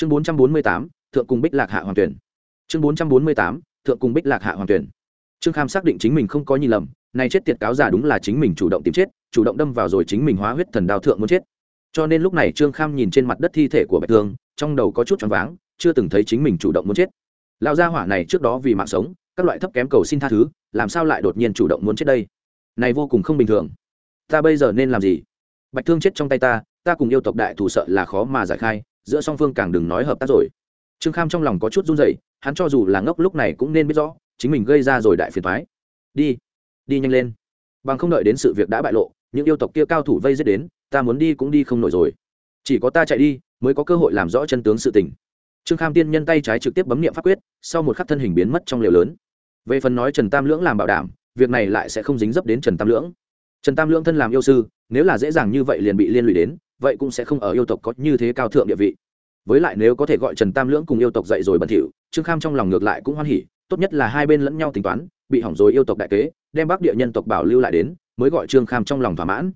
chương bốn trăm bốn mươi tám, thượng cung bích lạc hạ hoàng tuyển. Chương bốn trăm bốn mươi tám, thượng cung bích lạc hạ hoàng tuyển. Trương kham xác định chính mình không có nhìn lầm, nay chết tiệt cáo giả đúng là chính mình chủ động tìm chết, chủ động đâm vào rồi chính mình hóa huyết thần đao thượng muốn chết. Cho nên lúc này trương kham nhìn trên mặt đất thi thể của bạch thương, trong đầu có chút choáng váng, chưa từng thấy chính mình chủ động muốn chết. Lão gia hỏa này trước đó vì mạng sống, các loại thấp kém cầu xin tha thứ, làm sao lại đột nhiên chủ động muốn chết đây? Này vô cùng không bình thường. Ta bây giờ nên làm gì? Bạch thương chết trong tay ta ta cùng yêu tộc đại thủ sợ là khó mà giải khai giữa song phương càng đừng nói hợp tác rồi. Trương kham trong lòng có chút run rẩy, hắn cho dù là ngốc lúc này cũng nên biết rõ, chính mình gây ra rồi đại phiền thoái đi đi nhanh lên. Bằng không đợi đến sự việc đã bại lộ, những yêu tộc kia cao thủ vây giết đến, ta muốn đi cũng đi không nổi rồi. Chỉ có ta chạy đi, mới có cơ hội làm rõ chân tướng sự tình. Trương kham tiên nhân tay trái trực tiếp bấm nghiệm pháp quyết, sau một khắc thân hình biến mất trong liều lớn. Về phần nói trần tam lưỡng làm bảo đảm, việc này lại sẽ không dính dấp đến trần tam lưỡng. Trần tam lưỡng thân làm yêu sư, nếu là dễ dàng như vậy liền bị liên lụy đến vậy cũng sẽ không ở yêu tộc có như thế cao thượng địa vị. Với lại nếu có thể gọi trần tam lưỡng cùng yêu tộc dậy rồi bẩn thỉu, trương kham trong lòng ngược lại cũng hoan hỉ, tốt nhất là hai bên lẫn nhau tính toán, bị hỏng rồi yêu tộc đại kế, đem bắc địa nhân tộc bảo lưu lại đến, mới gọi trương kham trong lòng thỏa mãn.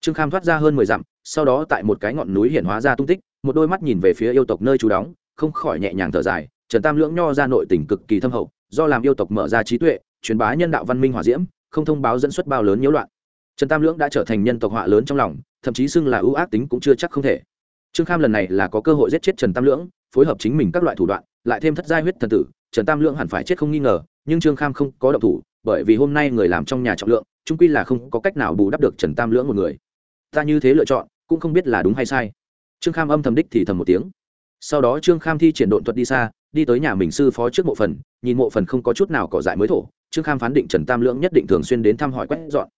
Trương kham thoát ra hơn mười dặm, sau đó tại một cái ngọn núi hiển hóa ra tung tích, một đôi mắt nhìn về phía yêu tộc nơi trú đóng, không khỏi nhẹ nhàng thở dài, trần tam lưỡng nho ra nội tình cực kỳ thâm hậu, do làm yêu tộc mở ra trí tuệ, truyền bá nhân đạo văn minh hòa diễm, không thông báo dẫn xuất bao lớn nhiễu loạn trần tam lưỡng đã trở thành nhân tộc họa lớn trong lòng, thậm chí xưng là ưu ác tính cũng chưa chắc không thể. Trương kham lần này là có cơ hội giết chết trần tam lưỡng, phối hợp chính mình các loại thủ đoạn, lại thêm thất giai huyết thần tử, trần tam lưỡng hẳn phải chết không nghi ngờ, nhưng trương kham không có động thủ, bởi vì hôm nay người làm trong nhà trọng lượng trung quy là không có cách nào bù đắp được trần tam lưỡng một người. Ta như thế lựa chọn, cũng không biết là đúng hay sai. Trương kham âm thầm đích thì thầm một tiếng. Sau đó trương kham thi triển độn thuật đi xa, đi tới nhà mình sư phó trước mộ phần, nhìn mộ phần không có chút nào cỏ dại mới thổ, trương kham phán định trần tam lưỡng nhất định thường xuyên đến thăm hỏi quét dọn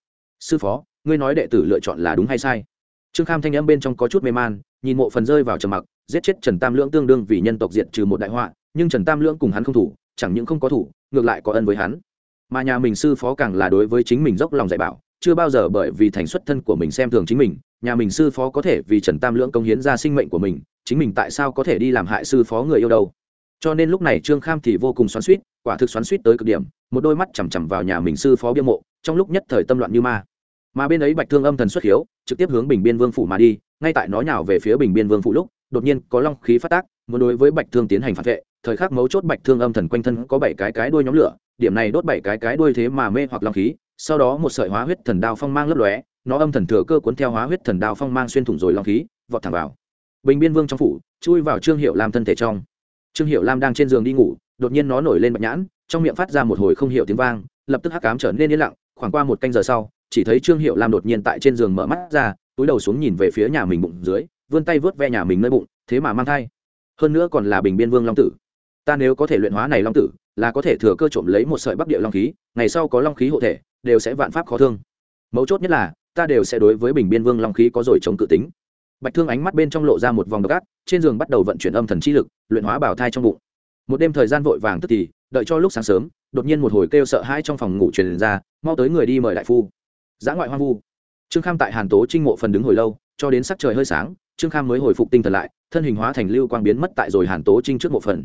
sư phó, ngươi nói đệ tử lựa chọn là đúng hay sai? Trương kham thanh âm bên trong có chút mê man, nhìn mộ phần rơi vào trầm mặc, giết chết trần tam lưỡng tương đương vì nhân tộc diện trừ một đại họa, nhưng trần tam lưỡng cùng hắn không thủ, chẳng những không có thủ, ngược lại có ân với hắn. Mà nhà mình sư phó càng là đối với chính mình dốc lòng dạy bảo, chưa bao giờ bởi vì thành xuất thân của mình xem thường chính mình, nhà mình sư phó có thể vì trần tam lưỡng công hiến ra sinh mệnh của mình, chính mình tại sao có thể đi làm hại sư phó người yêu đâu? Cho nên lúc này trương kham thì vô cùng xoắn suýt quả thực xoắn suýt tới cực điểm một đôi mắt chằm chằm vào nhà mình sư phó bia mộ, trong lúc nhất thời tâm loạn như ma. Mà bên ấy bạch thương âm thần xuất hiếu, trực tiếp hướng bình biên vương phủ mà đi, ngay tại nó nhào về phía bình biên vương phủ lúc, đột nhiên có long khí phát tác, muốn đối với bạch thương tiến hành phản vệ, thời khắc mấu chốt bạch thương âm thần quanh thân có bảy cái cái đuôi nhóm lửa, điểm này đốt bảy cái cái đuôi thế mà mê hoặc long khí, sau đó một sợi hóa huyết thần đao phong mang lấp lóe, nó âm thần thừa cơ cuốn theo hóa huyết thần đao phong mang xuyên thủng rồi long khí, vọt thẳng vào. Bình biên vương trong phủ, chui vào trương hiệu lam thân thể trong. Trương hiệu lam đang trên giường đi ngủ đột nhiên nó nổi lên bạch nhãn, trong miệng phát ra một hồi không hiểu tiếng vang, lập tức hắc cám trở nên yên lặng, khoảng qua một canh giờ sau, chỉ thấy trương hiệu lam đột nhiên tại trên giường mở mắt ra, túi đầu xuống nhìn về phía nhà mình bụng dưới, vươn tay vớt ve nhà mình nơi bụng, thế mà mang thai. Hơn nữa còn là bình biên vương long tử. Ta nếu có thể luyện hóa này long tử, là có thể thừa cơ trộm lấy một sợi bắc địa long khí, ngày sau có long khí hộ thể, đều sẽ vạn pháp khó thương. Mấu chốt nhất là, ta đều sẽ đối với bình biên vương long khí có rồi chống cự tính. Bạch thương ánh mắt bên trong lộ ra một vòng độc ác, trên giường bắt đầu vận chuyển âm thần chi lực, luyện hóa bảo thai trong bụng một đêm thời gian vội vàng tức thì, đợi cho lúc sáng sớm, đột nhiên một hồi kêu sợ hãi trong phòng ngủ truyền ra, mau tới người đi mời đại phu. Giã ngoại hoang vu. Trương kham tại hàn tố trinh mộ phần đứng hồi lâu, cho đến sắc trời hơi sáng, trương kham mới hồi phục tinh thần lại, thân hình hóa thành lưu quang biến mất tại rồi hàn tố trinh trước mộ phần.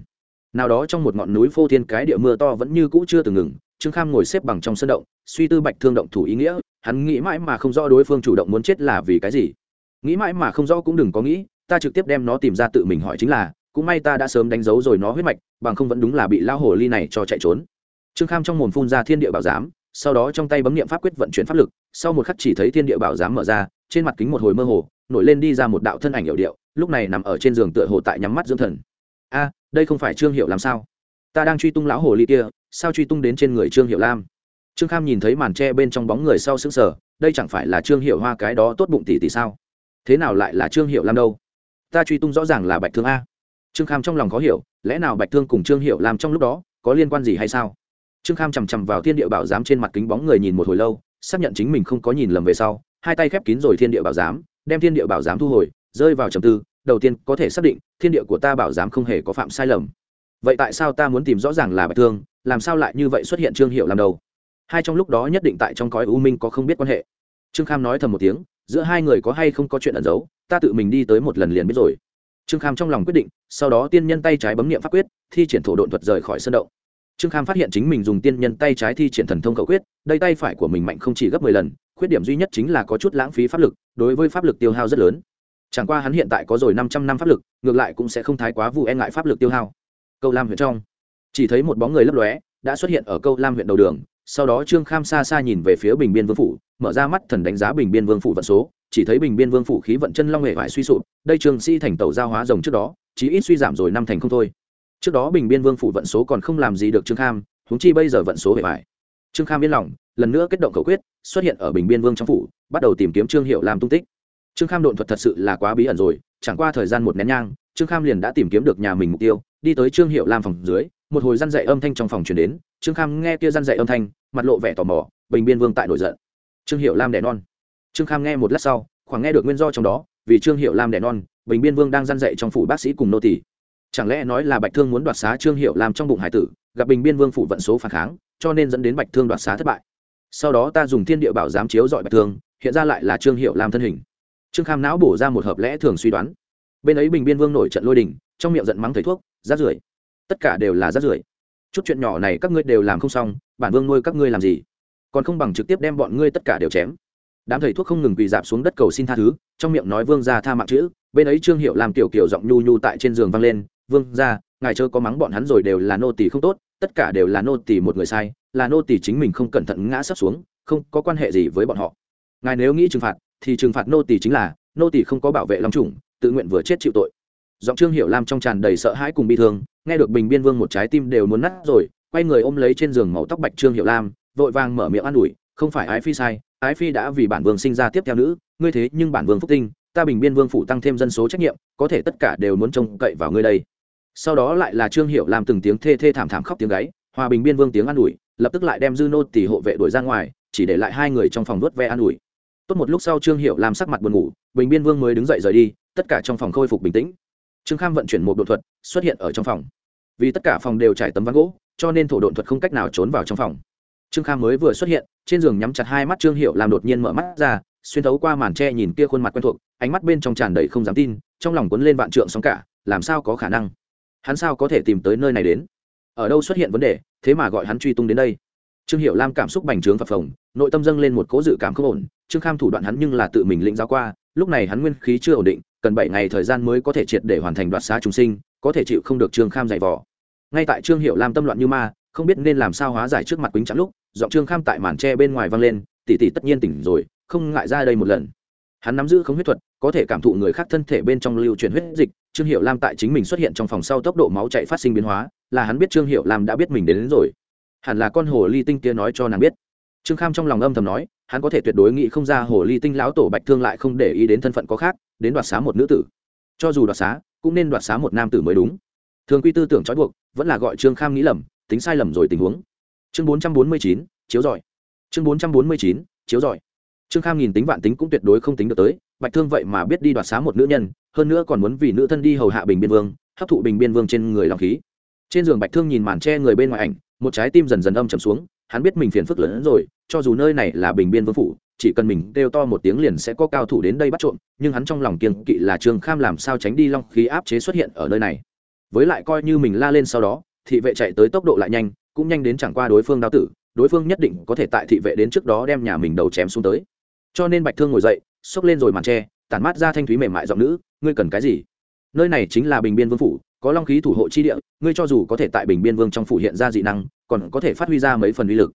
Nào đó trong một ngọn núi phô thiên cái địa mưa to vẫn như cũ chưa từng ngừng, trương kham ngồi xếp bằng trong sân động, suy tư bạch thương động thủ ý nghĩa, hắn nghĩ mãi mà không rõ đối phương chủ động muốn chết là vì cái gì. Nghĩ mãi mà không rõ cũng đừng có nghĩ, ta trực tiếp đem nó tìm ra tự mình hỏi chính là cũng may ta đã sớm đánh dấu rồi nó huyết mạch, bằng không vẫn đúng là bị lao hồ ly này cho chạy trốn. Trương kham trong mồm phun ra thiên địa bảo giám, sau đó trong tay bấm nghiệm pháp quyết vận chuyển pháp lực, sau một khắc chỉ thấy thiên địa bảo giám mở ra, trên mặt kính một hồi mơ hồ, nổi lên đi ra một đạo thân ảnh hiệu điệu, lúc này nằm ở trên giường tựa hồ tại nhắm mắt dưỡng thần. A, đây không phải trương hiệu làm sao? Ta đang truy tung lão hồ ly kia, sao truy tung đến trên người trương hiệu lam? Trương kham nhìn thấy màn tre bên trong bóng người sau xứng sở đây chẳng phải là trương hiệu hoa cái đó tốt bụng tỷ tỷ sao? Thế nào lại là trương hiệu lam đâu? Ta truy tung rõ ràng là bạch thương a trương kham trong lòng khó hiểu, lẽ nào bạch thương cùng trương hiệu làm trong lúc đó có liên quan gì hay sao? Trương kham chằm chằm vào thiên địa bảo giám trên mặt kính bóng người nhìn một hồi lâu, xác nhận chính mình không có nhìn lầm về sau, hai tay khép kín rồi thiên địa bảo giám, đem thiên địa bảo giám thu hồi, rơi vào trầm tư, đầu tiên có thể xác định, thiên địa của ta bảo giám không hề có phạm sai lầm. Vậy tại sao ta muốn tìm rõ ràng là bạch thương, làm sao lại như vậy xuất hiện trương hiệu làm đầu hai trong lúc đó nhất định tại trong cõi u minh có không biết quan hệ. Trương kham nói thầm một tiếng, giữa hai người có hay không có chuyện ẩn giấu, ta tự mình đi tới một lần liền biết rồi trương kham trong lòng quyết định, sau đó tiên nhân tay trái bấm nghiệm pháp quyết, thi triển thổ độn thuật rời khỏi sân động. Trương kham phát hiện chính mình dùng tiên nhân tay trái thi triển thần thông cầu quyết, đây tay phải của mình mạnh không chỉ gấp mười lần, khuyết điểm duy nhất chính là có chút lãng phí pháp lực, đối với pháp lực tiêu hao rất lớn. Chẳng qua hắn hiện tại có rồi năm trăm năm pháp lực, ngược lại cũng sẽ không thái quá vụ e ngại pháp lực tiêu hao. Câu lam huyện trong. Chỉ thấy một bóng người lấp lóe, đã xuất hiện ở câu lam huyện đầu đường, sau đó trương kham xa xa nhìn về phía bình biên vương phủ, mở ra mắt thần đánh giá bình biên vương phủ vận số chỉ thấy bình biên vương phủ khí vận chân long hệ vải suy sụp, đây trường si thành tàu giao hóa rồng trước đó, chí ít suy giảm rồi năm thành không thôi. Trước đó bình biên vương phủ vận số còn không làm gì được trương kham, huống chi bây giờ vận số hệ vải. Trương kham yên lòng, lần nữa kết động khẩu quyết, xuất hiện ở bình biên vương trong phủ, bắt đầu tìm kiếm trương hiệu làm tung tích. Trương kham độn thuật thật sự là quá bí ẩn rồi, chẳng qua thời gian một nén nhang, trương kham liền đã tìm kiếm được nhà mình mục tiêu, đi tới trương hiệu làm phòng dưới, một hồi răn dạy âm thanh trong phòng chuyển đến, trương kham nghe kia răn dạy âm thanh, mặt lộ vẻ tò mò, bình biên vương tại nổi giận. Trương hiệu lam đẻ non trương kham nghe một lát sau, khoảng nghe được nguyên do trong đó, vì trương hiệu lam đẻ non, bình biên vương đang răn dậy trong phủ bác sĩ cùng nô tỷ chẳng lẽ nói là bạch thương muốn đoạt xá trương hiệu làm trong bụng hải tử, gặp bình biên vương phủ vận số phản kháng, cho nên dẫn đến bạch thương đoạt xá thất bại. Sau đó ta dùng thiên địa bảo giám chiếu dọi bạch thương, hiện ra lại là trương hiệu làm thân hình. Trương kham não bổ ra một hợp lẽ thường suy đoán. Bên ấy bình biên vương nổi trận lôi đình, trong miệng giận mắng thầy thuốc, rát rưởi. Tất cả đều là rát rưởi. Chút chuyện nhỏ này các ngươi đều làm không xong, bản vương nuôi các ngươi làm gì? Còn không bằng trực tiếp đem bọn ngươi tất cả đều chém đám thầy thuốc không ngừng quỳ dạp xuống đất cầu xin tha thứ trong miệng nói vương gia tha mạng chữ bên ấy trương hiệu làm kiểu kiểu giọng nhu nhu tại trên giường vang lên vương gia, ngài chớ có mắng bọn hắn rồi đều là nô tỳ không tốt tất cả đều là nô tỳ một người sai là nô tỳ chính mình không cẩn thận ngã sấp xuống không có quan hệ gì với bọn họ. Ngài nếu nghĩ trừng phạt thì trừng phạt nô tỳ chính là nô tỳ không có bảo vệ long trùng tự nguyện vừa chết chịu tội. Giọng trương hiệu lam trong tràn đầy sợ hãi cùng bi thương nghe được bình biên vương một trái tim đều muốn nát rồi quay người ôm lấy trên giường màu tóc bạch trương hiệu lam vội vàng mở miệng an ủi không phải ái phi sai ái phi đã vì bản vương sinh ra tiếp theo nữ, ngươi thế nhưng bản vương phúc tinh, ta bình biên vương phủ tăng thêm dân số trách nhiệm, có thể tất cả đều muốn trông cậy vào ngươi đây. Sau đó lại là trương hiệu làm từng tiếng thê thê thảm thảm khóc tiếng gáy, hòa bình biên vương tiếng an ủi, lập tức lại đem dư nô tỷ hộ vệ đuổi ra ngoài, chỉ để lại hai người trong phòng vớt ve an ủi. Tốt một lúc sau trương hiệu làm sắc mặt buồn ngủ, bình biên vương mới đứng dậy rời đi, tất cả trong phòng khôi phục bình tĩnh. Trương kham vận chuyển một đột thuật, xuất hiện ở trong phòng. Vì tất cả phòng đều trải tấm ván gỗ, cho nên thổ đột thuật không cách nào trốn vào trong phòng. Trương kham mới vừa xuất hiện trên giường nhắm chặt hai mắt trương hiệu làm đột nhiên mở mắt ra, xuyên thấu qua màn tre nhìn kia khuôn mặt quen thuộc, ánh mắt bên trong tràn đầy không dám tin, trong lòng cuốn lên vạn trượng sóng cả, làm sao có khả năng? Hắn sao có thể tìm tới nơi này đến? Ở đâu xuất hiện vấn đề, thế mà gọi hắn truy tung đến đây? Trương hiệu lam cảm xúc bành trướng phập phồng, nội tâm dâng lên một cố dự cảm không ổn, trương kham thủ đoạn hắn nhưng là tự mình lĩnh giáo qua, lúc này hắn nguyên khí chưa ổn định, cần bảy ngày thời gian mới có thể triệt để hoàn thành đoạt xá chúng sinh, có thể chịu không được trương kham dạy vò. Ngay tại trương hiệu lam tâm loạn như ma, không biết nên làm sao hóa giải trước mặt quýnh trắng lúc giọng trương kham tại màn tre bên ngoài vang lên tỷ tỷ tất nhiên tỉnh rồi không ngại ra đây một lần. Hắn nắm giữ không huyết thuật có thể cảm thụ người khác thân thể bên trong lưu truyền huyết dịch. Trương hiệu lam tại chính mình xuất hiện trong phòng sau tốc độ máu chạy phát sinh biến hóa là hắn biết trương hiệu lam đã biết mình đến, đến rồi. Hẳn là con hồ ly tinh kia nói cho nàng biết. Trương kham trong lòng âm thầm nói hắn có thể tuyệt đối nghĩ không ra hồ ly tinh lão tổ bạch thương lại không để ý đến thân phận có khác đến đoạt xá một nữ tử. Cho dù đoạt xá cũng nên đoạt xá một nam tử mới đúng. Thường quy tư tưởng trói buộc vẫn là gọi trương kham nghĩ lầm tính sai lầm rồi tình huống chương bốn trăm bốn mươi chín, chiếu giỏi chương bốn trăm bốn mươi chín, chiếu giỏi trương kham nhìn tính vạn tính cũng tuyệt đối không tính được tới, bạch thương vậy mà biết đi đoạt xá một nữ nhân, hơn nữa còn muốn vì nữ thân đi hầu hạ bình biên vương, hấp thụ bình biên vương trên người lòng khí. Trên giường bạch thương nhìn màn tre người bên ngoài ảnh, một trái tim dần dần âm trầm xuống, hắn biết mình phiền phức lớn hơn rồi, cho dù nơi này là bình biên vương phủ, chỉ cần mình kêu to một tiếng liền sẽ có cao thủ đến đây bắt trộm, nhưng hắn trong lòng kiêng kỵ là trương kham làm sao tránh đi long khí áp chế xuất hiện ở nơi này. Với lại coi như mình la lên sau đó, thị vệ chạy tới tốc độ lại nhanh cũng nhanh đến chẳng qua đối phương đao tử, đối phương nhất định có thể tại thị vệ đến trước đó đem nhà mình đầu chém xuống tới. Cho nên bạch thương ngồi dậy, xốc lên rồi màn tre, tản mát ra thanh thúy mềm mại giọng nữ, ngươi cần cái gì? Nơi này chính là bình biên vương phủ, có long khí thủ hộ chi địa, ngươi cho dù có thể tại bình biên vương trong phủ hiện ra dị năng, còn có thể phát huy ra mấy phần uy lực.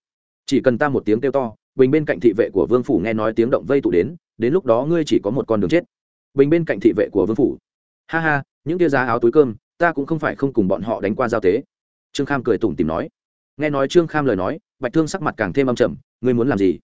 Chỉ cần ta một tiếng kêu to, bình bên cạnh thị vệ của vương phủ nghe nói tiếng động vây tụ đến đến lúc đó ngươi chỉ có một con đường chết. Bình bên cạnh thị vệ của vương phủ. Ha ha, những tia giá áo túi cơm, ta cũng không phải không cùng bọn họ đánh qua giao tế. Trương kham cười tủm tìm nói nghe nói trương kham lời nói, bạch thương sắc mặt càng thêm âm trầm, ngươi muốn làm gì?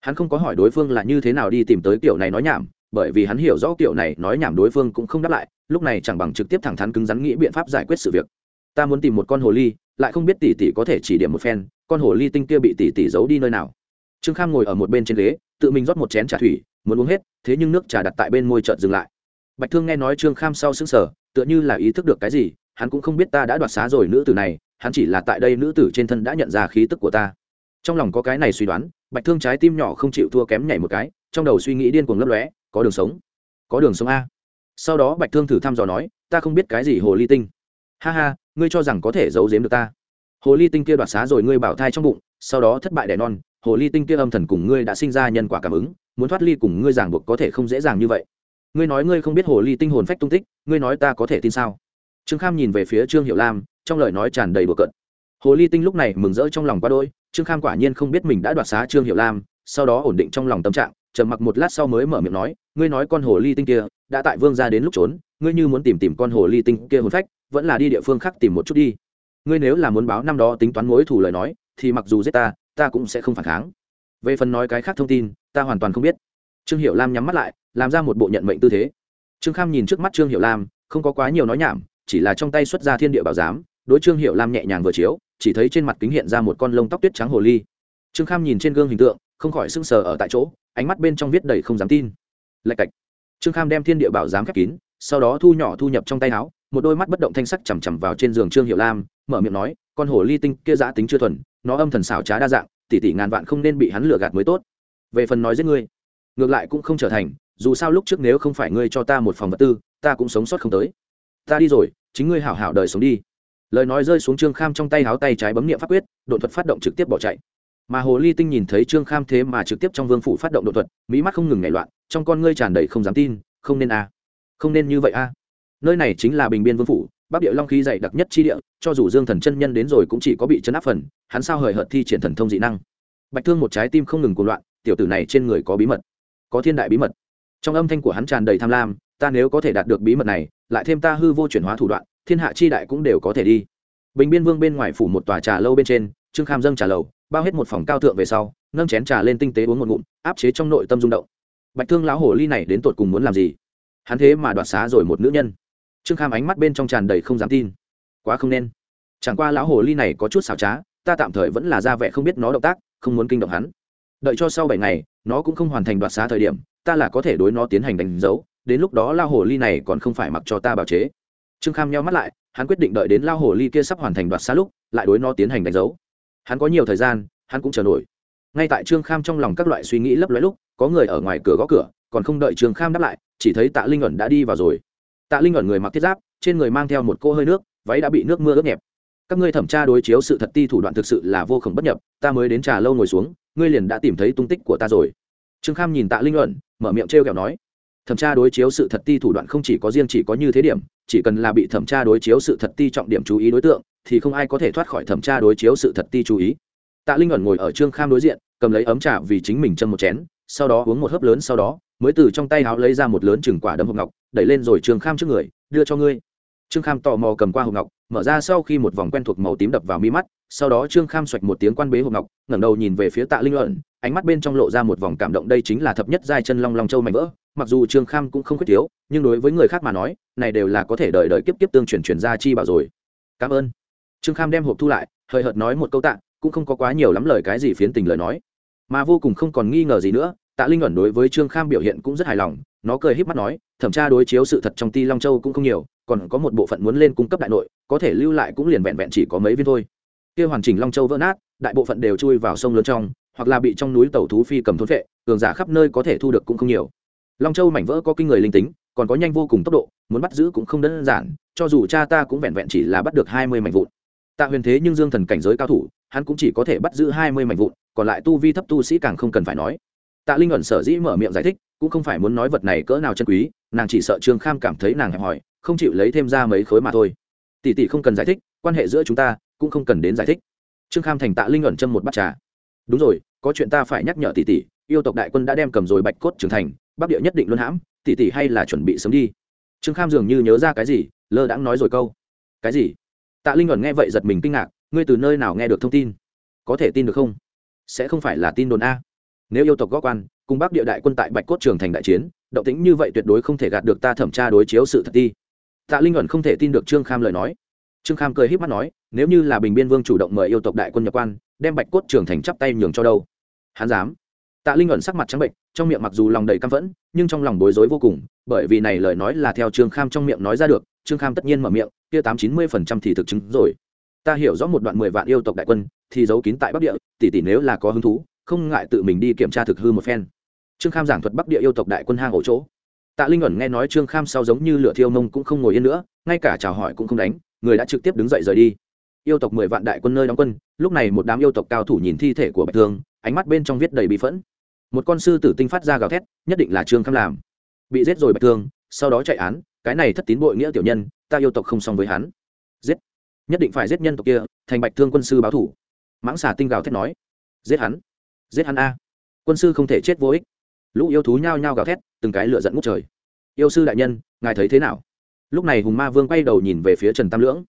Hắn không có hỏi đối phương là như thế nào đi tìm tới kiểu này nói nhảm, bởi vì hắn hiểu rõ kiểu này nói nhảm đối phương cũng không đáp lại, lúc này chẳng bằng trực tiếp thẳng thắn cứng rắn nghĩ biện pháp giải quyết sự việc. Ta muốn tìm một con hồ ly, lại không biết tỷ tỷ có thể chỉ điểm một phen, con hồ ly tinh kia bị tỷ tỷ giấu đi nơi nào? Trương kham ngồi ở một bên trên ghế, tự mình rót một chén trà thủy, muốn uống hết, thế nhưng nước trà đặt tại bên môi chợt dừng lại. Bạch thương nghe nói trương kham sau xứng sở tựa như là ý thức được cái gì, hắn cũng không biết ta đã đoạt xá rồi nữ tử này hắn chỉ là tại đây nữ tử trên thân đã nhận ra khí tức của ta. Trong lòng có cái này suy đoán, bạch thương trái tim nhỏ không chịu thua kém nhảy một cái, trong đầu suy nghĩ điên cuồng lấp lóe, có đường sống, có đường sống a. Sau đó bạch thương thử thăm dò nói, ta không biết cái gì hồ ly tinh. Ha ha, ngươi cho rằng có thể giấu giếm được ta. Hồ ly tinh kia đoạt xá rồi ngươi bảo thai trong bụng, sau đó thất bại đẻ non, hồ ly tinh kia âm thần cùng ngươi đã sinh ra nhân quả cảm ứng, muốn thoát ly cùng ngươi giảng buộc có thể không dễ dàng như vậy. Ngươi nói ngươi không biết hồ ly tinh hồn phách tung tích, ngươi nói ta có thể tin sao? Trương kham nhìn về phía trương hiệu lam trong lời nói tràn đầy bừa cợt. Hồ ly tinh lúc này mừng rỡ trong lòng quá đôi trương kham quả nhiên không biết mình đã đoạt xá trương hiệu lam, sau đó ổn định trong lòng tâm trạng, trầm mặc một lát sau mới mở miệng nói, ngươi nói con hồ ly tinh kia, đã tại vương ra đến lúc trốn, ngươi như muốn tìm tìm con hồ ly tinh kia hồn phách, vẫn là đi địa phương khác tìm một chút đi. Ngươi nếu là muốn báo năm đó tính toán mối thủ lời nói, thì mặc dù giết ta ta cũng sẽ không phản kháng. Về phần nói cái khác thông tin, ta hoàn toàn không biết. Trương hiệu lam nhắm mắt lại, làm ra một bộ nhận mệnh tư thế. Trương kham nhìn trước mắt trương hiệu lam, không có quá nhiều nói nhảm, chỉ là trong tay xuất ra thiên địa bảo giám đối trương hiệu lam nhẹ nhàng vừa chiếu, chỉ thấy trên mặt kính hiện ra một con lông tóc tuyết trắng hồ ly. Trương kham nhìn trên gương hình tượng, không khỏi sưng sờ ở tại chỗ, ánh mắt bên trong viết đầy không dám tin. Lạch cạch. Trương kham đem thiên địa bảo giám khép kín, sau đó thu nhỏ thu nhập trong tay áo, một đôi mắt bất động thanh sắc chằm chằm vào trên giường trương hiệu lam, mở miệng nói, con hồ ly tinh kia giã tính chưa thuần, nó âm thần xảo trá đa dạng, tỷ tỷ ngàn vạn không nên bị hắn lừa gạt mới tốt. Về phần nói giết ngươi, ngược lại cũng không trở thành, dù sao lúc trước nếu không phải ngươi cho ta một phòng vật tư, ta cũng sống sót không tới. Ta đi rồi, chính ngươi hảo hảo đời sống đi lời nói rơi xuống trương kham trong tay háo tay trái bấm niệm pháp quyết đột thuật phát động trực tiếp bỏ chạy. Mà hồ ly tinh nhìn thấy trương kham thế mà trực tiếp trong vương phủ phát động đột thuật mỹ mắt không ngừng nhảy loạn, trong con ngươi tràn đầy không dám tin, không nên a, không nên như vậy a. Nơi này chính là bình biên vương phủ, bắc địa long khí dày đặc nhất chi địa, cho dù dương thần chân nhân đến rồi cũng chỉ có bị chấn áp phần, hắn sao hời hợt thi triển thần thông dị năng. Bạch thương một trái tim không ngừng cuồng loạn, tiểu tử này trên người có bí mật, có thiên đại bí mật. Trong âm thanh của hắn tràn đầy tham lam, ta nếu có thể đạt được bí mật này, lại thêm ta hư vô chuyển hóa thủ đoạn thiên hạ chi đại cũng đều có thể đi. Bình biên vương bên ngoài phủ một tòa trà lâu bên trên, trương kham dâng trà lầu, bao hết một phòng cao thượng về sau, nâng chén trà lên tinh tế uống một ngụm, áp chế trong nội tâm rung động. Bạch thương lão hồ ly này đến tột cùng muốn làm gì? Hắn thế mà đoạt xá rồi một nữ nhân. Trương kham ánh mắt bên trong tràn đầy không dám tin. Quá không nên. Chẳng qua lão hồ ly này có chút xảo trá, ta tạm thời vẫn là ra vẻ không biết nó động tác, không muốn kinh động hắn. Đợi cho sau bảy ngày, nó cũng không hoàn thành đoạt xá thời điểm, ta là có thể đối nó tiến hành đánh dấu, đến lúc đó lao hồ ly này còn không phải mặc cho ta bào chế trương kham nhau mắt lại, hắn quyết định đợi đến lao hồ ly kia sắp hoàn thành đoạt xa lúc, lại đối nó tiến hành đánh dấu. Hắn có nhiều thời gian, hắn cũng chờ nổi. Ngay tại trương kham trong lòng các loại suy nghĩ lấp lóe lúc, có người ở ngoài cửa gõ cửa, còn không đợi trương kham đáp lại, chỉ thấy tạ linh ẩn đã đi vào rồi. Tạ linh ẩn người mặc thiết giáp, trên người mang theo một cô hơi nước, váy đã bị nước mưa ướt nhẹp. Các ngươi thẩm tra đối chiếu sự thật ti thủ đoạn thực sự là vô khổng bất nhập, ta mới đến trà lâu ngồi xuống, ngươi liền đã tìm thấy tung tích của ta rồi. Trương kham nhìn tạ linh ẩn, mở miệng t r kẹo nói. Thẩm tra đối chiếu sự thật ti thủ đoạn không chỉ có riêng chỉ có như thế điểm chỉ cần là bị thẩm tra đối chiếu sự thật ti trọng điểm chú ý đối tượng, thì không ai có thể thoát khỏi thẩm tra đối chiếu sự thật ti chú ý. Tạ linh ẩn ngồi ở trương kham đối diện, cầm lấy ấm trà vì chính mình châm một chén, sau đó uống một hớp lớn sau đó, mới từ trong tay áo lấy ra một lớn chừng quả đấm hộp ngọc, đẩy lên rồi trương kham trước người, đưa cho ngươi. Trương kham tò mò cầm qua hộp ngọc, mở ra sau khi một vòng quen thuộc màu tím đập vào mi mắt, sau đó trương kham xoạch một tiếng quan bế hộp ngọc, ngẩng đầu nhìn về phía tạ linh ẩn ánh mắt bên trong lộ ra một vòng cảm động, đây chính là thập nhất giai chân long long châu mạnh vỡ. Mặc dù trương kham cũng không khuyết thiếu, nhưng đối với người khác mà nói, này đều là có thể đợi đợi kiếp kiếp tương truyền truyền ra chi bảo rồi. Cảm ơn. Trương kham đem hộp thu lại, hời hợt nói một câu tạ, cũng không có quá nhiều lắm lời cái gì phiến tình lời nói. Mà vô cùng không còn nghi ngờ gì nữa, tạ linh ẩn đối với trương kham biểu hiện cũng rất hài lòng, nó cười h í p mắt nói, thẩm tra đối chiếu sự thật trong ti long châu cũng không nhiều, còn có một bộ phận muốn lên cung cấp đại nội, có thể lưu lại cũng liền vẹn vẹn chỉ có mấy viên thôi. Kia hoàn chỉnh long châu vỡ nát, đại bộ phận đều chui vào sông lớn trong hoặc là bị trong núi tẩu thú phi cầm thốn vệ cường giả khắp nơi có thể thu được cũng không nhiều. Long châu mảnh vỡ có kinh người linh tính, còn có nhanh vô cùng tốc độ, muốn bắt giữ cũng không đơn giản, cho dù cha ta cũng vẹn vẹn chỉ là bắt được hai mươi mảnh vụn. Tạ huyền thế nhưng dương thần cảnh giới cao thủ, hắn cũng chỉ có thể bắt giữ hai mươi mảnh vụn, còn lại tu vi thấp tu sĩ càng không cần phải nói. Tạ linh ẩn sở dĩ mở miệng giải thích, cũng không phải muốn nói vật này cỡ nào chân quý, nàng chỉ sợ trương kham cảm thấy nàng hẹp hòi, không chịu lấy thêm ra mấy khối mà thôi. Tỷ tỷ không cần giải thích, quan hệ giữa chúng ta cũng không cần đến giải thích. Trương kham thành tạ linh ẩn châm một bát trà. Đúng rồi có chuyện ta phải nhắc nhở tỷ tỷ, yêu tộc đại quân đã đem cầm rồi bạch cốt trưởng thành, bắc địa nhất định luôn hãm, tỷ tỷ hay là chuẩn bị sớm đi. Trương kham dường như nhớ ra cái gì, lơ đãng nói rồi câu. Cái gì? Tạ linh ẩn nghe vậy giật mình kinh ngạc, ngươi từ nơi nào nghe được thông tin? Có thể tin được không? Sẽ không phải là tin đồn a. Nếu yêu tộc góp quan, cùng bắc địa đại quân tại bạch cốt trường thành đại chiến, động tính như vậy tuyệt đối không thể gạt được ta thẩm tra đối chiếu sự thật đi. tạ linh ẩn không thể tin được trương kham lời nói. Trương kham cười h í p mắt nói, nếu như là bình biên vương chủ động mời yêu tộc đại quân nhập quan đem bạch cốt trường thành chắp tay nhường cho đâu. Hắn dám. Tạ linh ẩn sắc mặt trắng bệnh, trong miệng mặc dù lòng đầy căm phẫn, nhưng trong lòng bối rối vô cùng, bởi vì này lời nói là theo trương kham trong miệng nói ra được, trương kham tất nhiên mở miệng, kia tám chín mươi phần trăm thì thực chứng rồi. Ta hiểu rõ một đoạn mười vạn yêu tộc đại quân, thì giấu kín tại bắc địa, tỷ tỷ nếu là có hứng thú, không ngại tự mình đi kiểm tra thực hư một phen. Trương kham giảng thuật bắc địa yêu tộc đại quân hang ổ chỗ. Tạ linh ẩn nghe nói trương kham sau giống như lửa thiêu mông cũng không ngồi yên nữa, ngay cả chào hỏi cũng không đánh, người đã trực tiếp đứng dậy rời đi yêu tộc mười vạn đại quân nơi đóng quân, lúc này một đám yêu tộc cao thủ nhìn thi thể của bạch thương, ánh mắt bên trong viết đầy bị phẫn. Một con sư tử tinh phát ra gào thét, nhất định là trương kham làm. Bị giết rồi bạch thương, sau đó chạy án, cái này thất tín bội nghĩa tiểu nhân, ta yêu tộc không xong với hắn. Giết. Nhất định phải giết nhân tộc kia, thành bạch thương quân sư báo thủ. Mãng xà tinh gào thét nói. Giết hắn. Giết hắn a. Quân sư không thể chết vô ích. Lũ yêu thú nhao nhao gào thét, từng cái lựa dẫn ngút trời. Yêu sư đại nhân, ngài thấy thế nào? Lúc này hùng ma vương quay đầu nhìn về phía trần tam lưỡng.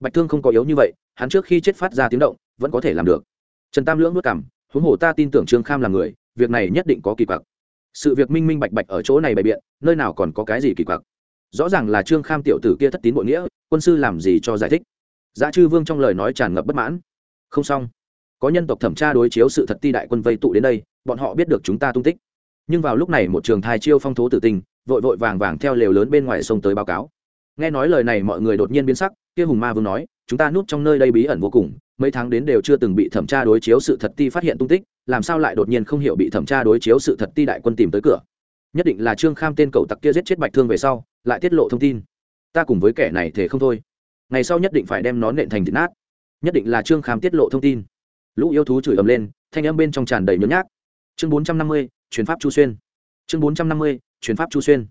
Bạch thương không có yếu như vậy hắn trước khi chết phát ra tiếng động, vẫn có thể làm được. Trần tam lưỡng nuốt cảm huống hồ ta tin tưởng trương kham là người, việc này nhất định có kỳ quặc. Sự việc minh minh bạch bạch ở chỗ này bày biện, nơi nào còn có cái gì kỳ quặc. Rõ ràng là trương kham tiểu tử kia thất tín bội nghĩa, quân sư làm gì cho giải thích. Giá chư vương trong lời nói tràn ngập bất mãn. Không xong. Có nhân tộc thẩm tra đối chiếu sự thật ti đại quân vây tụ đến đây, bọn họ biết được chúng ta tung tích. Nhưng vào lúc này một trường thai chiêu phong thố tử tình, vội vội vàng vàng theo lều lớn bên ngoài sông tới báo cáo. Nghe nói lời này mọi người đột nhiên biến sắc, kia hùng ma vương nói chúng ta núp trong nơi đây bí ẩn vô cùng, mấy tháng đến đều chưa từng bị thẩm tra đối chiếu sự thật ti phát hiện tung tích, làm sao lại đột nhiên không hiểu bị thẩm tra đối chiếu sự thật ti đại quân tìm tới cửa. Nhất định là trương kham tên cầu tặc kia giết chết bạch thương về sau, lại tiết lộ thông tin. Ta cùng với kẻ này thể không thôi. Ngày sau nhất định phải đem nó nện thành thịt nát. Nhất định là trương kham tiết lộ thông tin. Lũ yêu thú chửi ầm lên, thanh âm bên trong tràn đầy nhớ nhác. Chương bốn trăm năm mươi chuyến pháp chu xuyên. Chương bốn trăm năm mươi chuyến pháp chu xuyên.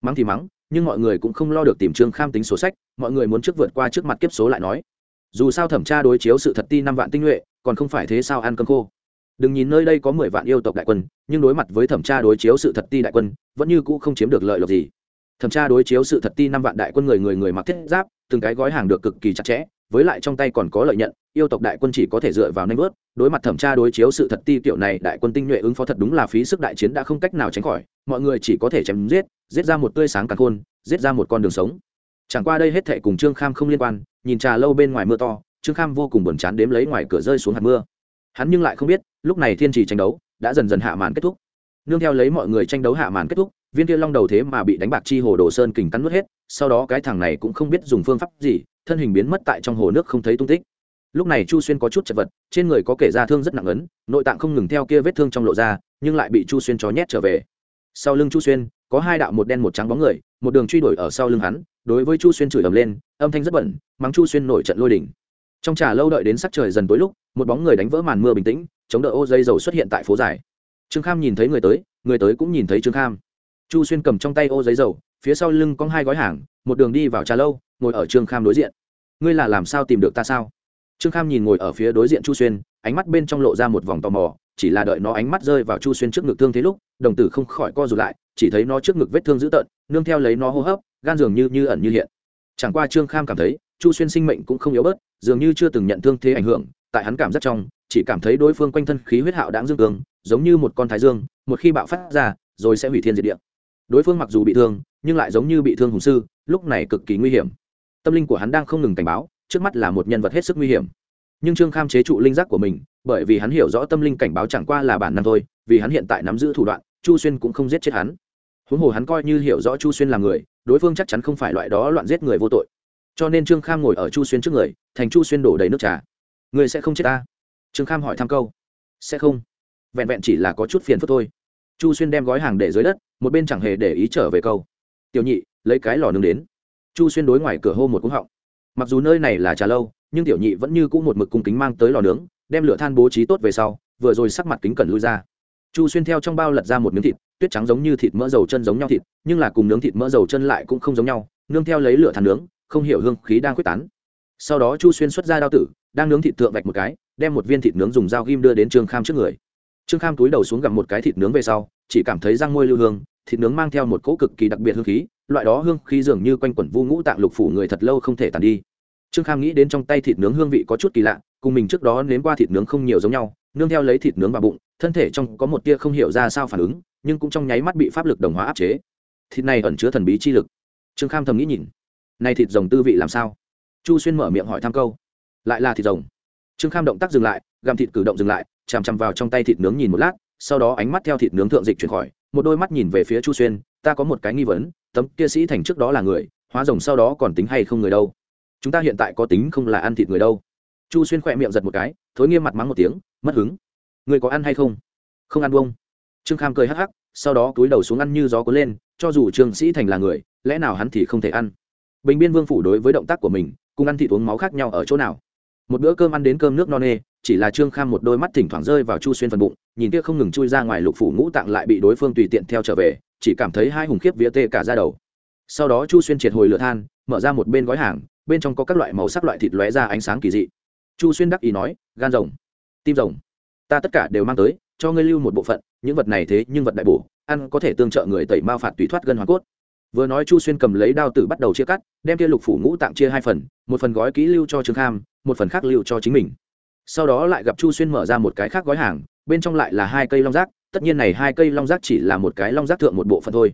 Mắng thì mắng nhưng mọi người cũng không lo được tìm trương kham tính số sách, mọi người muốn trước vượt qua trước mặt kiếp số lại nói. Dù sao thẩm tra đối chiếu sự thật ti năm vạn tinh nhuệ, còn không phải thế sao ăn cơm khô. Đừng nhìn nơi đây có mười vạn yêu tộc đại quân, nhưng đối mặt với thẩm tra đối chiếu sự thật ti đại quân, vẫn như cũ không chiếm được lợi lộc gì. Thẩm tra đối chiếu sự thật ti năm vạn đại quân người người người mặc thiết giáp, từng cái gói hàng được cực kỳ chặt chẽ với lại trong tay còn có lợi nhận, yêu tộc đại quân chỉ có thể dựa vào nanh vớt, đối mặt thẩm tra đối chiếu sự thật ti kiểu này, đại quân tinh nhuệ ứng phó thật đúng là phí sức đại chiến đã không cách nào tránh khỏi, mọi người chỉ có thể chém giết giết ra một tươi sáng càng khôn, giết ra một con đường sống. Chẳng qua đây hết thệ cùng trương kham không liên quan, nhìn trà lâu bên ngoài mưa to, trương kham vô cùng buồn chán đếm lấy ngoài cửa rơi xuống hạt mưa. Hắn nhưng lại không biết, lúc này thiên trì tranh đấu đã dần dần hạ màn kết thúc. Nương theo lấy mọi người tranh đấu hạ màn kết thúc, viên kia long đầu thế mà bị đánh bạc chi hồ đồ sơn kình cắn nuốt hết, sau đó cái thằng này cũng không biết dùng phương pháp gì thân hình biến mất tại trong hồ nước không thấy tung tích. Lúc này chu xuyên có chút chật vật, trên người có kể ra thương rất nặng ấn, nội tạng không ngừng theo kia vết thương trong lộ ra, nhưng lại bị chu xuyên chó nhét trở về. Sau lưng chu xuyên, có hai đạo một đen một trắng bóng người, một đường truy đuổi ở sau lưng hắn, đối với chu xuyên chửi ầm lên, âm thanh rất bẩn, mắng chu xuyên nổi trận lôi đỉnh trong trà lâu đợi đến sắc trời dần tối lúc, một bóng người đánh vỡ màn mưa bình tĩnh, chống đỡ ô dây dầu xuất hiện tại phố dài. Trương kham nhìn thấy người tới người tới cũng nhìn thấy trương kham. Chu xuyên cầm trong tay ô giấy dầu, phía sau lưng có hai gói hàng, một đường đi vào trà lâu, ngồi ở trương kham đối diện ngươi là làm sao tìm được ta sao? Trương kham nhìn ngồi ở phía đối diện chu xuyên, ánh mắt bên trong lộ ra một vòng tò mò, chỉ là đợi nó ánh mắt rơi vào chu xuyên trước ngực thương thế lúc, đồng tử không khỏi co rụt lại, chỉ thấy nó trước ngực vết thương dữ tợn, nương theo lấy nó hô hấp, gan dường như như ẩn như hiện. Chẳng qua trương kham cảm thấy, chu xuyên sinh mệnh cũng không yếu bớt, dường như chưa từng nhận thương thế ảnh hưởng, tại hắn cảm giác trong, chỉ cảm thấy đối phương quanh thân khí huyết hạo đáng dương cường, giống như một con thái dương, một khi bạo phát ra, rồi sẽ hủy thiên diệt địa. Đối phương mặc dù bị thương, nhưng lại giống như bị thương hùng sư, lúc này cực kỳ nguy hiểm tâm linh của hắn đang không ngừng cảnh báo, trước mắt là một nhân vật hết sức nguy hiểm. Nhưng trương kham chế trụ linh giác của mình, bởi vì hắn hiểu rõ tâm linh cảnh báo chẳng qua là bản năng thôi, vì hắn hiện tại nắm giữ thủ đoạn, chu xuyên cũng không giết chết hắn. Huống hồ hắn coi như hiểu rõ chu xuyên là người, đối phương chắc chắn không phải loại đó loạn giết người vô tội. Cho nên trương kham ngồi ở chu xuyên trước người, thành chu xuyên đổ đầy nước trà. Người sẽ không chết ta? Trương kham hỏi thăm câu. Sẽ không. Vẹn vẹn chỉ là có chút phiền phức thôi. Chu xuyên đem gói hàng để dưới đất, một bên chẳng hề để ý trở về câu. Tiểu nhị, lấy cái lò nướng đến chu xuyên đối ngoài cửa hô một cúng họng. Mặc dù nơi này là trà lâu, nhưng tiểu nhị vẫn như c ũ một mực cung kính mang tới lò nướng, đem lửa than bố trí tốt về sau, vừa rồi sắc mặt kính cẩn lui ra. Chu xuyên theo trong bao lật ra một miếng thịt, tuyết trắng giống như thịt mỡ dầu chân giống nhau thịt, nhưng là cùng nướng thịt mỡ dầu chân lại cũng không giống nhau, nương theo lấy lửa than nướng, không hiểu hương khí đang quyết tán. Sau đó chu xuyên xuất ra đao tử, đang nướng thịt tượng vạch một cái, đem một viên thịt nướng dùng dao ghim đưa đến trương kham trước người. Trương kham túi đầu xuống gặm một cái thịt nướng về sau, chỉ cảm thấy răng môi lưu hương thịt nướng mang theo một cỗ cực kỳ đặc biệt hương khí, loại đó hương khí dường như quanh quẩn vu ngũ tạng lục phủ người thật lâu không thể tàn đi. Trương kham nghĩ đến trong tay thịt nướng hương vị có chút kỳ lạ, cùng mình trước đó nếm qua thịt nướng không nhiều giống nhau, nương theo lấy thịt nướng vào bụng, thân thể trong có một tia không hiểu ra sao phản ứng, nhưng cũng trong nháy mắt bị pháp lực đồng hóa áp chế. Thịt này ẩn chứa thần bí chi lực. Trương kham thầm nghĩ nhìn. Này thịt rồng tư vị làm sao? Chu xuyên mở miệng hỏi thăm câu. Lại là thịt rồng. Trương kham động tác dừng lại, gặm thịt cử động dừng lại, chằm chằm vào trong tay thịt nướng nhìn một lát sau đó ánh mắt theo thịt nướng thượng dịch chuyển khỏi, một đôi mắt nhìn về phía chu xuyên, ta có một cái nghi vấn, tấm kia sĩ thành trước đó là người, hóa rồng sau đó còn tính hay không người đâu? Chúng ta hiện tại có tính không là ăn thịt người đâu. Chu xuyên khỏe miệng giật một cái, thối nghiêm mặt mắng một tiếng, mất hứng. Người có ăn hay không? Không ăn bông trương kham cười hắc hắc, sau đó túi đầu xuống ăn như gió cuốn lên, cho dù trương sĩ thành là người, lẽ nào hắn thì không thể ăn? Bình biên vương phủ đối với động tác của mình, cùng ăn thịt uống máu khác nhau ở chỗ nào? Một bữa cơm ăn đến cơm nước no nê chỉ là trương kham một đôi mắt thỉnh thoảng rơi vào chu xuyên phần bụng, nhìn kia không ngừng chui ra ngoài lục phủ ngũ tạng lại bị đối phương tùy tiện theo trở về, chỉ cảm thấy hai hùng khiếp vía tê cả ra đầu. Sau đó chu xuyên triệt hồi lửa than, mở ra một bên gói hàng, bên trong có các loại màu sắc loại thịt lóe ra ánh sáng kỳ dị. Chu xuyên đắc ý nói, gan rồng, tim rồng, ta tất cả đều mang tới, cho ngươi lưu một bộ phận, những vật này thế nhưng vật đại bổ, ăn có thể tương trợ người tẩy mao phạt tùy thoát gân hoàn cốt. Vừa nói chu xuyên cầm lấy đao tử bắt đầu chia cắt, đem kia lục phủ ngũ tạng chia hai phần, một phần gói kỹ lưu cho trương kham, một phần khác lưu cho chính mình sau đó lại gặp chu xuyên mở ra một cái khác gói hàng, bên trong lại là hai cây long rác, tất nhiên này hai cây long rác chỉ là một cái long rác thượng một bộ phận thôi.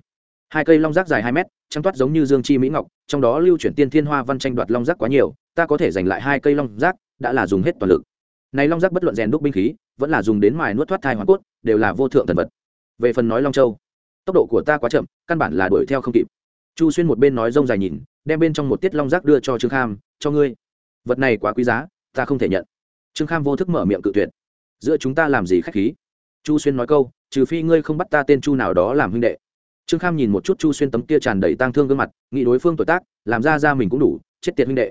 Hai cây long rác dài hai mét, trắng toát giống như dương chi mỹ ngọc, trong đó lưu chuyển tiên thiên hoa văn tranh đoạt long rác quá nhiều, ta có thể giành lại hai cây long rác, đã là dùng hết toàn lực. Này long rác bất luận rèn đúc binh khí, vẫn là dùng đến mài nuốt thoát thai hoàn cốt, đều là vô thượng thần vật. Về phần nói long châu, tốc độ của ta quá chậm, căn bản là đuổi theo không kịp. Chu xuyên một bên nói rông dài nhìn, đem bên trong một tiết long rác đưa cho trương kham, cho ngươi. Vật này quá quý giá, ta không thể nhận trương kham vô thức mở miệng cự tuyệt. Giữa chúng ta làm gì khách khí? Chu xuyên nói câu, trừ phi ngươi không bắt ta tên chu nào đó làm huynh đệ. Trương kham nhìn một chút chu xuyên tấm kia tràn đầy tang thương gương mặt, nghĩ đối phương tuổi tác, làm ra ra mình cũng đủ, chết tiệt huynh đệ.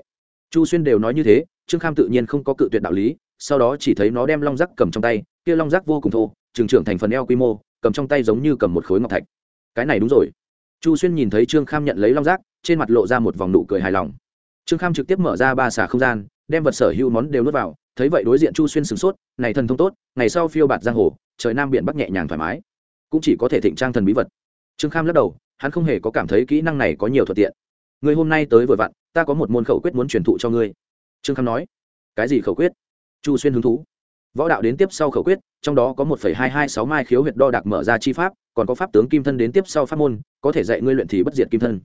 Chu xuyên đều nói như thế, trương kham tự nhiên không có cự tuyệt đạo lý, sau đó chỉ thấy nó đem long rắc cầm trong tay, kia long rắc vô cùng thô, trường trưởng thành phần eo quy mô, cầm trong tay giống như cầm một khối ngọc thạch. Cái này đúng rồi. Chu xuyên nhìn thấy trương kham nhận lấy long rác trên mặt lộ ra một vòng nụ cười hài lòng. Trương kham trực tiếp mở ra ba xà không gian đem vật sở hữu món đều nuốt vào, thấy vậy đối diện chu xuyên sửng sốt, này thần thông tốt, ngày sau phiêu bạt giang hồ, trời nam biển bắc nhẹ nhàng thoải mái. Cũng chỉ có thể thịnh trang thần bí vật. Trương kham lắc đầu, hắn không hề có cảm thấy kỹ năng này có nhiều thuận tiện. Người hôm nay tới vừa vặn, ta có một môn khẩu quyết muốn truyền thụ cho ngươi. Trương kham nói. Cái gì khẩu quyết? Chu xuyên hứng thú. Võ đạo đến tiếp sau khẩu quyết, trong đó có một hai hai sáu mai khiếu huyệt đo đạc mở ra chi pháp, còn có pháp tướng kim thân đến tiếp sau pháp môn, có thể dạy ngươi luyện thì bất diệt kim thân.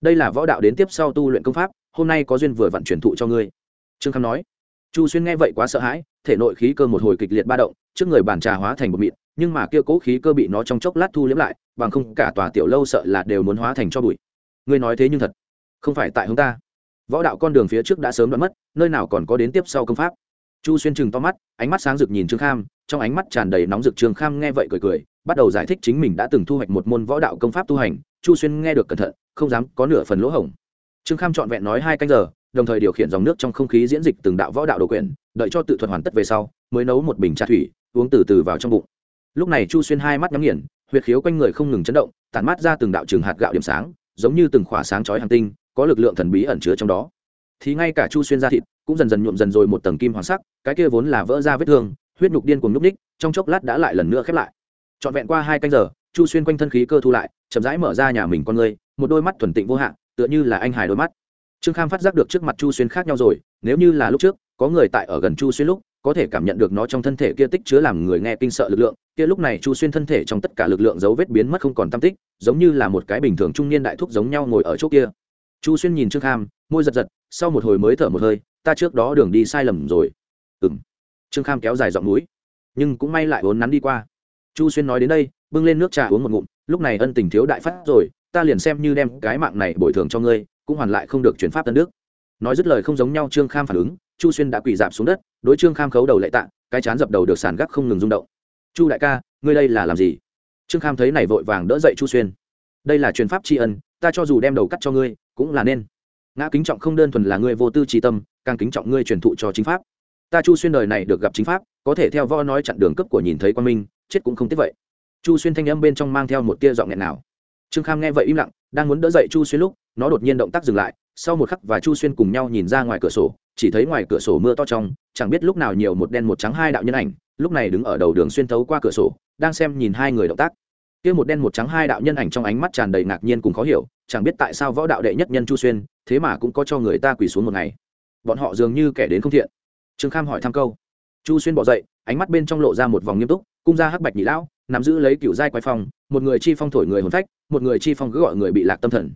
Đây là võ đạo đến tiếp sau tu luyện công pháp, hôm nay có duyên vừa vặn truyền thụ cho ngươi trương kham nói. Chu xuyên nghe vậy quá sợ hãi, thể nội khí cơ một hồi kịch liệt ba động, trước người bàn trà hóa thành một mịn, nhưng mà kia cố khí cơ bị nó trong chốc lát thu liếm lại, bằng không cả tòa tiểu lâu sợ là đều muốn hóa thành cho bụi. Ngươi nói thế nhưng thật. Không phải tại hướng ta. Võ đạo con đường phía trước đã sớm đoạn mất, nơi nào còn có đến tiếp sau công pháp. Chu xuyên chừng to mắt, ánh mắt sáng rực nhìn trương kham trong ánh mắt tràn đầy nóng rực trương kham nghe vậy cười cười, bắt đầu giải thích chính mình đã từng thu hoạch một môn võ đạo công pháp tu hành. Chu xuyên nghe được cẩn thận, không dám có nửa phần lỗ hổng. Trương kham trọn vẹn nói hai canh giờ đồng thời điều khiển dòng nước trong không khí diễn dịch từng đạo võ đạo đồ quyển đợi cho tự thuật hoàn tất về sau, mới nấu một bình trà thủy, uống từ từ vào trong bụng. Lúc này chu xuyên hai mắt nhắm nghiền, huyệt khiếu quanh người không ngừng chấn động, tản mát ra từng đạo trường hạt gạo điểm sáng, giống như từng khỏa sáng chói hàng tinh, có lực lượng thần bí ẩn chứa trong đó. Thì ngay cả chu xuyên da thịt cũng dần dần nhuộm dần rồi một tầng kim hoàng sắc, cái kia vốn là vỡ ra vết thương, huyết nhục điên cuồng nhúc ních trong chốc lát đã lại lần nữa khép lại. Trọn vẹn qua hai canh giờ, chu xuyên quanh thân khí cơ thu lại, chậm rãi mở ra nhà mình con người, một đôi mắt thuần tịnh vô hạn, tựa như là anh hài đôi mắt trương kham phát giác được trước mặt chu xuyên khác nhau rồi, nếu như là lúc trước, có người tại ở gần chu xuyên lúc, có thể cảm nhận được nó trong thân thể kia tích chứa làm người nghe kinh sợ lực lượng, kia lúc này chu xuyên thân thể trong tất cả lực lượng dấu vết biến mất không còn tam tích, giống như là một cái bình thường trung niên đại thúc giống nhau ngồi ở chỗ kia. Chu xuyên nhìn trương kham, môi giật giật, sau một hồi mới thở một hơi, ta trước đó đường đi sai lầm rồi. Ừng trương kham kéo dài giọng núi, nhưng cũng may lại vốn nắn đi qua. Chu xuyên nói đến đây, bưng lên nước trà uống một ngụm, lúc này ân tình thiếu đại phát rồi, ta liền xem như đem cái mạng này bồi thường cho ngươi cũng hoàn lại không được chuyển pháp tân đức. Nói dứt lời không giống nhau, trương kham phản ứng, chu xuyên đã quỳ dạp xuống đất, đối trương kham khấu đầu lệ tạ, cái chán dập đầu được sàn gác không ngừng rung động. Chu đại ca, ngươi đây là làm gì? Trương kham thấy này vội vàng đỡ dậy chu xuyên. Đây là truyền pháp tri ân, ta cho dù đem đầu cắt cho ngươi, cũng là nên. Ngã kính trọng không đơn thuần là ngươi vô tư trí tâm, càng kính trọng ngươi truyền thụ cho chính pháp. Ta chu xuyên đời này được gặp chính pháp, có thể theo võ nói chặn đường cấp của nhìn thấy quan minh, chết cũng không tiếc vậy. Chu xuyên thanh âm bên trong mang theo một tia giọng nghẹn nào. Trương kham nghe vậy im lặng, đang muốn đỡ dậy chu xuyên lúc nó đột nhiên động tác dừng lại, sau một khắc và chu xuyên cùng nhau nhìn ra ngoài cửa sổ, chỉ thấy ngoài cửa sổ mưa to trong, chẳng biết lúc nào nhiều một đen một trắng hai đạo nhân ảnh, lúc này đứng ở đầu đường xuyên thấu qua cửa sổ, đang xem nhìn hai người động tác. Kia một đen một trắng hai đạo nhân ảnh trong ánh mắt tràn đầy ngạc nhiên cùng khó hiểu, chẳng biết tại sao võ đạo đệ nhất nhân chu xuyên, thế mà cũng có cho người ta quỳ xuống một ngày. Bọn họ dường như kẻ đến không thiện. Trương kham hỏi thăm câu. Chu xuyên bỏ dậy, ánh mắt bên trong lộ ra một vòng nghiêm túc, cung ra hắc bạch nhị lão, nắm giữ lấy cựu giai quái phong, một người chi phong thổi người hồn phách, một người chi phong cứ gọi người bị lạc tâm thần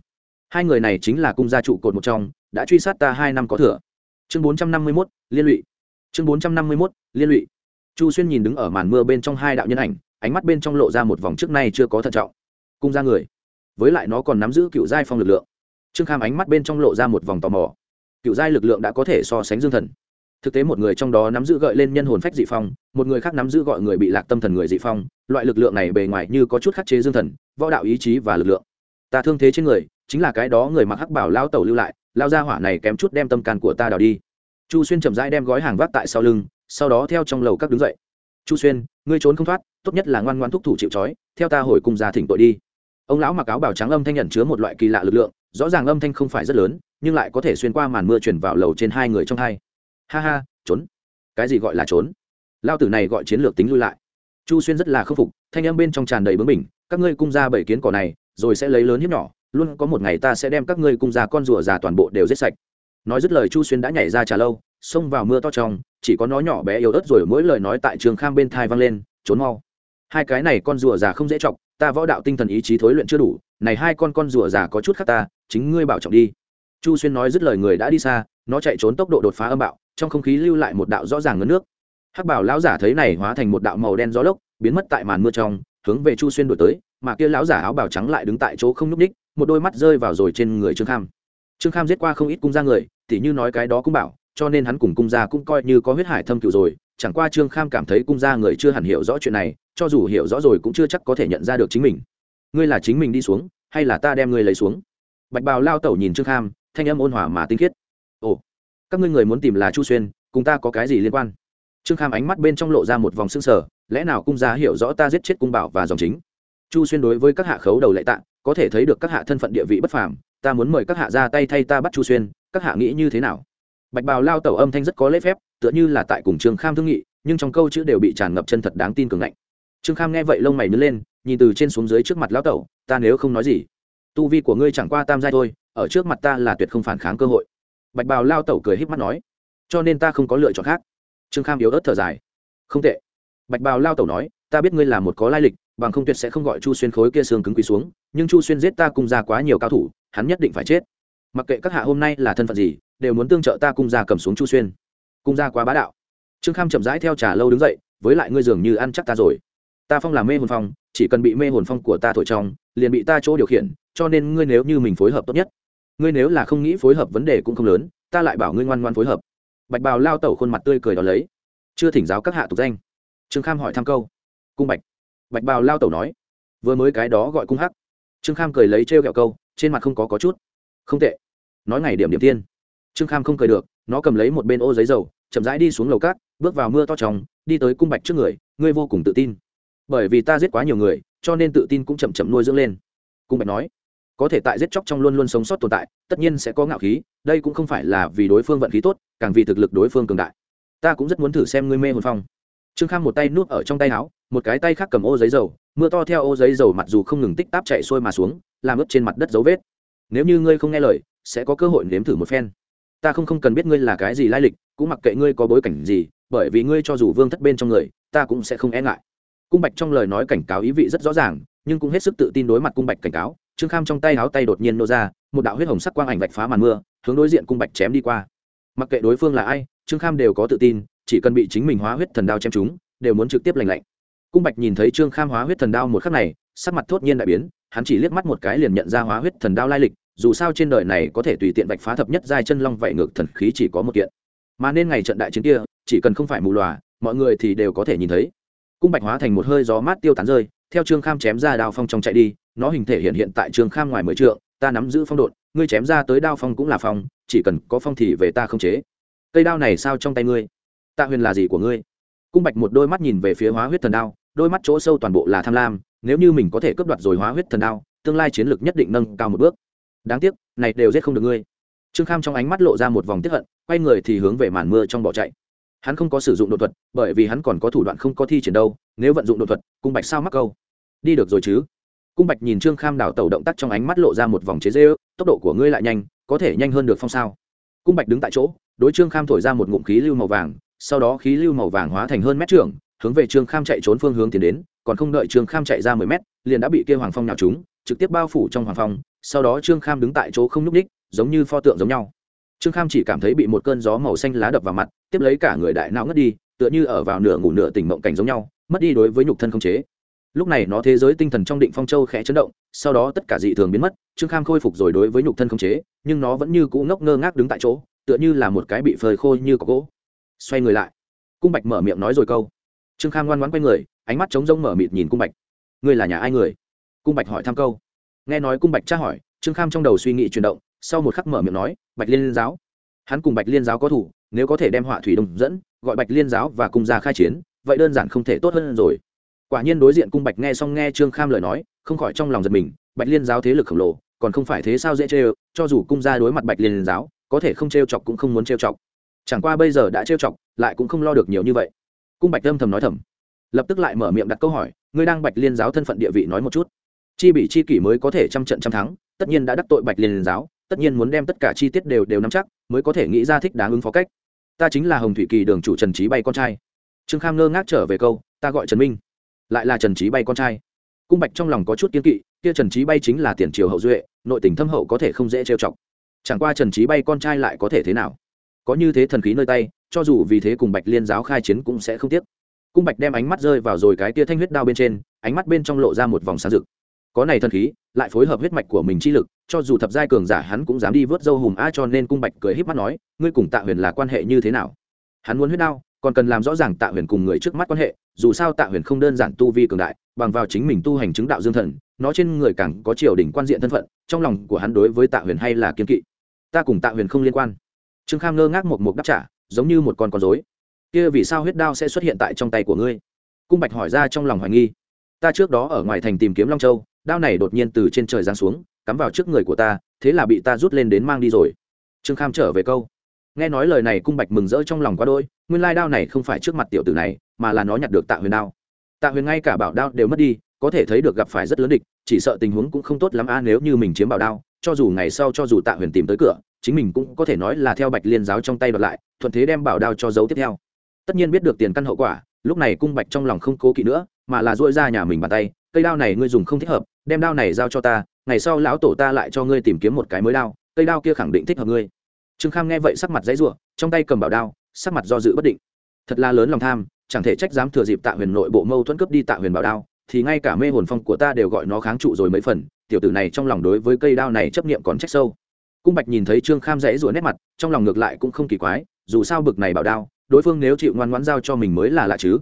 hai người này chính là cung gia trụ cột một trong, đã truy sát ta hai năm có thừa. Chương bốn trăm năm mươi mốt, liên lụy. Chương bốn trăm năm mươi mốt, liên lụy. Chu xuyên nhìn đứng ở màn mưa bên trong hai đạo nhân ảnh, ánh mắt bên trong lộ ra một vòng trước nay chưa có thận trọng. Cung ra người. Với lại nó còn nắm giữ cựu giai phong lực lượng. Trương kham ánh mắt bên trong lộ ra một vòng tò mò. Cựu giai lực lượng đã có thể so sánh dương thần. Thực tế một người trong đó nắm giữ gợi lên nhân hồn phách dị phong, một người khác nắm giữ gọi người bị lạc tâm thần người dị phong, loại lực lượng này bề ngoài như có chút khắc chế dương thần, võ đạo ý chí và lực lượng. Ta thương thế trên người chính là cái đó người mặc hắc bảo lao tẩu lưu lại, lao ra hỏa này kém chút đem tâm can của ta đào đi. Chu xuyên chậm rãi đem gói hàng vác tại sau lưng, sau đó theo trong lầu các đứng dậy. Chu xuyên, ngươi trốn không thoát, tốt nhất là ngoan ngoan thúc thủ chịu trói, theo ta hồi cùng ra thỉnh tội đi. Ông lão mặc áo bảo trắng âm thanh nhận chứa một loại kỳ lạ lực lượng, rõ ràng âm thanh không phải rất lớn, nhưng lại có thể xuyên qua màn mưa chuyển vào lầu trên hai người trong hai. Ha ha, trốn. Cái gì gọi là trốn? Lao tử này gọi chiến lược tính lui lại. Chu xuyên rất là khâm phục, thanh âm bên trong tràn đầy bướng bỉnh, các ngươi cung ra bảy kiến cỏ này, rồi sẽ lấy lớn hiếp nhỏ luôn có một ngày ta sẽ đem các ngươi cung ra con rùa già toàn bộ đều giết sạch. Nói dứt lời chu xuyên đã nhảy ra trà lâu, xông vào mưa to trong, chỉ có nó nhỏ bé yếu ớt rồi mỗi lời nói tại trường kham bên thai vang lên, trốn mau. Hai cái này con rùa già không dễ chọc, ta võ đạo tinh thần ý chí thối luyện chưa đủ, này hai con con rùa già có chút khác ta, chính ngươi bảo trọng đi. Chu xuyên nói dứt lời người đã đi xa, nó chạy trốn tốc độ đột phá âm bạo, trong không khí lưu lại một đạo rõ ràng ngấn nước. Hắc bảo lão giả thấy này hóa thành một đạo màu đen gió lốc, biến mất tại màn mưa trong, hướng về chu xuyên đổi tới mà kia lão giả áo bào trắng lại đứng tại chỗ không nhúc ních một đôi mắt rơi vào rồi trên người trương kham. Trương kham giết qua không ít cung gia người, tỉ như nói cái đó cũng bảo, cho nên hắn cùng cung gia cũng coi như có huyết hải thâm cựu rồi, chẳng qua trương kham cảm thấy cung gia người chưa hẳn hiểu rõ chuyện này, cho dù hiểu rõ rồi cũng chưa chắc có thể nhận ra được chính mình. Ngươi là chính mình đi xuống, hay là ta đem ngươi lấy xuống? Bạch bào lao tẩu nhìn trương kham, thanh âm ôn hòa mà tinh khiết. Ồ, các ngươi người muốn tìm là chu xuyên, cùng ta có cái gì liên quan? Trương kham ánh mắt bên trong lộ ra một vòng xương sở lẽ nào cung gia hiểu rõ ta giết chết cung bảo và dòng chính? Chu xuyên đối với các hạ khấu đầu lệ tạ, có thể thấy được các hạ thân phận địa vị bất phàm, ta muốn mời các hạ ra tay thay ta bắt chu xuyên, các hạ nghĩ như thế nào? Bạch bào lao tẩu âm thanh rất có lễ phép, tựa như là tại cùng trương kham thương nghị, nhưng trong câu chữ đều bị tràn ngập chân thật đáng tin cường ngạnh. Trương kham nghe vậy lông mày nứt lên, nhìn từ trên xuống dưới trước mặt lao tẩu, ta nếu không nói gì, tu vi của ngươi chẳng qua tam giai thôi, ở trước mặt ta là tuyệt không phản kháng cơ hội. Bạch bào lao tẩu cười híp mắt nói, cho nên ta không có lựa chọn khác. Trương kham yếu ớt thở dài, không tệ. Bạch bào lao tẩu nói, ta biết ngươi là một có lai lịch bằng không tuyệt sẽ không gọi chu xuyên khối kia xương cứng quỳ xuống, nhưng chu xuyên giết ta cung ra quá nhiều cao thủ, hắn nhất định phải chết. Mặc kệ các hạ hôm nay là thân phận gì, đều muốn tương trợ ta cung ra cầm xuống chu xuyên. Cung ra quá bá đạo. Trương kham chậm rãi theo trà lâu đứng dậy, với lại ngươi dường như ăn chắc ta rồi. Ta phong là mê hồn phong, chỉ cần bị mê hồn phong của ta thổi trong, liền bị ta chỗ điều khiển, cho nên ngươi nếu như mình phối hợp tốt nhất, ngươi nếu là không nghĩ phối hợp vấn đề cũng không lớn, ta lại bảo ngươi ngoan ngoan phối hợp. Bạch bào lao tẩu khuôn mặt tươi cười đó lấy. Chưa thỉnh giáo các hạ tục danh. Trương kham hỏi thăm câu. Cung bạch bạch bào lao tẩu nói, vừa mới cái đó gọi cung hắc. Trương kham cười lấy trêu kẹo câu, trên mặt không có có chút. Không tệ, nói ngày điểm điểm tiên. Trương kham không cười được, nó cầm lấy một bên ô giấy dầu, chậm rãi đi xuống lầu cát, bước vào mưa to tròng đi tới cung bạch trước người, ngươi vô cùng tự tin. Bởi vì ta giết quá nhiều người, cho nên tự tin cũng chậm chậm nuôi dưỡng lên. Cung bạch nói, có thể tại giết chóc trong luôn luôn sống sót tồn tại, tất nhiên sẽ có ngạo khí, đây cũng không phải là vì đối phương vận khí tốt, càng vì thực lực đối phương cường đại. Ta cũng rất muốn thử xem ngươi mê hồn phong. Trương kham một tay nuốt ở trong tay áo một cái tay khác cầm ô giấy dầu, mưa to theo ô giấy dầu mặc dù không ngừng tích táp chạy xuôi mà xuống, làm ướt trên mặt đất dấu vết. Nếu như ngươi không nghe lời, sẽ có cơ hội nếm thử một phen. Ta không không cần biết ngươi là cái gì lai lịch, cũng mặc kệ ngươi có bối cảnh gì, bởi vì ngươi cho dù vương thất bên trong người, ta cũng sẽ không e ngại. Cung bạch trong lời nói cảnh cáo ý vị rất rõ ràng, nhưng cũng hết sức tự tin đối mặt cung bạch cảnh cáo, trương kham trong tay áo tay đột nhiên nô ra, một đạo huyết hồng sắc quang ảnh vạch phá màn mưa, hướng đối diện cung bạch chém đi qua. Mặc kệ đối phương là ai, trương kham đều có tự tin, chỉ cần bị chính mình hóa huyết thần đao chém chúng đều muốn trực tiếp lành lạnh cung bạch nhìn thấy trương kham hóa huyết thần đao một khắc này, sắc mặt thốt nhiên đại biến, hắn chỉ liếc mắt một cái liền nhận ra hóa huyết thần đao lai lịch, dù sao trên đời này có thể tùy tiện vạch phá thập nhất giai chân long vậy ngược thần khí chỉ có một kiện. Mà nên ngày trận đại chiến kia, chỉ cần không phải mù lòa mọi người thì đều có thể nhìn thấy. Cung bạch hóa thành một hơi gió mát tiêu tán rơi, theo trương kham chém ra đao phong trong chạy đi, nó hình thể hiện hiện tại trương kham ngoài mười trượng, ta nắm giữ phong độn, ngươi chém ra tới đao phong cũng là phong, chỉ cần có phong thì về ta không chế. Cây đao này sao trong tay ngươi? Tạ huyền là gì của ngươi? Cung bạch một đôi mắt nhìn về phía hóa huyết thần đao đôi mắt chỗ sâu toàn bộ là tham lam, nếu như mình có thể cướp đoạt rồi hóa huyết thần đao, tương lai chiến lược nhất định nâng cao một bước. Đáng tiếc, này đều giết không được ngươi. Trương kham trong ánh mắt lộ ra một vòng tiếp hận, quay người thì hướng về màn mưa trong bỏ chạy. Hắn không có sử dụng đột thuật, bởi vì hắn còn có thủ đoạn không có thi triển đâu, nếu vận dụng đột thuật, cung bạch sao mắc câu? Đi được rồi chứ? Cung bạch nhìn trương kham đảo tàu động tác trong ánh mắt lộ ra một vòng chế dê tốc độ của ngươi lại nhanh, có thể nhanh hơn được phong sao? Cung bạch đứng tại chỗ, đối trương kham thổi ra một ngụm khí lưu màu vàng, sau đó khí lưu màu vàng hóa thành hơn mét trưởng hướng về trương kham chạy trốn phương hướng tiến đến, còn không đợi trương kham chạy ra mười mét, liền đã bị kia hoàng phong nhào trúng, trực tiếp bao phủ trong hoàng phong, sau đó trương kham đứng tại chỗ không nhúc ních giống như pho tượng giống nhau. Trương kham chỉ cảm thấy bị một cơn gió màu xanh lá đập vào mặt, tiếp lấy cả người đại não ngất đi, tựa như ở vào nửa ngủ nửa tỉnh mộng cảnh giống nhau, mất đi đối với nhục thân không chế. Lúc này nó thế giới tinh thần trong định phong châu khẽ chấn động, sau đó tất cả dị thường biến mất, trương kham khôi phục rồi đối với nhục thân không chế, nhưng nó vẫn như cũ ngốc ngơ ngác đứng tại chỗ, tựa như là một cái bị phơi khô như có gỗ. Xoay người lại. Cung bạch mở miệng nói rồi câu trương kham ngoan ngoãn quay người, ánh mắt trống rông mở mịt nhìn cung bạch. Ngươi là nhà ai người? Cung bạch hỏi thăm câu. Nghe nói cung bạch tra hỏi, trương kham trong đầu suy nghĩ chuyển động, sau một khắc mở miệng nói, bạch liên giáo. Hắn cùng bạch liên giáo có thủ, nếu có thể đem họa thủy đồng dẫn, gọi bạch liên giáo và Cung gia khai chiến, vậy đơn giản không thể tốt hơn rồi. Quả nhiên đối diện cung bạch nghe xong nghe trương kham lời nói, không khỏi trong lòng giật mình, bạch liên giáo thế lực khổng lồ, còn không phải thế sao dễ chê cho dù cung gia đối mặt bạch liên giáo, có thể không t chọc cũng không muốn t chọc. Chẳng qua bây giờ đã t chọc, lại cũng không lo được nhiều như vậy cung bạch âm thầm nói thầm. Lập tức lại mở miệng đặt câu hỏi, ngươi đang bạch liên giáo thân phận địa vị nói một chút? Chi bị chi kỷ mới có thể trăm trận trăm thắng, tất nhiên đã đắc tội bạch liên giáo, tất nhiên muốn đem tất cả chi tiết đều đều nắm chắc, mới có thể nghĩ ra thích đáng ứng phó cách. Ta chính là hồng thủy kỳ đường chủ trần trí bay con trai. Trương kham ngơ ngác trở về câu, ta gọi trần minh, lại là trần trí bay con trai. Cung bạch trong lòng có chút kiên kỵ, kia trần trí bay chính là tiền triều hậu duệ, nội tình thâm hậu có thể không dễ trêu chọc. Chẳng qua trần trí bay con trai lại có thể thế nào? Có như thế thần khí nơi tay cho dù vì thế cùng bạch liên giáo khai chiến cũng sẽ không tiếc. Cung bạch đem ánh mắt rơi vào rồi cái tia thanh huyết đao bên trên, ánh mắt bên trong lộ ra một vòng sáng rực. Có này thần khí, lại phối hợp huyết mạch của mình chi lực, cho dù thập giai cường giả hắn cũng dám đi vớt dâu hùm a cho nên cung bạch cười híp mắt nói, ngươi cùng tạ huyền là quan hệ như thế nào? Hắn muốn huyết đao, còn cần làm rõ ràng tạ huyền cùng người trước mắt quan hệ, dù sao tạ huyền không đơn giản tu vi cường đại, bằng vào chính mình tu hành chứng đạo dương thần, nó trên người càng có triều đỉnh quan diện thân phận, trong lòng của hắn đối với tạ huyền hay là kiên kỵ. Ta cùng tạ huyền không liên quan. Trương kham ngơ ngác một một đáp trả giống như một con con dối kia vì sao huyết đao sẽ xuất hiện tại trong tay của ngươi? Cung bạch hỏi ra trong lòng hoài nghi. Ta trước đó ở ngoài thành tìm kiếm long châu, đao này đột nhiên từ trên trời giáng xuống, cắm vào trước người của ta, thế là bị ta rút lên đến mang đi rồi. Trương kham trở về câu. Nghe nói lời này cung bạch mừng rỡ trong lòng quá đôi nguyên lai đao này không phải trước mặt tiểu tử này, mà là nó nhặt được tạ huyền đao. Tạ huyền ngay cả bảo đao đều mất đi, có thể thấy được gặp phải rất lớn địch, chỉ sợ tình huống cũng không tốt lắm a, nếu như mình chiếm bảo đao, cho dù ngày sau cho dù tạ huyền tìm tới cửa chính mình cũng có thể nói là theo bạch liên giáo trong tay đoạt lại, thuận thế đem bảo đao cho dấu tiếp theo. Tất nhiên biết được tiền căn hậu quả, lúc này cung bạch trong lòng không cố kỵ nữa, mà là dội ra nhà mình bàn tay, cây đao này ngươi dùng không thích hợp, đem đao này giao cho ta, ngày sau lão tổ ta lại cho ngươi tìm kiếm một cái mới đao, cây đao kia khẳng định thích hợp ngươi. Trương kham nghe vậy sắc mặt dãy r u ộ trong tay cầm bảo đao, sắc mặt do dự bất định. Thật là lớn lòng tham, chẳng thể trách dám thừa dịp tạ huyền nội bộ mâu thuẫn cướp đi tạ huyền bảo đao, thì ngay cả mê hồn phong của ta đều gọi nó kháng trụ rồi mấy phần, tiểu tử này trong lòng đối với cây đao này chấp niệm còn trách sâu cung bạch nhìn thấy trương kham dãy rủa nét mặt, trong lòng ngược lại cũng không kỳ quái, dù sao bực này bảo đao, đối phương nếu chịu ngoan ngoãn giao cho mình mới là lạ chứ.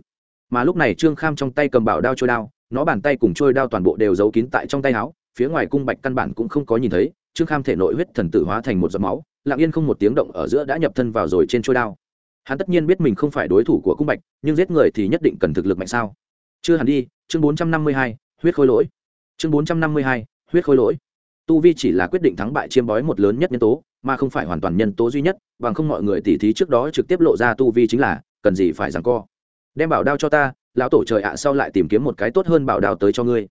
Mà lúc này trương kham trong tay cầm bảo đao trôi đao, nó bàn tay cùng trôi đao toàn bộ đều giấu kín tại trong tay áo, phía ngoài cung bạch căn bản cũng không có nhìn thấy, trương kham thể nội huyết thần tử hóa thành một giọt máu, lặng yên không một tiếng động ở giữa đã nhập thân vào rồi trên trôi đao. Hắn tất nhiên biết mình không phải đối thủ của cung bạch, nhưng giết người thì nhất định cần thực lực mạnh sao. Chưa hẳn đi, chương bốn trăm năm mươi hai, huyết khôi lỗi. Chương bốn trăm năm mươi hai, huyết khôi lỗi tu vi chỉ là quyết định thắng bại chiêm bói một lớn nhất nhân tố, mà không phải hoàn toàn nhân tố duy nhất, bằng không mọi người tỉ thí trước đó trực tiếp lộ ra tu vi chính là, cần gì phải rằng co. Đem bảo đao cho ta, lão tổ trời ạ, sau lại tìm kiếm một cái tốt hơn bảo đao tới cho ngươi.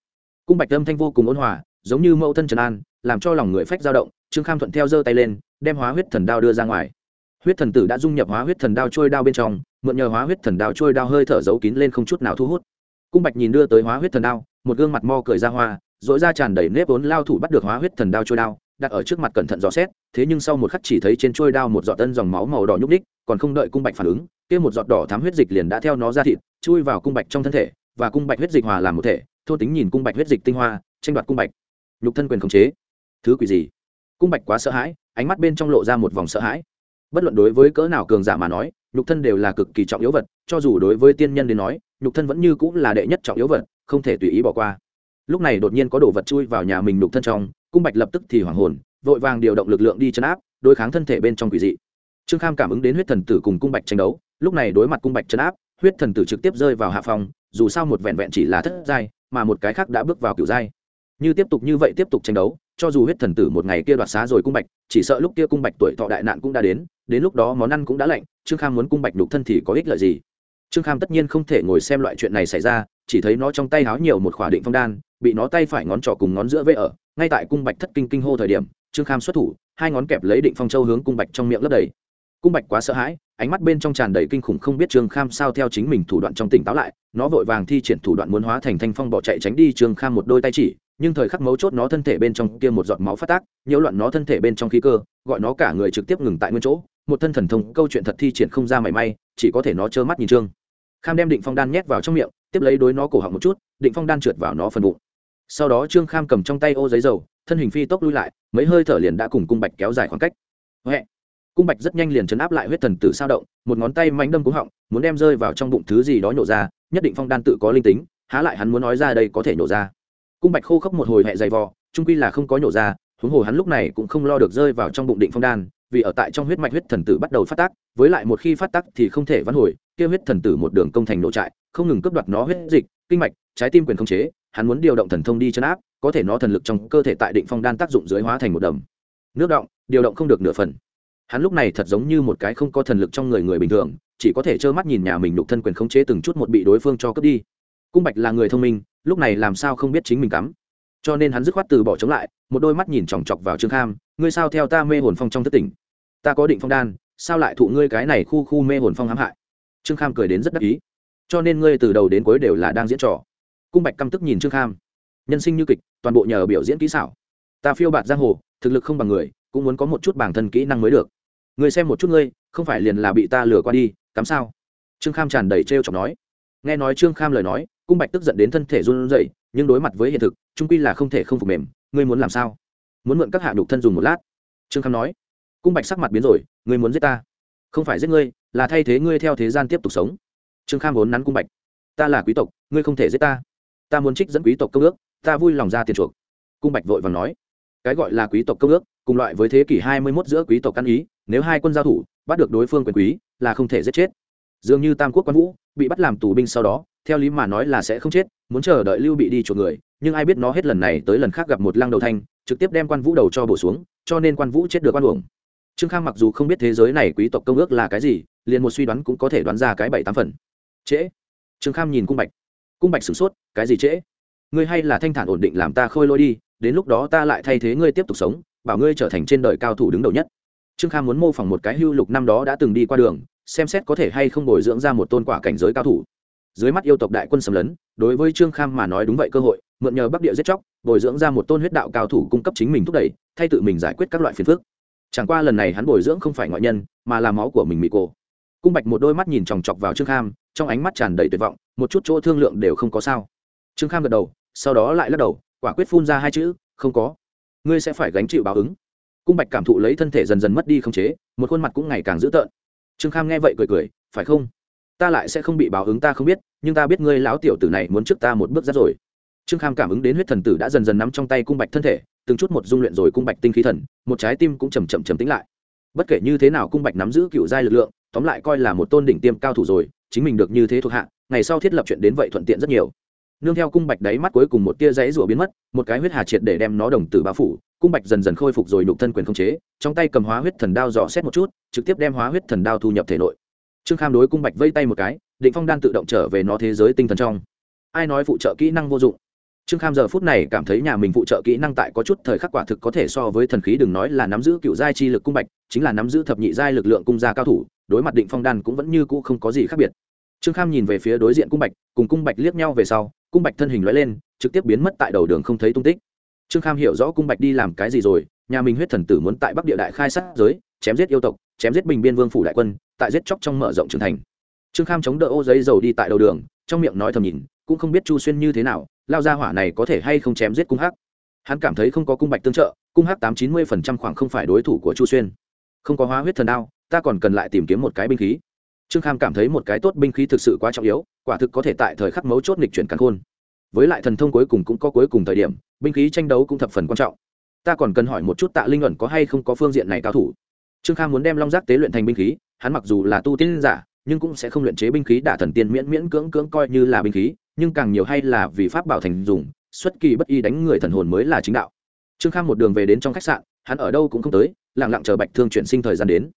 Cung bạch âm thanh vô cùng ôn hòa, giống như mẫu thân trần an, làm cho lòng người phách dao động, trương kham thuận theo giơ tay lên, đem hóa huyết thần đao đưa ra ngoài. Huyết thần tử đã dung nhập hóa huyết thần đao trôi đao bên trong, mượn nhờ hóa huyết thần đao trôi đao hơi thở giấu kín lên không chút nào thu hút. Cung bạch nhìn đưa tới hóa huyết thần đao, một gương mặt mo cười ra hoa dỗi ra tràn đầy nếp vốn lao thủ bắt được hóa huyết thần đao trôi đao, đặt ở trước mặt cẩn thận dò xét, thế nhưng sau một khắc chỉ thấy trên trôi đao một giọt tân dòng máu màu đỏ nhúc ních còn không đợi cung bạch phản ứng, kia một giọt đỏ thám huyết dịch liền đã theo nó ra thịt, chui vào cung bạch trong thân thể, và cung bạch huyết dịch hòa làm một thể, thô tính nhìn cung bạch huyết dịch tinh hoa, tranh đoạt cung bạch. Nhục thân quyền khống chế. Thứ quỷ gì? Cung bạch quá sợ hãi, ánh mắt bên trong lộ ra một vòng sợ hãi. Bất luận đối với cỡ nào cường giả mà nói, nhục thân đều là cực kỳ trọng yếu vật, cho dù đối với tiên nhân đến nói, nhục thân vẫn như cũng là đệ nhất trọng yếu vật, không thể tùy ý bỏ qua lúc này đột nhiên có đồ vật chui vào nhà mình đục thân trong, cung bạch lập tức thì hoảng hồn, vội vàng điều động lực lượng đi chấn áp, đối kháng thân thể bên trong quỷ dị. Trương kham cảm ứng đến huyết thần tử cùng cung bạch tranh đấu, lúc này đối mặt cung bạch chấn áp, huyết thần tử trực tiếp rơi vào hạ phòng, dù sao một vẹn vẹn chỉ là thất giai, mà một cái khác đã bước vào kiểu giai. Như tiếp tục như vậy tiếp tục tranh đấu, cho dù huyết thần tử một ngày kia đoạt xá rồi cung bạch, chỉ sợ lúc kia cung bạch tuổi thọ đại nạn cũng đã đến đến lúc đó món ăn cũng đã lạnh, trương kham muốn cung bạch đục thân thì có ích lợi gì? Trương kham tất nhiên không thể ngồi xem loại chuyện này xảy ra, chỉ thấy nó trong tay háo nhiều một khỏa định phong đan, bị nó tay phải ngón trỏ cùng ngón giữa vây ở, ngay tại cung bạch thất kinh kinh hô thời điểm, trương kham xuất thủ, hai ngón kẹp lấy định phong châu hướng cung bạch trong miệng lấp đầy. Cung bạch quá sợ hãi, ánh mắt bên trong tràn đầy kinh khủng không biết trương kham sao theo chính mình thủ đoạn trong tỉnh táo lại, nó vội vàng thi triển thủ đoạn muốn hóa thành thanh phong bỏ chạy tránh đi trương kham một đôi tay chỉ, nhưng thời khắc mấu chốt nó thân thể bên trong kia một giọt máu phát tác, nhiễu loạn nó thân thể bên trong khí cơ, gọi nó cả người trực tiếp ngừng tại nguyên chỗ, một thân thần thông câu chuyện thật thi triển không ra mảy may, chỉ có thể nó trơ mắt nhìn trương kham đem định phong đan nhét vào trong miệng, tiếp lấy đối nó cổ họng một chút, định phong đan trượt vào nó phần bụng. Sau đó trương kham cầm trong tay ô giấy dầu, thân hình phi tốc lui lại, mấy hơi thở liền đã cùng cung bạch kéo dài khoảng cách. Huệ. cung bạch rất nhanh liền chấn áp lại huyết thần tử sao động, một ngón tay mánh đâm cúng họng, muốn đem rơi vào trong bụng thứ gì đó nhổ ra, nhất định phong đan tự có linh tính, há lại hắn muốn nói ra đây có thể nhổ ra. Cung bạch khô khốc một hồi hẹ dày vò trung quy là không có nhổ ra, huống hồ hắn lúc này cũng không lo được rơi vào trong bụng định phong đan vì ở tại trong huyết mạch huyết thần tử bắt đầu phát tác, với lại một khi phát tác thì không thể vãn hồi, kia huyết thần tử một đường công thành nổ trại, không ngừng cướp đoạt nó huyết dịch, kinh mạch, trái tim quyền không chế, hắn muốn điều động thần thông đi chấn áp, có thể nó thần lực trong cơ thể tại định phong đan tác dụng dưới hóa thành một đầm. Nước động, điều động không được nửa phần. Hắn lúc này thật giống như một cái không có thần lực trong người người bình thường, chỉ có thể trơ mắt nhìn nhà mình đục thân quyền khống chế từng chút một bị đối phương cho cướp đi. Cung bạch là người thông minh, lúc này làm sao không biết chính mình cắm. Cho nên hắn dứt khoát từ bỏ chống lại, một đôi mắt nhìn chòng chọc vào trương kham, ngươi sao theo ta mê hồn phong trong thất tỉnh? Ta có định phong đan, sao lại thụ ngươi cái này khu khu mê hồn phong hãm hại? Trương kham cười đến rất đắc ý. Cho nên ngươi từ đầu đến cuối đều là đang diễn trò. Cung bạch căm tức nhìn trương kham. Nhân sinh như kịch, toàn bộ nhờ biểu diễn kỹ xảo. Ta phiêu bạt giang hồ, thực lực không bằng người, cũng muốn có một chút bản thân kỹ năng mới được. Người xem một chút ngươi, không phải liền là bị ta lừa qua đi, cắm sao? Trương kham tràn đầy t r chọc nói. Nghe nói trương kham lời nói, cung bạch tức giận đến thân thể run rẩy, nhưng đối mặt với hiện thực trung quy là không thể không phục mềm. Ngươi muốn làm sao? Muốn mượn các hạ đục thân dùng một lát. Trương kham nói cung bạch sắc mặt biến rồi, ngươi muốn giết ta? Không phải giết ngươi, là thay thế ngươi theo thế gian tiếp tục sống. Trương kham vốn nắn cung bạch. Ta là quý tộc, ngươi không thể giết ta. Ta muốn trích dẫn quý tộc công ước, ta vui lòng ra tiền chuộc. Cung bạch vội và nói. Cái gọi là quý tộc công ước, cùng loại với thế kỷ hai mươi 21 giữa quý tộc căn ý, nếu hai quân giao thủ, bắt được đối phương quyền quý, là không thể giết chết. Dường như tam quốc quan vũ, bị bắt làm tù binh sau đó, theo lý mà nói là sẽ không chết, muốn chờ đợi lưu bị đi chuộc người, nhưng ai biết nó hết lần này tới lần khác gặp một lăng đầu thanh, trực tiếp đem quan vũ đầu cho bổ xuống, cho nên quan vũ chết được quan uổng trương khang mặc dù không biết thế giới này quý tộc công ước là cái gì, liền một suy đoán cũng có thể đoán ra cái bảy tám phần. Trễ. Trương kham nhìn cung bạch. Cung bạch sửng sốt, cái gì trễ? Ngươi hay là thanh thản ổn định làm ta khôi lôi đi, đến lúc đó ta lại thay thế ngươi tiếp tục sống, bảo ngươi trở thành trên đời cao thủ đứng đầu nhất. Trương kham muốn mô phỏng một cái hưu lục năm đó đã từng đi qua đường, xem xét có thể hay không bồi dưỡng ra một tôn quả cảnh giới cao thủ. Dưới mắt yêu tộc đại quân xâm lấn, đối với trương kham mà nói đúng vậy cơ hội, mượn nhờ bắc địa giết chóc, bồi dưỡng ra một tôn huyết đạo cao thủ cung cấp chính mình thúc đẩy, thay tự mình giải quyết các loại phiền phức chẳng qua lần này hắn bồi dưỡng không phải ngoại nhân, mà là máu của mình mỹ cô cung bạch một đôi mắt nhìn chòng chọc vào trương kham, trong ánh mắt tràn đầy tuyệt vọng, một chút chỗ thương lượng đều không có sao. Trương kham gật đầu, sau đó lại lắc đầu, quả quyết phun ra hai chữ, không có. Ngươi sẽ phải gánh chịu báo ứng. Cung bạch cảm thụ lấy thân thể dần dần mất đi không chế, một khuôn mặt cũng ngày càng dữ tợn. Trương kham nghe vậy cười cười, phải không? Ta lại sẽ không bị báo ứng ta không biết, nhưng ta biết ngươi lão tiểu tử này muốn trước ta một bước ra rồi. Trương kham cảm ứng đến huyết thần tử đã dần dần nắm trong tay cung bạch thân thể từng chút một dung luyện rồi cung bạch tinh khí thần, một trái tim cũng chầm chậm chầm tính lại. Bất kể như thế nào cung bạch nắm giữ cựu giai lực lượng, tóm lại coi là một tôn đỉnh tiêm cao thủ rồi, chính mình được như thế thuộc hạ, ngày sau thiết lập chuyện đến vậy thuận tiện rất nhiều. Nương theo cung bạch đáy mắt cuối cùng một tia giấy rủa biến mất, một cái huyết hà triệt để đem nó đồng tử bao phủ, cung bạch dần dần khôi phục rồi nhục thân quyền không chế, trong tay cầm hóa huyết thần đao dò xét một chút, trực tiếp đem hóa huyết thần đao thu nhập thể nội. Trương kham đối cung bạch vây tay một cái, định phong đan tự động trở về nó thế giới tinh thần trong. Ai nói phụ trợ kỹ năng vô dụng? Trương kham giờ phút này cảm thấy nhà mình phụ trợ kỹ năng tại có chút thời khắc quả thực có thể so với thần khí đừng nói là nắm giữ cựu giai chi lực cung bạch, chính là nắm giữ thập nhị giai lực lượng cung gia cao thủ, đối mặt định phong đan cũng vẫn như cũ không có gì khác biệt. Trương kham nhìn về phía đối diện cung bạch, cùng cung bạch liếc nhau về sau, cung bạch thân hình lóe lên, trực tiếp biến mất tại đầu đường không thấy tung tích. Trương kham hiểu rõ cung bạch đi làm cái gì rồi, nhà mình huyết thần tử muốn tại bắc địa đại khai sát giới, chém giết yêu tộc, chém giết bình biên vương phủ đại quân, tại giết chóc trong mở rộng trưởng thành. Trương kham chống đỡ ô giấy dầu đi tại đầu đường, trong miệng nói thầm nhìn cũng không biết chu xuyên như thế nào, lao ra hỏa này có thể hay không chém giết cung hắc. Hắn cảm thấy không có cung bạch tương trợ, cung hắc tám chín mươi phần trăm khoảng không phải đối thủ của chu xuyên. Không có hóa huyết thần đao, ta còn cần lại tìm kiếm một cái binh khí. Trương kham cảm thấy một cái tốt binh khí thực sự quá trọng yếu, quả thực có thể tại thời khắc mấu chốt nghịch chuyển căn khôn. Với lại thần thông cuối cùng cũng có cuối cùng thời điểm, binh khí tranh đấu cũng thập phần quan trọng. Ta còn cần hỏi một chút tạ linh luận có hay không có phương diện này cao thủ. Trương kham muốn đem long giác tế luyện thành binh khí, hắn mặc dù là tu tiên giả, nhưng cũng sẽ không luyện chế binh khí đả thần tiên miễn miễn cưỡng cưỡng coi như là binh khí nhưng càng nhiều hay là vì pháp bảo thành dùng, xuất kỳ bất y đánh người thần hồn mới là chính đạo. Trương kham một đường về đến trong khách sạn, hắn ở đâu cũng không tới lẳng lặng chờ bạch thương chuyển sinh thời gian đến.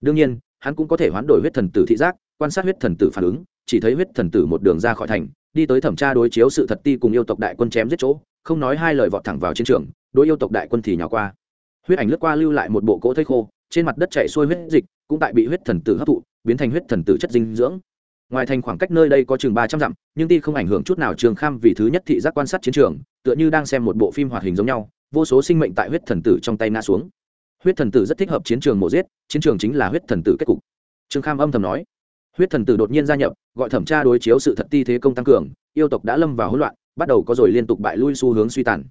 Đương nhiên, hắn cũng có thể hoán đổi huyết thần tử thị giác, quan sát huyết thần tử phản ứng, chỉ thấy huyết thần tử một đường ra khỏi thành, đi tới thẩm tra đối chiếu sự thật ti cùng yêu tộc đại quân chém giết chỗ, không nói hai lời vọt thẳng vào chiến trường, đối yêu tộc đại quân thì nhỏ qua. Huyết ảnh lướt qua lưu lại một bộ cỗ thây khô, trên mặt đất chạy xuôi huyết dịch, cũng tại bị huyết thần tử hấp thụ, biến thành huyết thần tử chất dinh dưỡng ngoài thành khoảng cách nơi đây có chừng ba trăm dặm, nhưng ti không ảnh hưởng chút nào trường kham vì thứ nhất thị giác quan sát chiến trường, tựa như đang xem một bộ phim hoạt hình giống nhau, vô số sinh mệnh tại huyết thần tử trong tay ngã xuống. Huyết thần tử rất thích hợp chiến trường mổ giết, chiến trường chính là huyết thần tử kết cục. Trương kham âm thầm nói. Huyết thần tử đột nhiên gia nhập, gọi thẩm tra đối chiếu sự thật ti thế công tăng cường, yêu tộc đã lâm vào hỗn loạn, bắt đầu có rồi liên tục bại lui xu hướng suy tàn.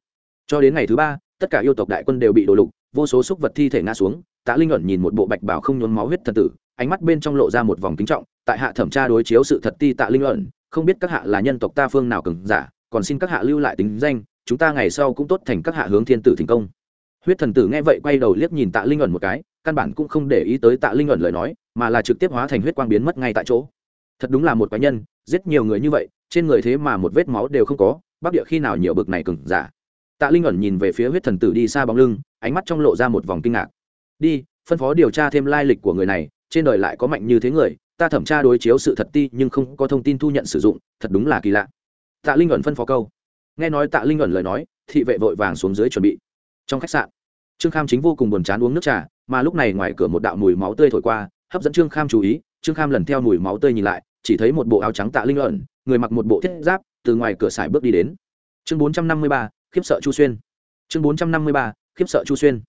Cho đến ngày thứ ba, tất cả yêu tộc đại quân đều bị đổ lục, vô số xúc vật thi thể ngã xuống, tạ linh ẩn nhìn một bộ bạch bảo không nhốn máu huyết thần tử ánh mắt bên trong lộ ra một vòng kính trọng tại hạ thẩm tra đối chiếu sự thật ti tạ linh luận, không biết các hạ là nhân tộc ta phương nào cường giả còn xin các hạ lưu lại tính danh chúng ta ngày sau cũng tốt thành các hạ hướng thiên tử thành công. Huyết thần tử nghe vậy quay đầu liếc nhìn tạ linh luận một cái căn bản cũng không để ý tới tạ linh luận lời nói mà là trực tiếp hóa thành huyết quang biến mất ngay tại chỗ. Thật đúng là một cá nhân giết nhiều người như vậy trên người thế mà một vết máu đều không có bắc địa khi nào nhiều bực này cừng giả. Tạ linh ẩn nhìn về phía huyết thần tử đi xa bóng lưng ánh mắt trong lộ ra một vòng kinh ngạc. Đi phân phó điều tra thêm lai lịch của người này trên đời lại có mạnh như thế người, ta thẩm tra đối chiếu sự thật ti nhưng không có thông tin thu nhận sử dụng, thật đúng là kỳ lạ. Tạ linh ẩn phân phó câu. Nghe nói tạ linh ẩn lời nói, thị vệ vội vàng xuống dưới chuẩn bị. Trong khách sạn, trương kham chính vô cùng buồn chán uống nước trà, mà lúc này ngoài cửa một đạo mùi máu tươi thổi qua, hấp dẫn trương kham chú ý, trương kham lần theo mùi máu tươi nhìn lại, chỉ thấy một bộ áo trắng tạ linh ẩn, người mặc một bộ thiết giáp, từ ngoài cửa sải bước đi đến. Chương bốn trăm năm mươi ba, khiếp sợ chu xuyên. Chương bốn trăm năm mươi ba, khiếp sợ chu xuyên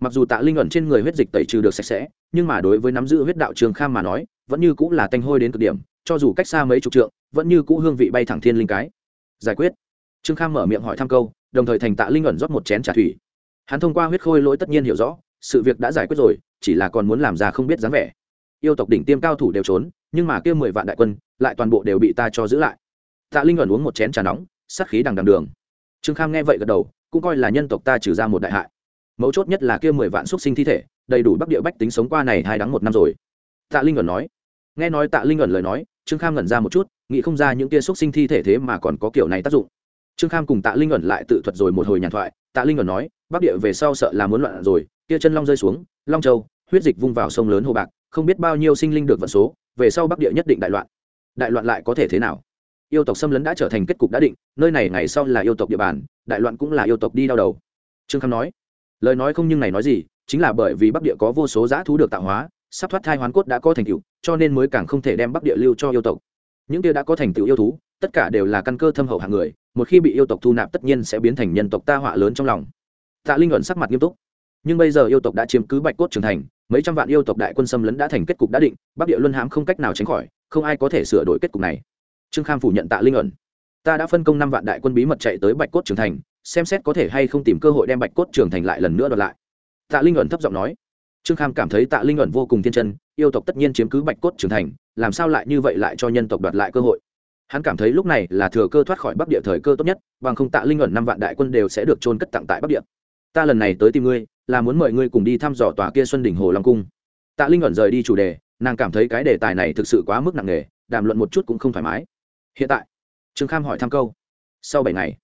mặc dù tạ linh ẩn trên người huyết dịch tẩy trừ được sạch sẽ, nhưng mà đối với nắm giữ huyết đạo trường kham mà nói, vẫn như cũng là tanh hôi đến cực điểm, cho dù cách xa mấy chục trượng, vẫn như cũ hương vị bay thẳng thiên linh cái. Giải quyết. Trương kham mở miệng hỏi thăm câu, đồng thời thành tạ linh ẩn rót một chén trà thủy. Hắn thông qua huyết khôi lỗi tất nhiên hiểu rõ, sự việc đã giải quyết rồi, chỉ là còn muốn làm ra không biết dáng vẻ. Yêu tộc đỉnh tiêm cao thủ đều trốn, nhưng mà kia mười vạn đại quân, lại toàn bộ đều bị ta cho giữ lại. Tạ linh ẩn uống một chén trà nóng, sát khí đằng đằng đường. Trương kham nghe vậy gật đầu, cũng coi là nhân tộc ta trừ ra một đại hại mấu chốt nhất là kia mười vạn xuất sinh thi thể, đầy đủ bắc địa bách tính sống qua này hai đắng một năm rồi. Tạ linh ẩn nói. Nghe nói tạ linh ẩn lời nói, trương kham ngẩn ra một chút, nghĩ không ra những kia xuất sinh thi thể thế mà còn có kiểu này tác dụng. Trương kham cùng tạ linh ẩn lại tự thuật rồi một hồi nhàn thoại, tạ linh ẩn nói, bắc địa về sau sợ là muốn loạn rồi, kia chân long rơi xuống, long châu, huyết dịch vung vào sông lớn hồ bạc, không biết bao nhiêu sinh linh được vận số, về sau bắc địa nhất định đại loạn. Đại loạn lại có thể thế nào? Yêu tộc xâm lấn đã trở thành kết cục đã định, nơi này ngày sau là yêu tộc địa bàn, đại loạn cũng là yêu tộc đi đau đầu. Trương kham nói lời nói không nhưng này nói gì, chính là bởi vì bắc địa có vô số giã thú được tạo hóa, sắp thoát thai hoán cốt đã có thành tựu, cho nên mới càng không thể đem bắc địa lưu cho yêu tộc. Những kia đã có thành tựu yêu thú, tất cả đều là căn cơ thâm hậu hạng người, một khi bị yêu tộc thu nạp tất nhiên sẽ biến thành nhân tộc ta họa lớn trong lòng. Tạ linh luận sắc mặt nghiêm túc. Nhưng bây giờ yêu tộc đã chiếm cứ bạch cốt trưởng thành, mấy trăm vạn yêu tộc đại quân xâm lấn đã thành kết cục đã định, bắc địa luân hãm không cách nào tránh khỏi, không ai có thể sửa đổi kết cục này. Trương kham phủ nhận tạ linh ẩn. Ta đã phân công năm vạn đại quân bí mật chạy tới bạch cốt trưởng thành xem xét có thể hay không tìm cơ hội đem bạch cốt trưởng thành lại lần nữa đoạt lại. Tạ linh ẩn thấp giọng nói. Trương kham cảm thấy tạ linh ẩn vô cùng thiên chân, yêu tộc tất nhiên chiếm cứ bạch cốt trưởng thành, làm sao lại như vậy lại cho nhân tộc đoạt lại cơ hội? Hắn cảm thấy lúc này là thừa cơ thoát khỏi bắc địa thời cơ tốt nhất, bằng không tạ linh ẩn năm vạn đại quân đều sẽ được trôn cất tặng tại bắc địa. Ta lần này tới tìm ngươi, là muốn mời ngươi cùng đi thăm dò tòa kia xuân đỉnh hồ long cung. Tạ linh ẩn rời đi chủ đề, nàng cảm thấy cái đề tài này thực sự quá mức nặng nề, đàm luận một chút cũng không thoải mái. Hiện tại, trương kham hỏi thăm câu, sau bảy ngày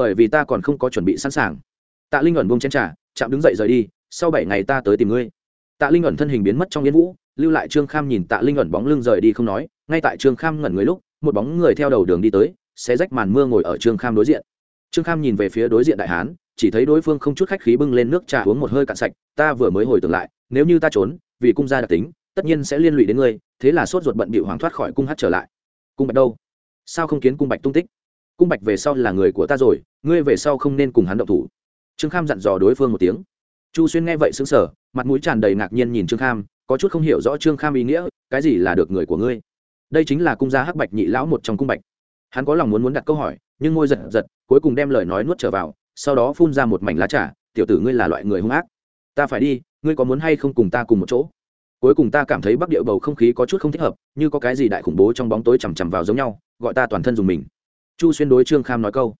bởi vì ta còn không có chuẩn bị sẵn sàng. Tạ linh ẩn buông chén t r à chạm đứng dậy rời đi, sau bảy ngày ta tới tìm ngươi. Tạ linh ẩn thân hình biến mất trong yên vũ, lưu lại trương kham nhìn tạ linh ẩn bóng lưng rời đi không nói, ngay tại trương kham ngẩn người lúc, một bóng người theo đầu đường đi tới sẽ rách màn mưa ngồi ở trương kham đối diện. Trương kham nhìn về phía đối diện đại hán, chỉ thấy đối phương không chút khách khí bưng lên nước trà uống một hơi cạn sạch, ta vừa mới hồi tưởng lại, nếu như ta trốn, vì cung gia đặc tính, tất nhiên sẽ liên lụy đến ngươi, thế là sốt ruột bận bị hoàng thoát khỏi cung hát trở lại. Cung bạch đâu? Sao không kiến cung bạch tung tích? Cung bạch về sau là người của ta rồi, ngươi về sau không nên cùng hắn động thủ. Trương kham dặn dò đối phương một tiếng. Chu xuyên nghe vậy xứng sở mặt mũi tràn đầy ngạc nhiên nhìn trương kham, có chút không hiểu rõ trương kham ý nghĩa, cái gì là được người của ngươi? Đây chính là cung gia hắc bạch nhị lão một trong cung bạch. Hắn có lòng muốn muốn đặt câu hỏi, nhưng ngôi giật giật, cuối cùng đem lời nói nuốt trở vào, sau đó phun ra một mảnh lá trà, tiểu tử ngươi là loại người hung ác. Ta phải đi, ngươi có muốn hay không cùng ta cùng một chỗ? Cuối cùng ta cảm thấy bắc địa bầu không khí có chút không thích hợp, như có cái gì đại khủng bố trong bóng tối chằm chằm vào giống nhau, gọi ta toàn thân dùng mình chu xuyên đối trương kham nói câu.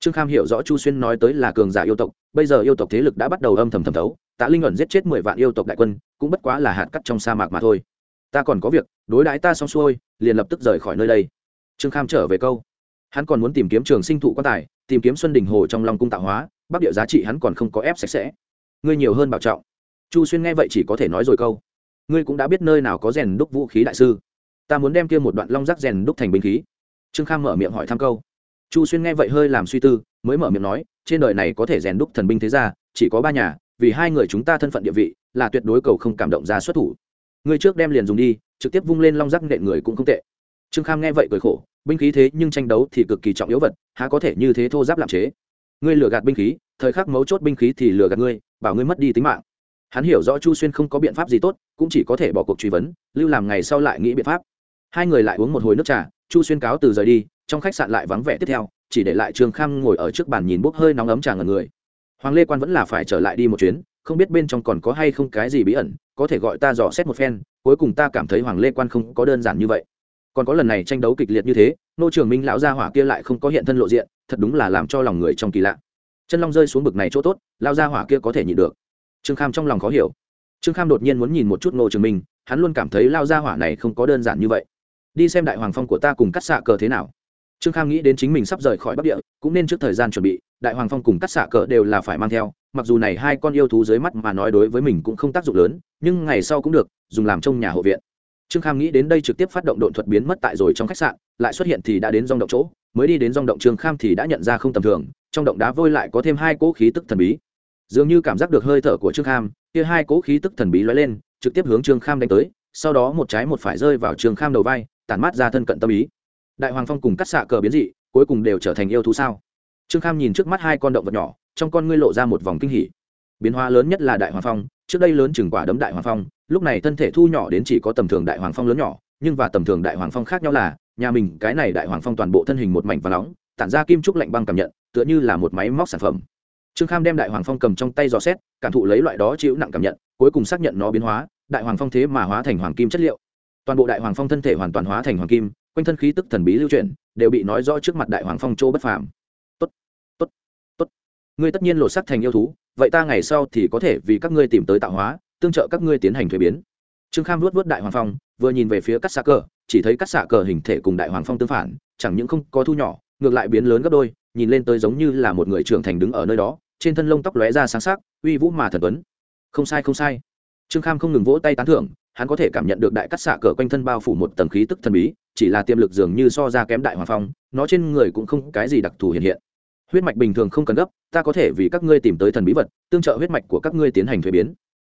Trương kham hiểu rõ chu xuyên nói tới là cường giả yêu tộc, bây giờ yêu tộc thế lực đã bắt đầu âm thầm thầm thấu, tạ linh ẩn giết chết mười vạn yêu tộc đại quân, cũng bất quá là hạt cắt trong sa mạc mà thôi. Ta còn có việc, đối đãi ta xong xuôi, liền lập tức rời khỏi nơi đây. Trương kham trở về câu. Hắn còn muốn tìm kiếm trường sinh thụ quan tài, tìm kiếm xuân đình hồ trong lòng cung tạo hóa, bắc địa giá trị hắn còn không có ép sạch sẽ. Ngươi nhiều hơn bảo trọng. Chu xuyên nghe vậy chỉ có thể nói rồi câu. Ngươi cũng đã biết nơi nào có rèn đúc vũ khí đại sư. Ta muốn đem kia một đoạn long rác rèn đúc thành binh khí trương kham mở miệng hỏi thăm câu. Chu xuyên nghe vậy hơi làm suy tư, mới mở miệng nói, trên đời này có thể rèn đúc thần binh thế ra chỉ có ba nhà, vì hai người chúng ta thân phận địa vị, là tuyệt đối cầu không cảm động ra xuất thủ. Ngươi trước đem liền dùng đi, trực tiếp vung lên long rắc nện người cũng không tệ. Trương kham nghe vậy cười khổ, binh khí thế nhưng tranh đấu thì cực kỳ trọng yếu vật, há có thể như thế thô giáp làm chế? Ngươi lừa gạt binh khí, thời khắc mấu chốt binh khí thì lừa gạt ngươi, bảo ngươi mất đi tính mạng. Hắn hiểu rõ chu xuyên không có biện pháp gì tốt, cũng chỉ có thể bỏ cuộc truy vấn, lưu làm ngày sau lại nghĩ biện pháp hai người lại uống một hồi nước trà, chu xuyên cáo từ rời đi, trong khách sạn lại vắng vẻ tiếp theo, chỉ để lại trương kham ngồi ở trước bàn nhìn bốc hơi nóng ấm trà ngần người. Hoàng lê quan vẫn là phải trở lại đi một chuyến, không biết bên trong còn có hay không cái gì bí ẩn, có thể gọi ta dò xét một phen, cuối cùng ta cảm thấy hoàng lê quan không có đơn giản như vậy. Còn có lần này tranh đấu kịch liệt như thế, nô trường minh lão gia hỏa kia lại không có hiện thân lộ diện, thật đúng là làm cho lòng người trong kỳ lạ. Chân long rơi xuống bực này chỗ tốt lao gia hỏa kia có thể nhịn được. Trương kham trong lòng khó hiểu. Trương kham đột nhiên muốn nhìn một chút nô trường minh, hắn luôn cảm thấy lao gia hỏa này không có đơn giản như vậy đi xem đại hoàng phong của ta cùng cắt xạ cờ thế nào. Trương kham nghĩ đến chính mình sắp rời khỏi bắc địa, cũng nên trước thời gian chuẩn bị, đại hoàng phong cùng cắt xạ cờ đều là phải mang theo, mặc dù này hai con yêu thú dưới mắt mà nói đối với mình cũng không tác dụng lớn, nhưng ngày sau cũng được, dùng làm trong nhà hộ viện. Trương kham nghĩ đến đây trực tiếp phát động độn thuật biến mất tại rồi trong khách sạn, lại xuất hiện thì đã đến dòng động chỗ, mới đi đến dòng động trương kham thì đã nhận ra không tầm thường, trong động đá vôi lại có thêm hai cỗ khí tức thần bí. Dường như cảm giác được hơi thở của trương kham kia hai cỗ khí tức thần bí lóe lên, trực tiếp hướng trương kham đánh tới, sau đó một trái một phải rơi vào trương kham đầu vai tản mát ra thân cận tâm ý. Đại hoàng phong cùng cắt xạ cờ biến dị, cuối cùng đều trở thành yêu thú sao? Trương kham nhìn trước mắt hai con động vật nhỏ, trong con ngươi lộ ra một vòng kinh hỉ. Biến hóa lớn nhất là đại hoàng phong, trước đây lớn chừng quả đấm đại hoàng phong, lúc này thân thể thu nhỏ đến chỉ có tầm thường đại hoàng phong lớn nhỏ, nhưng và tầm thường đại hoàng phong khác nhau là, nhà mình, cái này đại hoàng phong toàn bộ thân hình một mảnh và nóng, tản ra kim trúc lạnh băng cảm nhận, tựa như là một máy móc sản phẩm. Trương kham đem đại hoàng phong cầm trong tay dò xét, cảm thụ lấy loại đó chịu nặng cảm nhận, cuối cùng xác nhận nó biến hóa, đại hoàng phong thế mà hóa thành hoàng kim chất liệu toàn bộ đại hoàng phong thân thể hoàn toàn hóa thành hoàng kim, quanh thân khí tức thần bí lưu chuyển, đều bị nói rõ trước mặt đại hoàng phong chỗ bất phàm. Tốt tốt tốt. Ngươi tất nhiên lộ sắc thành yêu thú, vậy ta ngày sau thì có thể vì các ngươi tìm tới tạo hóa, tương trợ các ngươi tiến hành thuế biến. Trương kham luốt vớt đại hoàng phong, vừa nhìn về phía cắt xạ cờ, chỉ thấy cắt xạ cờ hình thể cùng đại hoàng phong tương phản, chẳng những không có thu nhỏ, ngược lại biến lớn gấp đôi, nhìn lên tới giống như là một người trưởng thành đứng ở nơi đó, trên thân lông tóc lóe ra sáng sắc, uy vũ mà thần tuấn. Không sai không sai. Trương kham không ngừng vỗ tay tán thưởng hắn có thể cảm nhận được đại cắt xạ cờ quanh thân bao phủ một tầng khí tức thần bí, chỉ là tiềm lực dường như so ra kém đại hoàng phong, nó trên người cũng không cái gì đặc thù hiện hiện. Huyết mạch bình thường không cần gấp, ta có thể vì các ngươi tìm tới thần bí vật, tương trợ huyết mạch của các ngươi tiến hành thuế biến.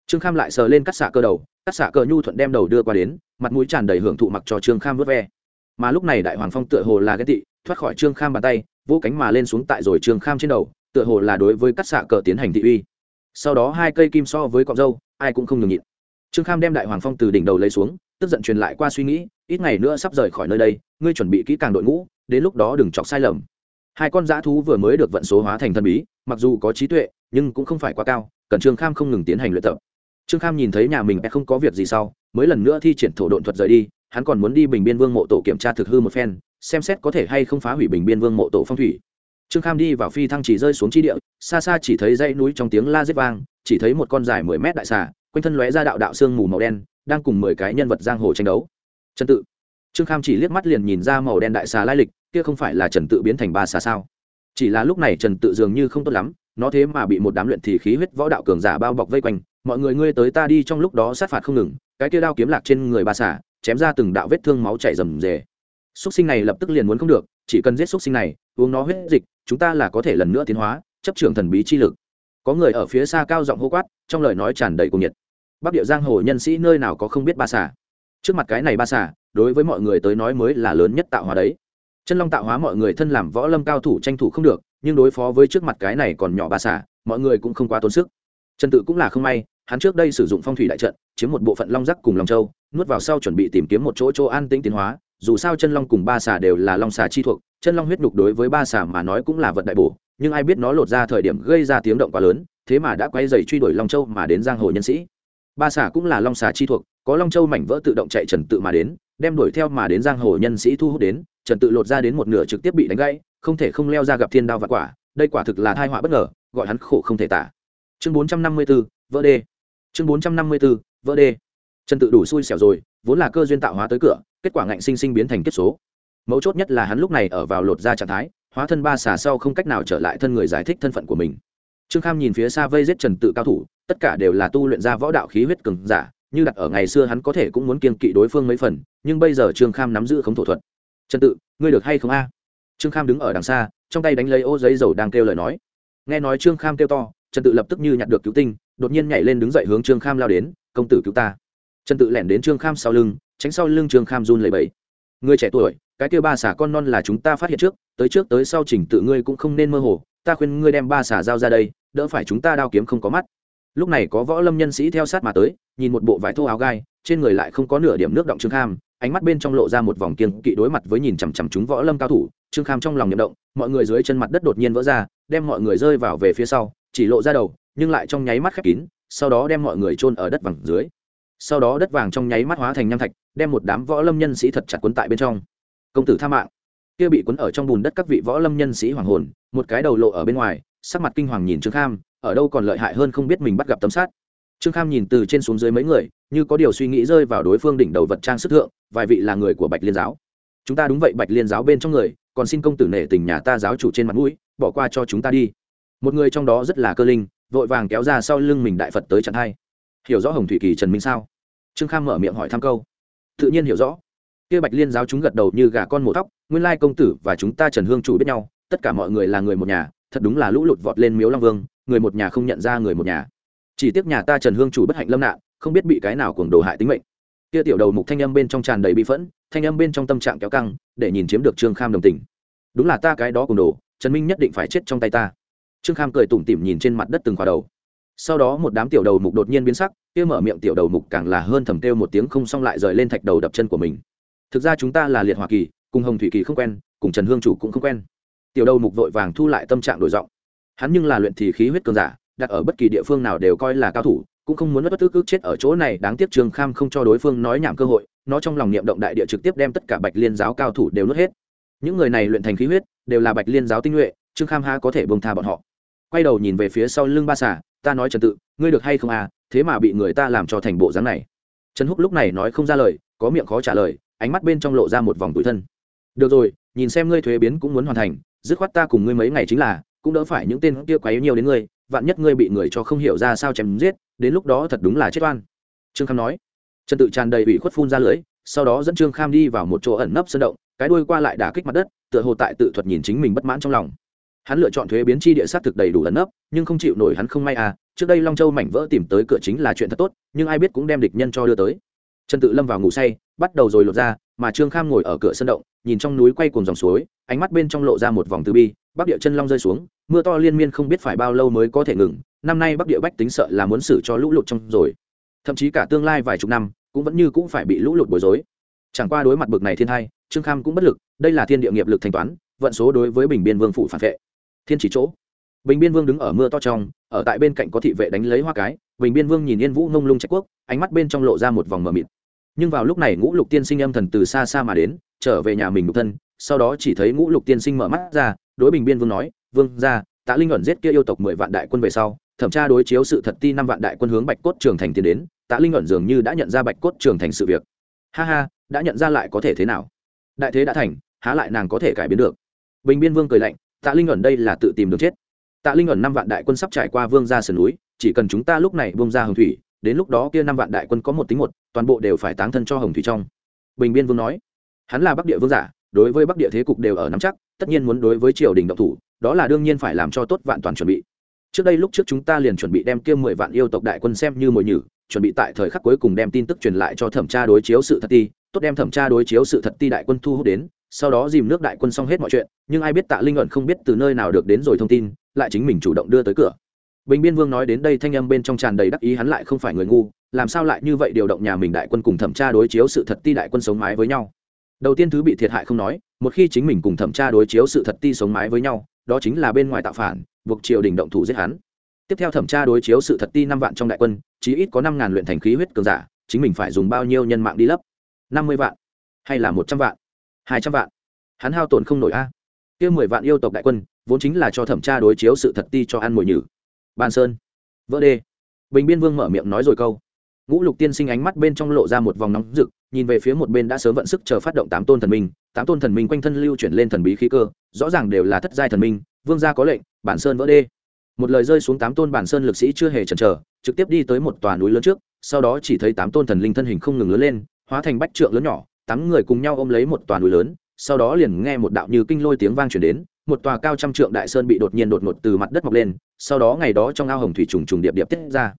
Trương kham lại sờ lên cắt xạ cơ đầu, cắt xạ cơ nhu thuận đem đầu đưa qua đến, mặt mũi tràn đầy hưởng thụ mặc cho trương kham vớt ve. Mà lúc này đại hoàng phong tựa hồ là ghét tị, thoát khỏi trương kham bàn tay, vỗ cánh mà lên xuống tại rồi trương kham trên đầu, tựa hồ là đối với cắt xạ cờ tiến hành thị uy. Sau đó hai cây kim so với cọng dâu, ai cũng không nhường nhịn trương kham đem đại hoàng phong từ đỉnh đầu lấy xuống, tức giận truyền lại qua suy nghĩ, ít ngày nữa sắp rời khỏi nơi đây, ngươi chuẩn bị kỹ càng đội ngũ, đến lúc đó đừng chọc sai lầm. Hai con dã thú vừa mới được vận số hóa thành thần bí, mặc dù có trí tuệ, nhưng cũng không phải quá cao, cần trương kham không ngừng tiến hành luyện tập. Trương kham nhìn thấy nhà mình không có việc gì sau, mới lần nữa thi triển thổ độn thuật rời đi, hắn còn muốn đi bình biên vương mộ tổ kiểm tra thực hư một phen, xem xét có thể hay không phá hủy bình biên vương mộ tổ phong thủy. Trương kham đi vào phi thăng chỉ rơi xuống chi địa, xa xa chỉ thấy dãy núi trong tiếng la giết vang, chỉ thấy một con dài mười mét đại xà quanh thân lóe ra đạo đạo xương mù màu đen, đang cùng mười cái nhân vật giang hồ tranh đấu. Trần tự. Trương kham chỉ liếc mắt liền nhìn ra màu đen đại xà lai lịch, kia không phải là trần tự biến thành ba xà sao? Chỉ là lúc này trần tự dường như không tốt lắm, nó thế mà bị một đám luyện thì khí huyết võ đạo cường giả bao bọc vây quanh, mọi người ngươi tới ta đi. Trong lúc đó sát phạt không ngừng, cái kia đao kiếm lạc trên người ba xà, chém ra từng đạo vết thương máu chảy rầm rề. Xúc sinh này lập tức liền muốn không được, chỉ cần giết xúc sinh này, uống nó huyết dịch, chúng ta là có thể lần nữa tiến hóa, chấp trưởng thần bí chi lực. Có người ở phía xa cao giọng hô quát trong lời nói tràn đầy cùng nhiệt. Bắc địa giang hồ nhân sĩ nơi nào có không biết ba xà? Trước mặt cái này ba xà, đối với mọi người tới nói mới là lớn nhất tạo hóa đấy. Chân long tạo hóa mọi người thân làm võ lâm cao thủ tranh thủ không được, nhưng đối phó với trước mặt cái này còn nhỏ ba xà, mọi người cũng không quá tốn sức. Trần tự cũng là không may, hắn trước đây sử dụng phong thủy đại trận, chiếm một bộ phận long giác cùng long châu, nuốt vào sau chuẩn bị tìm kiếm một chỗ chỗ an tĩnh tiến hóa, dù sao chân long cùng ba xà đều là long xà chi thuộc, chân long huyết nhục đối với ba xà mà nói cũng là vật đại bổ, nhưng ai biết nó lột ra thời điểm gây ra tiếng động quá lớn thế mà đã quay dày truy đuổi long châu mà đến giang hồ nhân sĩ. Ba xà cũng là long xà chi thuộc có long châu mảnh vỡ tự động chạy trần tự mà đến đem đuổi theo mà đến giang hồ nhân sĩ thu hút đến trần tự lột ra đến một nửa trực tiếp bị đánh gãy không thể không leo ra gặp thiên đao và quả đây quả thực là thai họa bất ngờ gọi hắn khổ không thể tả. Chương bốn trăm năm mươi 454, vỡ đê. Chương bốn trăm năm mươi 454, vỡ đê. Trần tự đủ xui xẻo rồi vốn là cơ duyên tạo hóa tới cửa kết quả ngạnh sinh sinh biến thành kết số. Mấu chốt nhất là hắn lúc này ở vào lột ra trạng thái hóa thân ba xà sau không cách nào trở lại thân người giải thích thân phận của mình trương kham nhìn phía xa vây giết trần tự cao thủ, tất cả đều là tu luyện ra võ đạo khí huyết cường giả, như đặt ở ngày xưa hắn có thể cũng muốn kiên kỵ đối phương mấy phần, nhưng bây giờ trương kham nắm giữ khống thổ thuật. Trần tự, ngươi được hay không a? Trương kham đứng ở đằng xa, trong tay đánh lấy ô giấy dầu đang kêu lời nói. Nghe nói trương kham kêu to, trần tự lập tức như nhặt được cứu tinh, đột nhiên nhảy lên đứng dậy hướng trương kham lao đến, công tử cứu ta. Trần tự lẻn đến trương kham sau lưng, tránh sau lưng trương kham run lầy bẫy người trẻ tuổi, cái kêu ba xả con non là chúng ta phát hiện trước, tới trước tới sau trình tự ngươi cũng không nên mơ hồ ta khuyên ngươi đem ba xả dao ra đây, đỡ phải chúng ta đao kiếm không có mắt. Lúc này có võ lâm nhân sĩ theo sát mà tới, nhìn một bộ vải thô áo gai, trên người lại không có nửa điểm nước động trương kham, ánh mắt bên trong lộ ra một vòng kiêng kỵ đối mặt với nhìn chằm chằm chúng võ lâm cao thủ. Trương kham trong lòng nhậm động, mọi người dưới chân mặt đất đột nhiên vỡ ra, đem mọi người rơi vào về phía sau, chỉ lộ ra đầu, nhưng lại trong nháy mắt khép kín, sau đó đem mọi người chôn ở đất vàng dưới. Sau đó đất vàng trong nháy mắt hóa thành nham thạch, đem một đám võ lâm nhân sĩ thật chặt quấn tại bên trong. Công tử tha mạng kia bị cuốn ở trong bùn đất các vị võ lâm nhân sĩ hoàng hồn, một cái đầu lộ ở bên ngoài, sắc mặt kinh hoàng nhìn trương kham, ở đâu còn lợi hại hơn không biết mình bắt gặp tấm sát trương kham nhìn từ trên xuống dưới mấy người, như có điều suy nghĩ rơi vào đối phương đỉnh đầu vật trang sức thượng, vài vị là người của bạch liên giáo. Chúng ta đúng vậy, bạch liên giáo bên trong người, còn xin công tử nể tình nhà ta giáo chủ trên mặt mũi, bỏ qua cho chúng ta đi. Một người trong đó rất là cơ linh, vội vàng kéo ra sau lưng mình đại phật tới chặn hai. Hiểu rõ hồng thủy kỳ trần minh sao? Trương kham mở miệng hỏi thăm câu. Tự nhiên hiểu rõ kia bạch liên giáo chúng gật đầu như gà con mổ tóc nguyên lai công tử và chúng ta trần hương chủ biết nhau, tất cả mọi người là người một nhà, thật đúng là lũ lụt vọt lên miếu long vương, người một nhà không nhận ra người một nhà. Chỉ tiếc nhà ta trần hương chủ bất hạnh lâm nạn, không biết bị cái nào cuồng đồ hại tính mệnh. Kia tiểu đầu mục thanh âm bên trong tràn đầy bi phẫn, thanh âm bên trong tâm trạng kéo căng, để nhìn chiếm được trương kham đồng tình. Đúng là ta cái đó cuồng đồ, trần minh nhất định phải chết trong tay ta. Trương kham cười tủm tỉm nhìn trên mặt đất từng khóa đầu. Sau đó một đám tiểu đầu mục đột nhiên biến sắc, kia mở miệng tiểu đầu mục càng là hơn thầm kêu một tiếng không xong lại rời lên thạch đầu đập chân của mình thực ra chúng ta là liệt hoa kỳ, cùng hồng thủy kỳ không quen, cùng trần hương chủ cũng không quen. Tiểu đầu mục vội vàng thu lại tâm trạng đổi giọng. Hắn nhưng là luyện thì khí huyết cường giả, đặt ở bất kỳ địa phương nào đều coi là cao thủ, cũng không muốn bất tức ức chết ở chỗ này. Đáng tiếc trương kham không cho đối phương nói nhảm cơ hội, nó trong lòng niệm động đại địa trực tiếp đem tất cả bạch liên giáo cao thủ đều nuốt hết. Những người này luyện thành khí huyết, đều là bạch liên giáo tinh nhuệ, trương kham ha có thể bông tha bọn họ. Quay đầu nhìn về phía sau lưng ba xà, ta nói trần tự, ngươi được hay không à? Thế mà bị người ta làm cho thành bộ dáng này. Trần húc lúc này nói không ra lời, có miệng khó trả lời ánh mắt bên trong lộ ra một vòng tủi thân. Được rồi, nhìn xem ngươi thuế biến cũng muốn hoàn thành, dứt khoát ta cùng ngươi mấy ngày chính là, cũng đỡ phải những tên kia quá yếu nhiều đến ngươi, vạn nhất ngươi bị người cho không hiểu ra sao chém giết, đến lúc đó thật đúng là chết oan. Trương kham nói. Trần tự tràn đầy ủy khuất phun ra lưới, sau đó dẫn trương kham đi vào một chỗ ẩn nấp sơn động, cái đuôi qua lại đả kích mặt đất, tựa hồ tại tự thuật nhìn chính mình bất mãn trong lòng. Hắn lựa chọn thuế biến chi địa sát thực đầy đủ ẩn nấp, nhưng không chịu nổi hắn không may à trước đây long châu mảnh vỡ tìm tới cửa chính là chuyện thật tốt, nhưng ai biết cũng đem địch nhân cho đưa tới. Trần tự lâm vào ngủ say bắt đầu rồi lột ra, mà trương kham ngồi ở cửa sân động, nhìn trong núi quay cùng dòng suối, ánh mắt bên trong lộ ra một vòng từ bi, bắc địa chân long rơi xuống, mưa to liên miên không biết phải bao lâu mới có thể ngừng, năm nay bắc địa bách tính sợ là muốn xử cho lũ lụt trong rồi. Thậm chí cả tương lai vài chục năm, cũng vẫn như cũng phải bị lũ lụt bối rối. Chẳng qua đối mặt bực này thiên hai trương kham cũng bất lực, đây là thiên địa nghiệp lực thanh toán, vận số đối với bình biên vương phụ phản vệ. Thiên chỉ chỗ. Bình biên vương đứng ở mưa to trong, ở tại bên cạnh có thị vệ đánh lấy hoa cái, bình biên vương nhìn yên vũ ngông lung trách quốc, ánh mắt bên trong lộ ra một vòng mờ mịt nhưng vào lúc này ngũ lục tiên sinh âm thần từ xa xa mà đến, trở về nhà mình nhục thân, sau đó chỉ thấy ngũ lục tiên sinh mở mắt ra, đối bình biên vương nói, vương ra tạ linh ẩn giết kia yêu tộc mười vạn đại quân về sau, thẩm tra đối chiếu sự thật ti năm vạn đại quân hướng bạch cốt trường thành tiến đến, tạ linh ẩn dường như đã nhận ra bạch cốt trường thành sự việc. Ha ha, đã nhận ra lại có thể thế nào? Đại thế đã thành, há lại nàng có thể cải biến được? Bình biên vương cười lạnh, tạ linh ẩn đây là tự tìm đường chết. Tạ linh ẩn năm vạn đại quân sắp trải qua vương ra sườn núi, chỉ cần chúng ta lúc này vương ra hồng thủy, đến lúc đó kia năm vạn đại quân có một tính một toàn bộ đều phải táng thân cho hồng thủy trong. Bình biên vương nói, hắn là bắc địa vương giả, đối với bắc địa thế cục đều ở nắm chắc, tất nhiên muốn đối với triều đình động thủ, đó là đương nhiên phải làm cho tốt vạn toàn chuẩn bị. Trước đây lúc trước chúng ta liền chuẩn bị đem kia mười vạn yêu tộc đại quân xem như mồi nhử, chuẩn bị tại thời khắc cuối cùng đem tin tức truyền lại cho thẩm tra đối chiếu sự thật ti, tốt đem thẩm tra đối chiếu sự thật ti đại quân thu hút đến, sau đó dìm nước đại quân xong hết mọi chuyện, nhưng ai biết tạ linh ẩn không biết từ nơi nào được đến rồi thông tin, lại chính mình chủ động đưa tới cửa. Bình biên vương nói đến đây thanh âm bên trong tràn đầy đắc ý, hắn lại không phải người ngu làm sao lại như vậy điều động nhà mình đại quân cùng thẩm tra đối chiếu sự thật ti đại quân sống mái với nhau? Đầu tiên thứ bị thiệt hại không nói, một khi chính mình cùng thẩm tra đối chiếu sự thật ti sống mái với nhau, đó chính là bên ngoài tạo phản, buộc triều đình động thủ giết hắn. Tiếp theo thẩm tra đối chiếu sự thật ti năm vạn trong đại quân, chí ít có năm ngàn luyện thành khí huyết cường giả, chính mình phải dùng bao nhiêu nhân mạng đi lấp? Năm mươi vạn, hay là một trăm vạn? Hai trăm vạn. Hắn hao tổn không nổi a. Kia mười vạn yêu tộc đại quân, vốn chính là cho thẩm tra đối chiếu sự thật ti cho ăn mồi nhử. Ban sơn. Vỡ đê. Bình biên vương mở miệng nói rồi câu ngũ lục tiên sinh ánh mắt bên trong lộ ra một vòng nóng rực, nhìn về phía một bên đã sớm vận sức chờ phát động tám tôn thần minh, tám tôn thần minh quanh thân lưu chuyển lên thần bí khí cơ, rõ ràng đều là thất giai thần minh, vương gia có lệnh, bản sơn vỡ đê. Một lời rơi xuống tám tôn bản sơn lực sĩ chưa hề chần chờ, trực tiếp đi tới một tòa núi lớn trước, sau đó chỉ thấy tám tôn thần linh thân hình không ngừng lớn lên, hóa thành bách trượng lớn nhỏ, tám người cùng nhau ôm lấy một tòa núi lớn, sau đó liền nghe một đạo như kinh lôi tiếng vang chuyển đến, một tòa cao trăm trượng đại sơn bị đột nhiên đột ngột từ mặt đất mọc lên, sau đó ngày đó trong ao hồng thủy trùng trùng điệp điệp tiết ra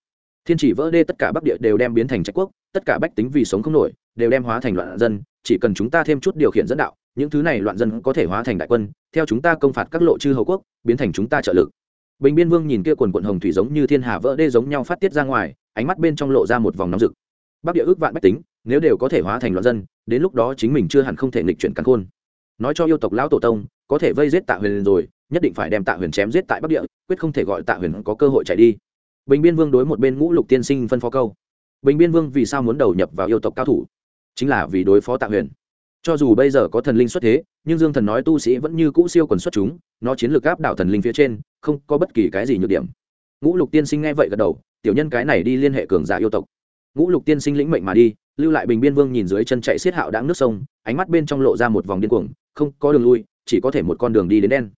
thiên chỉ vỡ đê tất cả bắc địa đều đem biến thành trạch quốc, tất cả bách tính vì sống không nổi, đều đem hóa thành loạn dân, chỉ cần chúng ta thêm chút điều khiển dẫn đạo, những thứ này loạn dân có thể hóa thành đại quân, theo chúng ta công phạt các lộ chư hầu quốc, biến thành chúng ta trợ lực. Bình biên vương nhìn kia quần quận hồng thủy giống như thiên hà vỡ đê giống nhau phát tiết ra ngoài, ánh mắt bên trong lộ ra một vòng nóng rực. Bắc địa ước vạn bách tính, nếu đều có thể hóa thành loạn dân, đến lúc đó chính mình chưa hẳn không thể nghịch chuyển căn khôn. Nói cho yêu tộc lão tổ tông, có thể vây giết tạ huyền rồi, nhất định phải đem tạ huyền chém giết tại bắc địa, quyết không thể gọi tạ huyền có cơ hội chạy đi bình biên vương đối một bên ngũ lục tiên sinh phân phó câu. Bình biên vương vì sao muốn đầu nhập vào yêu tộc cao thủ? Chính là vì đối phó tạ huyền. Cho dù bây giờ có thần linh xuất thế, nhưng dương thần nói tu sĩ vẫn như cũ siêu quần xuất chúng, nó chiến lược áp đảo thần linh phía trên, không có bất kỳ cái gì nhược điểm. Ngũ lục tiên sinh nghe vậy gật đầu, tiểu nhân cái này đi liên hệ cường giả yêu tộc. Ngũ lục tiên sinh lĩnh mệnh mà đi, lưu lại bình biên vương nhìn dưới chân chạy xiết hạo đáng nước sông, ánh mắt bên trong lộ ra một vòng điên cuồng, không có đường lui, chỉ có thể một con đường đi đến đen.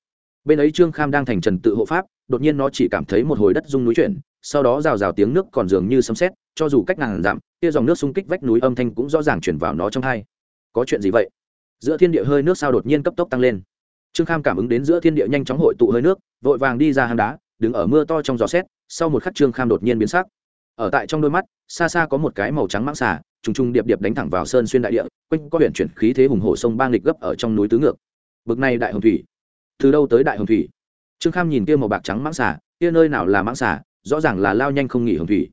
Bên ấy trương kham đang thành trần tự hộ pháp, đột nhiên nó chỉ cảm thấy một hồi đất rung núi chuyển sau đó rào rào tiếng nước còn dường như sấm sét, cho dù cách ngàn dặm, kia dòng nước xung kích vách núi âm thanh cũng rõ ràng chuyển vào nó trong hai. Có chuyện gì vậy? Giữa thiên địa hơi nước sao đột nhiên cấp tốc tăng lên. Trương kham cảm ứng đến giữa thiên địa nhanh chóng hội tụ hơi nước, vội vàng đi ra hang đá, đứng ở mưa to trong gió xét sau một khắc trương kham đột nhiên biến sắc. Ở tại trong đôi mắt, xa xa có một cái màu trắng mãng xà, trùng trùng điệp điệp đánh thẳng vào sơn xuyên đại địa, quanh có huyện chuyển khí thế hùng hổ sông bang lịch gấp ở trong núi tứ ngược. Bực này đại hồng thủy. Từ đâu tới đại hồng thủy? Trương kham nhìn kia màu bạc trắng mãng xà, kia nơi nào là mãng xà? Rõ ràng là lao nhanh không nghỉ hồng thủy.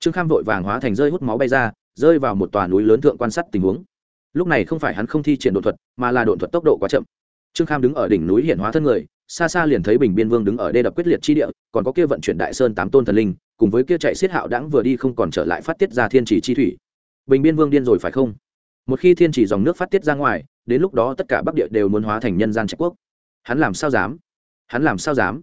Trương kham vội vàng hóa thành rơi hút máu bay ra, rơi vào một tòa núi lớn thượng quan sát tình huống. Lúc này không phải hắn không thi triển đột thuật, mà là đột thuật tốc độ quá chậm. Trương kham đứng ở đỉnh núi hiện hóa thân người, xa xa liền thấy bình biên vương đứng ở đê đập quyết liệt chi địa, còn có kia vận chuyển đại sơn tám tôn thần linh, cùng với kia chạy xiết hạo đãng vừa đi không còn trở lại phát tiết ra thiên chỉ chi thủy. Bình biên vương điên rồi phải không? Một khi thiên chỉ dòng nước phát tiết ra ngoài, đến lúc đó tất cả bắc địa đều muốn hóa thành nhân gian trạch quốc. Hắn làm sao dám? Hắn làm sao dám?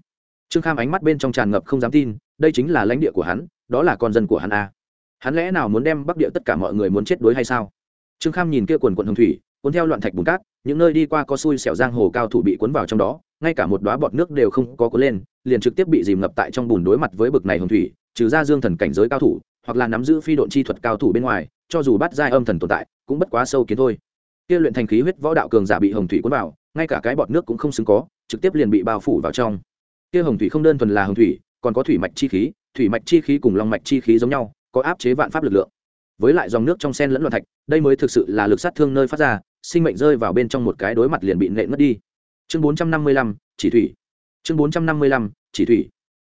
Trương kham ánh mắt bên trong tràn ngập không dám tin, đây chính là lãnh địa của hắn, đó là con dân của hắn a. Hắn lẽ nào muốn đem bắc địa tất cả mọi người muốn chết đuối hay sao? Trương kham nhìn kia quần quận hồng thủy, cuốn theo loạn thạch bùn cát, những nơi đi qua có xui xẻo giang hồ cao thủ bị cuốn vào trong đó, ngay cả một đoá bọt nước đều không có cuốn lên, liền trực tiếp bị dìm ngập tại trong bùn đối mặt với bực này hồng thủy, trừ ra dương thần cảnh giới cao thủ, hoặc là nắm giữ phi độn chi thuật cao thủ bên ngoài, cho dù bắt giai âm thần tồn tại, cũng bất quá sâu kiến thôi. Kia luyện thành khí huyết võ đạo cường giả bị hồng thủy cuốn vào, ngay cả cái bọt nước cũng không xứng có, trực tiếp liền bị bao phủ vào trong kia hồng thủy không đơn thuần là hồng thủy, còn có thủy mạch chi khí, thủy mạch chi khí cùng long mạch chi khí giống nhau, có áp chế vạn pháp lực lượng. Với lại dòng nước trong sen lẫn loạn thạch, đây mới thực sự là lực sát thương nơi phát ra, sinh mệnh rơi vào bên trong một cái đối mặt liền bị nện mất đi. Chương bốn trăm năm mươi lăm, chỉ thủy. Chương bốn trăm năm mươi lăm, chỉ thủy.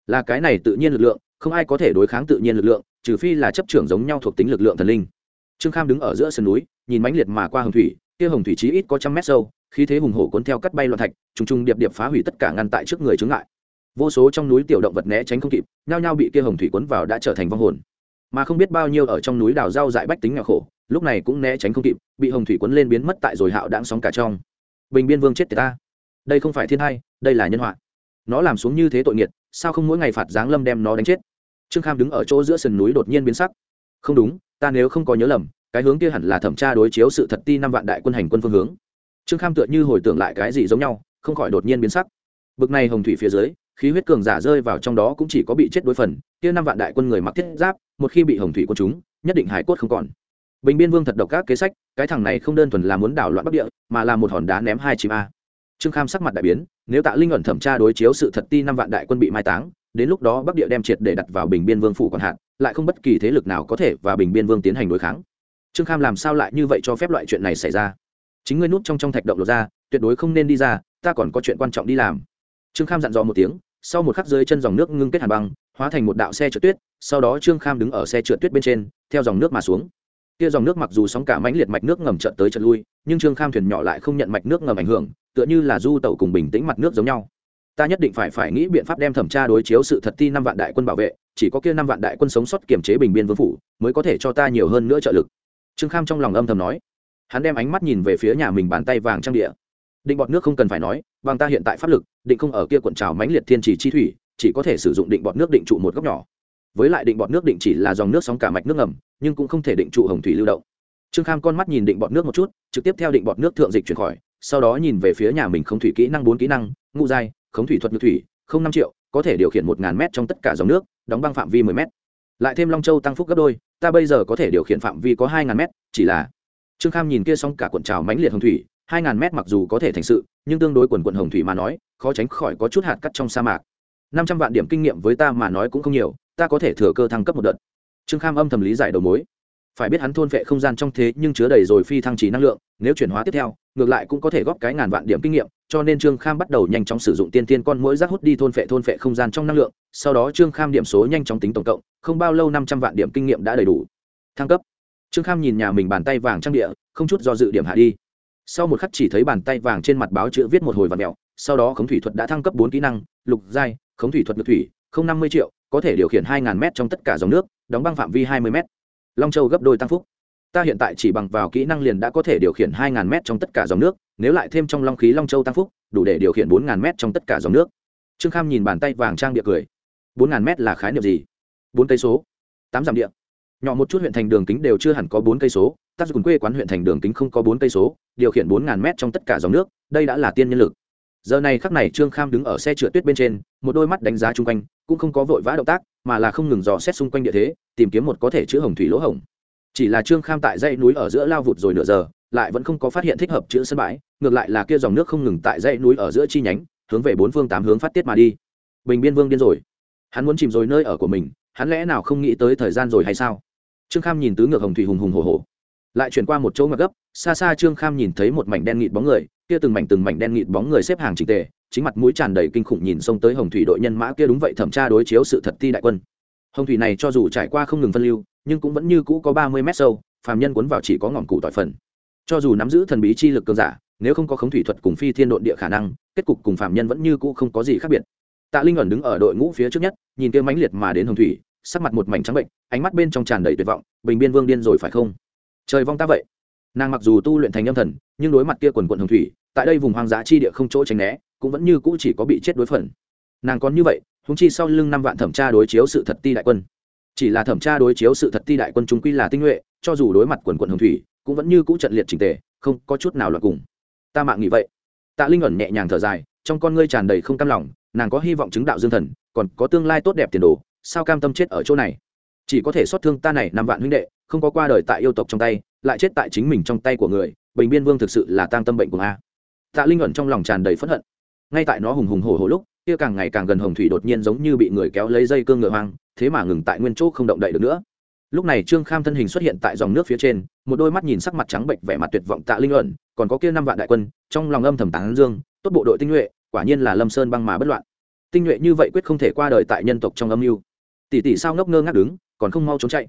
Là cái này tự nhiên lực lượng, không ai có thể đối kháng tự nhiên lực lượng, trừ phi là chấp trưởng giống nhau thuộc tính lực lượng thần linh. Trương kham đứng ở giữa sườn núi, nhìn mãnh liệt mà qua hồng thủy, kia hồng thủy chí ít có trăm mét sâu, khí thế hùng hổ cuốn theo cắt bay loạn thạch, trùng trùng điệp điệp phá hủy tất cả ngăn tại trước người chướng ngại vô số trong núi tiểu động vật né tránh không kịp, nhao nhao bị kia hồng thủy cuốn vào đã trở thành vong hồn. Mà không biết bao nhiêu ở trong núi đào rau dại bách tính nghèo khổ, lúc này cũng né tránh không kịp, bị hồng thủy cuốn lên biến mất tại rồi hạo đáng sóng cả trong. Bình biên vương chết tiệt ta. Đây không phải thiên hai, đây là nhân họa. Nó làm xuống như thế tội nghiệt, sao không mỗi ngày phạt giáng lâm đem nó đánh chết? Trương kham đứng ở chỗ giữa sườn núi đột nhiên biến sắc. Không đúng, ta nếu không có nhớ lầm, cái hướng kia hẳn là thẩm tra đối chiếu sự thật ti năm vạn đại quân hành quân phương hướng. Trương kham tựa như hồi tưởng lại cái gì giống nhau, không khỏi đột nhiên biến sắc. Bực này hồng thủy phía dưới khí huyết cường giả rơi vào trong đó cũng chỉ có bị chết đối phần, kia năm vạn đại quân người mặc thiết giáp, một khi bị hồng thủy quân chúng, nhất định hải cốt không còn. Bình biên vương thật độc các kế sách, cái thằng này không đơn thuần là muốn đảo loạn bắc địa, mà là một hòn đá ném hai chim a. Trương kham sắc mặt đại biến, nếu tạ linh ẩn thẩm tra đối chiếu sự thật ti năm vạn đại quân bị mai táng, đến lúc đó bắc địa đem triệt để đặt vào bình biên vương phủ còn hạn, lại không bất kỳ thế lực nào có thể và bình biên vương tiến hành đối kháng. Trương kham làm sao lại như vậy cho phép loại chuyện này xảy ra? Chính ngươi nút trong trong thạch động lột ra, tuyệt đối không nên đi ra, ta còn có chuyện quan trọng đi làm trương kham dặn dò một tiếng, sau một khắc dưới chân dòng nước ngưng kết hàn băng, hóa thành một đạo xe trượt tuyết, sau đó trương kham đứng ở xe trượt tuyết bên trên, theo dòng nước mà xuống. Kia dòng nước mặc dù sóng cả mãnh liệt mạch nước ngầm trận tới trận lui, nhưng trương kham thuyền nhỏ lại không nhận mạch nước ngầm ảnh hưởng, tựa như là du tàu cùng bình tĩnh mặt nước giống nhau. Ta nhất định phải phải nghĩ biện pháp đem thẩm tra đối chiếu sự thật ti năm vạn đại quân bảo vệ, chỉ có kia năm vạn đại quân sống sót kiểm chế bình biên vương phủ, mới có thể cho ta nhiều hơn nữa trợ lực. Trương kham trong lòng âm thầm nói. Hắn đem ánh mắt nhìn về phía nhà mình bàn tay vàng trang địa định bọt nước không cần phải nói, bằng ta hiện tại pháp lực, định không ở kia cuộn trào mãnh liệt thiên trì chi thủy, chỉ có thể sử dụng định bọt nước định trụ một góc nhỏ. Với lại định bọt nước định chỉ là dòng nước sóng cả mạch nước ngầm, nhưng cũng không thể định trụ hồng thủy lưu động. Trương kham con mắt nhìn định bọt nước một chút, trực tiếp theo định bọt nước thượng dịch chuyển khỏi, sau đó nhìn về phía nhà mình không thủy kỹ năng bốn kỹ năng ngụ giai, khống thủy thuật ngự thủy, không năm triệu, có thể điều khiển một ngàn mét trong tất cả dòng nước, đóng băng phạm vi mười mét. Lại thêm long châu tăng phúc gấp đôi, ta bây giờ có thể điều khiển phạm vi có hai ngàn mét, chỉ là trương kham nhìn kia xong cả cuộn trào mãnh liệt hồng thủy hai ngàn mét mặc dù có thể thành sự, nhưng tương đối quần quận hồng thủy mà nói, khó tránh khỏi có chút hạt cắt trong sa mạc. Năm trăm vạn điểm kinh nghiệm với ta mà nói cũng không nhiều, ta có thể thừa cơ thăng cấp một đợt. Trương kham âm thầm lý giải đầu mối. Phải biết hắn thôn vệ không gian trong thế nhưng chứa đầy rồi phi thăng trì năng lượng, nếu chuyển hóa tiếp theo, ngược lại cũng có thể góp cái ngàn vạn điểm kinh nghiệm, cho nên trương kham bắt đầu nhanh chóng sử dụng tiên tiên con mỗi rác hút đi thôn vệ thôn vệ không gian trong năng lượng, sau đó trương kham điểm số nhanh chóng tính tổng cộng, không bao lâu năm trăm vạn điểm kinh nghiệm đã đầy đủ. Thăng cấp. Trương kham nhìn nhà mình bàn tay vàng trang địa, không chút do dự điểm hạ đi sau một khắc chỉ thấy bàn tay vàng trên mặt báo chữ viết một hồi vạt mẹo, sau đó khống thủy thuật đã thăng cấp bốn kỹ năng, lục giai, khống thủy thuật ngược thủy, không năm mươi triệu, có thể điều khiển hai ngàn m trong tất cả dòng nước, đóng băng phạm vi hai mươi m long châu gấp đôi tăng phúc. Ta hiện tại chỉ bằng vào kỹ năng liền đã có thể điều khiển hai ngàn m trong tất cả dòng nước, nếu lại thêm trong long khí long châu tăng phúc, đủ để điều khiển bốn ngàn m trong tất cả dòng nước. Trương kham nhìn bàn tay vàng trang địa cười. Bốn ngàn m là khái niệm gì? Bốn cây số. Tám dặm địa. Nhỏ một chút huyện thành đường kính đều chưa hẳn có bốn cây số tác dụng quê quán huyện thành đường kính không có bốn cây số, điều khiển bốn ngàn mét trong tất cả dòng nước, đây đã là tiên nhân lực. Giờ này khắc này trương kham đứng ở xe trượt tuyết bên trên, một đôi mắt đánh giá chung quanh, cũng không có vội vã động tác, mà là không ngừng dò xét xung quanh địa thế, tìm kiếm một có thể chữa hồng thủy lỗ hồng chỉ là trương kham tại dãy núi ở giữa lao vụt rồi nửa giờ, lại vẫn không có phát hiện thích hợp chữ sân bãi, ngược lại là kia dòng nước không ngừng tại dãy núi ở giữa chi nhánh, hướng về bốn phương tám hướng phát tiết mà đi. Bình biên vương điên rồi. Hắn muốn chìm rồi nơi ở của mình, hắn lẽ nào không nghĩ tới thời gian rồi hay sao? Trương kham nhìn tứ ngược hồng thủy hùng hùng hồ hồ lại chuyển qua một chỗ ngập gấp, xa xa trương kham nhìn thấy một mảnh đen nghịt bóng người, kia từng mảnh từng mảnh đen nghịt bóng người xếp hàng trình tề, chính mặt mũi tràn đầy kinh khủng nhìn xông tới hồng thủy đội nhân mã kia đúng vậy thẩm tra đối chiếu sự thật ti đại quân. Hồng thủy này cho dù trải qua không ngừng phân lưu, nhưng cũng vẫn như cũ có ba mươi mét sâu, phàm nhân cuốn vào chỉ có ngọn cụ tỏi phần. Cho dù nắm giữ thần bí chi lực cường giả, nếu không có khống thủy thuật cùng phi thiên độn địa khả năng, kết cục cùng phàm nhân vẫn như cũ không có gì khác biệt. Tạ linh ẩn đứng ở đội ngũ phía trước nhất, nhìn kia mãnh liệt mà đến hồng thủy, sắc mặt một mảnh trắng bệnh, ánh mắt bên trong tràn đầy tuyệt vọng, bình biên vương điên rồi phải không? Trời vong ta vậy. Nàng mặc dù tu luyện thành âm thần, nhưng đối mặt kia quần quận hồng thủy, tại đây vùng hoang dã chi địa không chỗ tránh né, cũng vẫn như cũ chỉ có bị chết đối phần. Nàng còn như vậy húng chi sau lưng năm vạn thẩm tra đối chiếu sự thật ti đại quân. Chỉ là thẩm tra đối chiếu sự thật ti đại quân chúng quy là tinh nhuệ, cho dù đối mặt quần quận hồng thủy, cũng vẫn như cũ trận liệt trình tề, không có chút nào loạn cùng. Ta mạng nghĩ vậy. Tạ linh ẩn nhẹ nhàng thở dài, trong con ngươi tràn đầy không cam lòng, nàng có hy vọng chứng đạo dương thần, còn có tương lai tốt đẹp tiền đồ, sao cam tâm chết ở chỗ này? Chỉ có thể xót thương ta này năm vạn huynh đệ không có qua đời tại yêu tộc trong tay, lại chết tại chính mình trong tay của người, bình biên vương thực sự là tang tâm bệnh của a tạ linh ẩn trong lòng tràn đầy phẫn hận. Ngay tại nó hùng hùng hổ hổ lúc, kia càng ngày càng gần hồng thủy đột nhiên giống như bị người kéo lấy dây cương ngựa hoang, thế mà ngừng tại nguyên chỗ không động đậy được nữa. Lúc này trương kham thân hình xuất hiện tại dòng nước phía trên, một đôi mắt nhìn sắc mặt trắng bệnh vẻ mặt tuyệt vọng tạ linh ẩn, còn có kia năm vạn đại quân, trong lòng âm thầm tán dương, tốt bộ đội tinh nhuệ, quả nhiên là lâm sơn băng mà bất loạn. Tinh nhuệ như vậy quyết không thể qua đời tại nhân tộc trong âm mưu. Tỷ tỷ sao ngốc ngơ ngác đứng, còn không mau trốn chạy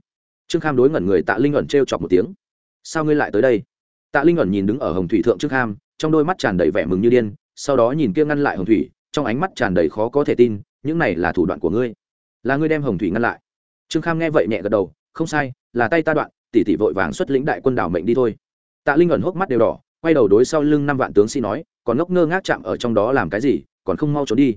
trương kham đối ngẩn người tạ linh ẩn t chọc một tiếng. Sao ngươi lại tới đây? Tạ linh ẩn nhìn đứng ở hồng thủy thượng trương kham, trong đôi mắt tràn đầy vẻ mừng như điên, sau đó nhìn kia ngăn lại hồng thủy, trong ánh mắt tràn đầy khó có thể tin, những này là thủ đoạn của ngươi. Là ngươi đem hồng thủy ngăn lại. Trương kham nghe vậy nhẹ gật đầu, không sai, là tay ta đoạn tỷ tỷ vội vàng xuất lĩnh đại quân đảo mệnh đi thôi. Tạ linh ẩn hốc mắt đều đỏ, quay đầu đối sau lưng năm vạn tướng sĩ nói, còn ngốc ngơ ngác chạm ở trong đó làm cái gì, còn không mau trốn đi.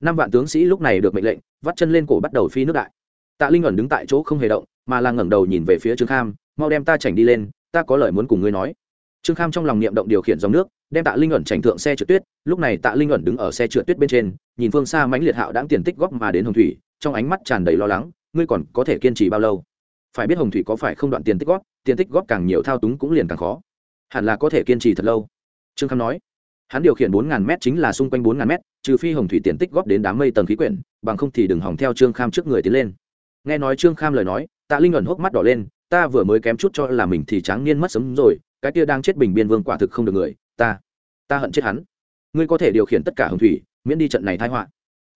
Năm vạn tướng sĩ lúc này được mệnh lệnh, vắt chân lên cổ bắt đầu phi nước đại. Tạ linh ẩn đứng tại chỗ không hề động mà là ngẩng đầu nhìn về phía trương kham mau đem ta chảnh đi lên ta có lời muốn cùng ngươi nói. Trương kham trong lòng niệm động điều khiển dòng nước đem tạ linh ẩn chảnh thượng xe trượt tuyết lúc này tạ linh ẩn đứng ở xe trượt tuyết bên trên nhìn phương xa mãnh liệt hạo đáng tiền tích góp mà đến hồng thủy trong ánh mắt tràn đầy lo lắng ngươi còn có thể kiên trì bao lâu? Phải biết hồng thủy có phải không đoạn tiền tích góp tiền tích góp càng nhiều thao túng cũng liền càng khó. Hẳn là có thể kiên trì thật lâu. Trương kham nói. Hắn điều khiển bốn ngàn mét chính là xung quanh bốn ngàn mét, trừ phi hồng thủy tiền tích góp đến đám mây tầng khí quyển bằng không thì đừng hỏng theo trương kham trước người tiến lên. Nghe nói trương kham lời nói tạ linh ẩn hốc mắt đỏ lên, ta vừa mới kém chút cho là mình thì tráng niên mất sớm rồi, cái kia đang chết bình biên vương quả thực không được người, ta ta hận chết hắn. Ngươi có thể điều khiển tất cả hồng thủy, miễn đi trận này thái họa.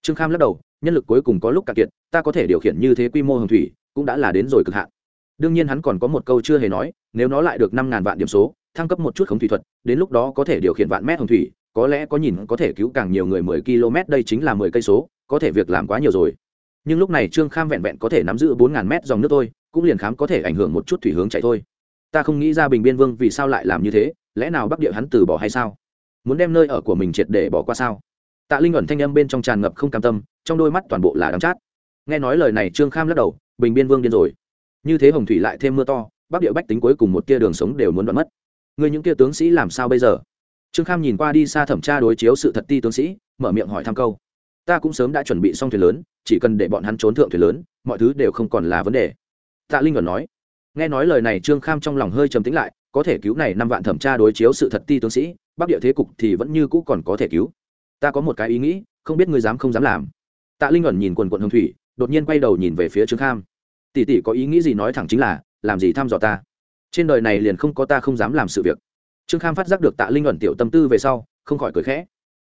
Trương kham lắc đầu, nhân lực cuối cùng có lúc cạn kiệt, ta có thể điều khiển như thế quy mô hồng thủy, cũng đã là đến rồi cực hạn. Đương nhiên hắn còn có một câu chưa hề nói, nếu nó lại được năm ngàn vạn điểm số, thăng cấp một chút không thủy thuật, đến lúc đó có thể điều khiển vạn mét hồng thủy, có lẽ có nhìn có thể cứu càng nhiều người mười km đây chính là mười cây số, có thể việc làm quá nhiều rồi nhưng lúc này trương kham vẹn vẹn có thể nắm giữ bốn ngàn mét dòng nước thôi, cũng liền khám có thể ảnh hưởng một chút thủy hướng chạy thôi. Ta không nghĩ ra bình biên vương vì sao lại làm như thế, lẽ nào bắc địa hắn từ bỏ hay sao? Muốn đem nơi ở của mình triệt để bỏ qua sao? Tạ linh ẩn thanh âm bên trong tràn ngập không cam tâm, trong đôi mắt toàn bộ là đắng chát. Nghe nói lời này, trương kham lắc đầu, bình biên vương điên rồi. Như thế hồng thủy lại thêm mưa to, bắc địa bách tính cuối cùng một tia đường sống đều muốn đoạn mất. Người những kia tướng sĩ làm sao bây giờ? Trương kham nhìn qua đi xa thẩm tra đối chiếu sự thật ti tướng sĩ, mở miệng hỏi thăm câu ta cũng sớm đã chuẩn bị xong thuyền lớn, chỉ cần để bọn hắn trốn thượng thuyền lớn, mọi thứ đều không còn là vấn đề. Tạ linh ẩn nói. Nghe nói lời này, trương kham trong lòng hơi trầm tính lại, có thể cứu này năm vạn thẩm tra đối chiếu sự thật ti tướng sĩ, bắc địa thế cục thì vẫn như cũ còn có thể cứu. Ta có một cái ý nghĩ, không biết ngươi dám không dám làm. Tạ linh ẩn nhìn quần quận hồng thủy, đột nhiên quay đầu nhìn về phía trương kham. Tỷ tỷ có ý nghĩ gì nói thẳng chính là, làm gì thăm dò ta? Trên đời này liền không có ta không dám làm sự việc. Trương kham phát giác được tạ linh ẩn tiểu tâm tư về sau, không khỏi cười khẽ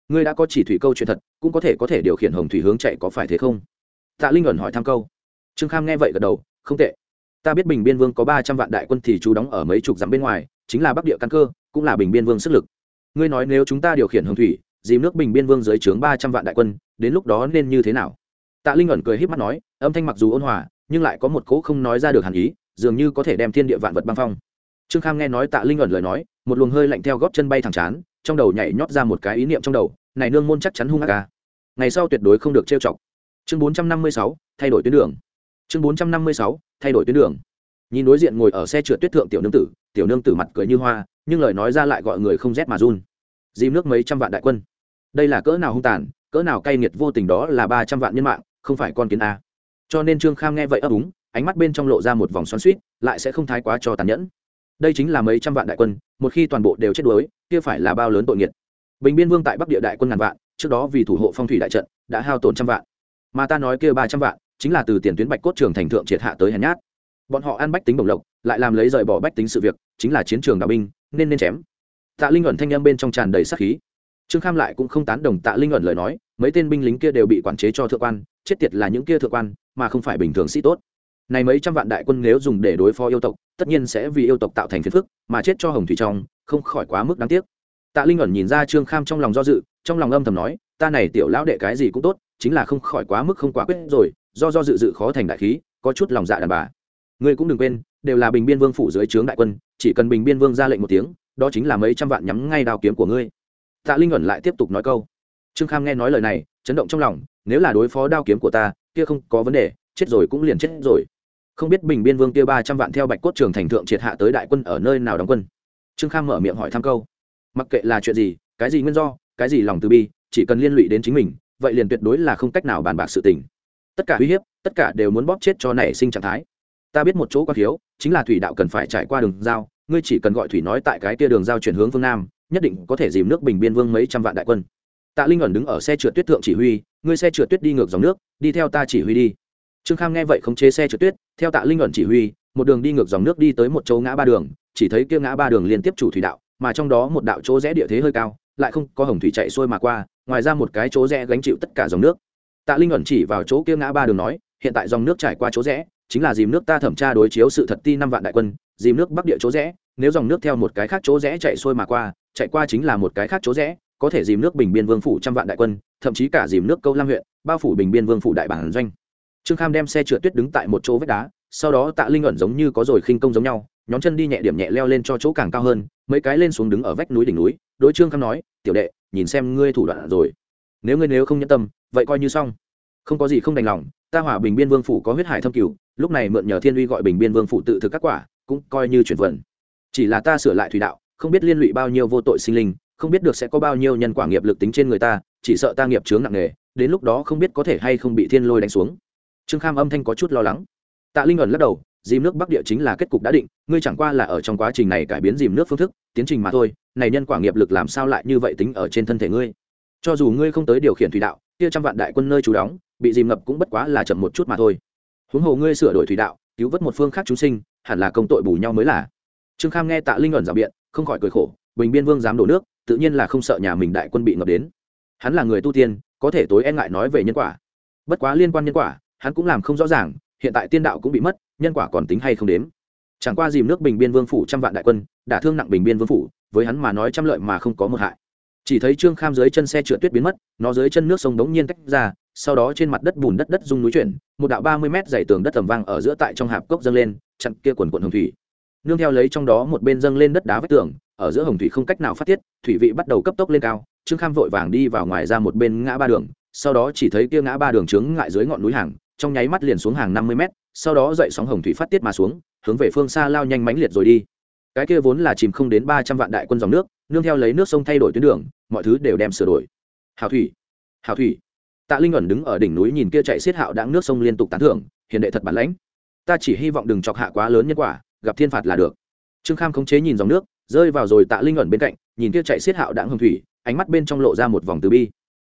ngươi đã có chỉ thủy câu chuyện thật, cũng có thể có thể điều khiển hồng thủy hướng chạy có phải thế không? Tạ linh ẩn hỏi thăm câu. Trương kham nghe vậy gật đầu, không tệ. Ta biết bình biên vương có ba trăm vạn đại quân thì chú đóng ở mấy chục dặm bên ngoài, chính là bắc địa căn cơ, cũng là bình biên vương sức lực. Ngươi nói nếu chúng ta điều khiển hồng thủy, dìm nước bình biên vương dưới trướng ba trăm vạn đại quân, đến lúc đó nên như thế nào? Tạ linh ẩn cười h í p mắt nói, âm thanh mặc dù ôn hòa, nhưng lại có một cỗ không nói ra được hàn ý, dường như có thể đem thiên địa vạn vật băng phong. Trương kham nghe nói tạ linh ẩn lời nói, một luồng hơi lạnh theo góp chân bay thẳng chán trong đầu nhảy nhót ra một cái ý niệm trong đầu, này nương môn chắc chắn hung ác ca ngày sau tuyệt đối không được trêu chọc. Chương bốn trăm năm mươi sáu, thay đổi tuyến đường. Chương bốn trăm năm mươi sáu, thay đổi tuyến đường. Nhìn đối diện ngồi ở xe trượt tuyết thượng tiểu nương tử, tiểu nương tử mặt cười như hoa, nhưng lời nói ra lại gọi người không rét mà run. Dìm nước mấy trăm vạn đại quân. Đây là cỡ nào hung tàn, cỡ nào cay nghiệt vô tình đó là ba trăm vạn nhân mạng, không phải con kiến a. Cho nên trương kham nghe vậy ấp úng, ánh mắt bên trong lộ ra một vòng xoắn suýt lại sẽ không thái quá cho tàn nhẫn đây chính là mấy trăm vạn đại quân, một khi toàn bộ đều chết đuối, kia phải là bao lớn tội nghiệt. Bình biên vương tại bắc địa đại quân ngàn vạn, trước đó vì thủ hộ phong thủy đại trận, đã hao tổn trăm vạn. Mà ta nói kia ba trăm vạn, chính là từ tiền tuyến bạch cốt trường thành thượng triệt hạ tới hèn nhát. Bọn họ ăn bách tính bổng lộc, lại làm lấy rời bỏ bách tính sự việc, chính là chiến trường đạo binh, nên nên chém. Tạ linh ẩn thanh â m bên trong tràn đầy sắc khí. Trương kham lại cũng không tán đồng tạ linh ẩn lời nói, mấy tên binh lính kia đều bị quản chế cho thượng quan, chết tiệt là những kia thượng quan, mà không phải bình thường sĩ tốt này mấy trăm vạn đại quân nếu dùng để đối phó yêu tộc, tất nhiên sẽ vì yêu tộc tạo thành phiền phức, mà chết cho hồng thủy trong, không khỏi quá mức đáng tiếc. Tạ linh ẩn nhìn ra trương kham trong lòng do dự, trong lòng âm thầm nói, ta này tiểu lão đệ cái gì cũng tốt, chính là không khỏi quá mức không quá quyết rồi, do do dự dự khó thành đại khí, có chút lòng dạ đàn bà. Ngươi cũng đừng quên, đều là bình biên vương phủ dưới trướng đại quân, chỉ cần bình biên vương ra lệnh một tiếng, đó chính là mấy trăm vạn nhắm ngay đao kiếm của ngươi. Tạ linh ẩn lại tiếp tục nói câu. Trương kham nghe nói lời này, chấn động trong lòng, nếu là đối phó đao kiếm của ta, kia không có vấn đề, chết rồi cũng liền chết rồi không biết bình biên vương kia ba trăm vạn theo bạch cốt trường thành thượng triệt hạ tới đại quân ở nơi nào đóng quân. Trương kham mở miệng hỏi thăm câu. Mặc kệ là chuyện gì, cái gì nguyên do, cái gì lòng từ bi, chỉ cần liên lụy đến chính mình, vậy liền tuyệt đối là không cách nào bàn bạc sự tình. Tất cả uy hiếp, tất cả đều muốn bóp chết cho nảy sinh trạng thái. Ta biết một chỗ quá thiếu, chính là thủy đạo cần phải trải qua đường giao, ngươi chỉ cần gọi thủy nói tại cái kia đường giao chuyển hướng phương nam, nhất định có thể dìm nước bình biên vương mấy trăm vạn đại quân. Tạ linh ẩn đứng ở xe trượt tuyết thượng chỉ huy, ngươi xe trượt tuyết đi ngược dòng nước, đi theo ta chỉ huy đi. Trương kham nghe vậy không chế xe trượt tuyết theo tạ linh ẩn chỉ huy, một đường đi ngược dòng nước đi tới một chỗ ngã ba đường, chỉ thấy kia ngã ba đường liên tiếp chủ thủy đạo, mà trong đó một đạo chỗ rẽ địa thế hơi cao, lại không có hồng thủy chạy xuôi mà qua, ngoài ra một cái chỗ rẽ gánh chịu tất cả dòng nước. Tạ linh ẩn chỉ vào chỗ kia ngã ba đường nói, hiện tại dòng nước trải qua chỗ rẽ, chính là dìm nước ta thẩm tra đối chiếu sự thật ti năm vạn đại quân, dìm nước bắc địa chỗ rẽ, nếu dòng nước theo một cái khác chỗ rẽ chạy xuôi mà qua, chạy qua chính là một cái khác chỗ rẽ, có thể dìm nước bình biên vương phủ trăm vạn đại quân, thậm chí cả dìm nước câu lam huyện, bao phủ bình biên vương phủ đại bản doanh trương kham đem xe trượt tuyết đứng tại một chỗ vách đá, sau đó tạ linh ẩn giống như có rồi khinh công giống nhau nhóm chân đi nhẹ điểm nhẹ leo lên cho chỗ càng cao hơn, mấy cái lên xuống đứng ở vách núi đỉnh núi, đối trương kham nói, tiểu đệ, nhìn xem ngươi thủ đoạn rồi. Nếu ngươi nếu không nhẫn tâm, vậy coi như xong. Không có gì không đành lòng, ta hỏa bình biên vương phủ có huyết hải thâm cửu, lúc này mượn nhờ thiên uy gọi bình biên vương phủ tự thực các quả, cũng coi như chuyển vận. Chỉ là ta sửa lại thủy đạo, không biết liên lụy bao nhiêu vô tội sinh linh, không biết được sẽ có bao nhiêu nhân quả nghiệp lực tính trên người ta, chỉ sợ ta nghiệp chướng nặng nề, đến lúc đó không biết có thể hay không bị thiên lôi đánh xuống trương kham âm thanh có chút lo lắng. Tạ linh ẩn lắc đầu, dìm nước bắc địa chính là kết cục đã định, ngươi chẳng qua là ở trong quá trình này cải biến dìm nước phương thức, tiến trình mà thôi, này nhân quả nghiệp lực làm sao lại như vậy tính ở trên thân thể ngươi? Cho dù ngươi không tới điều khiển thủy đạo, kia trăm vạn đại quân nơi trú đóng, bị dìm ngập cũng bất quá là chậm một chút mà thôi. Huống hồ ngươi sửa đổi thủy đạo, cứu vớt một phương khác chúng sinh, hẳn là công tội bù nhau mới là. Trương kham nghe tạ linh ẩn rào biện, không khỏi cười khổ, bình biên vương dám đổ nước, tự nhiên là không sợ nhà mình đại quân bị ngập đến. Hắn là người tu tiên, có thể tối e ngại nói về nhân quả. Bất quá liên quan nhân quả hắn cũng làm không rõ ràng, hiện tại tiên đạo cũng bị mất, nhân quả còn tính hay không đếm. Chẳng qua dìm nước bình biên vương phủ trăm vạn đại quân đã thương nặng bình biên vương phủ, với hắn mà nói trăm lợi mà không có một hại. Chỉ thấy trương kham dưới chân xe trượt tuyết biến mất, nó dưới chân nước sông đống nhiên tách ra, sau đó trên mặt đất bùn đất đất rung núi chuyển, một đạo ba mươi mét dày tường đất tầm vang ở giữa tại trong hạp cốc dâng lên, chặn kia quần quận hồng thủy. Nương theo lấy trong đó một bên dâng lên đất đá vách tường, ở giữa hồng thủy không cách nào phát tiết, thủy vị bắt đầu cấp tốc lên cao, trương kham vội vàng đi vào ngoài ra một bên ngã ba đường, sau đó chỉ thấy kia ngã ba đường trướng ngại dưới ngọn núi hàng trong nháy mắt liền xuống hàng năm mươi mét, sau đó dậy sóng hồng thủy phát tiết mà xuống, hướng về phương xa lao nhanh mãnh liệt rồi đi. Cái kia vốn là chìm không đến ba trăm vạn đại quân dòng nước, nương theo lấy nước sông thay đổi tuyến đường, mọi thứ đều đem sửa đổi. Hào thủy hào thủy. Tạ linh ẩn đứng ở đỉnh núi nhìn kia chạy xiết hạo đáng nước sông liên tục tán thưởng, hiền đệ thật bản lãnh. Ta chỉ hy vọng đừng chọc hạ quá lớn nhân quả, gặp thiên phạt là được. Trương kham khống chế nhìn dòng nước, rơi vào rồi tạ linh ẩn bên cạnh, nhìn kia chạy xiết hạo đáng hồng thủy, ánh mắt bên trong lộ ra một vòng từ bi.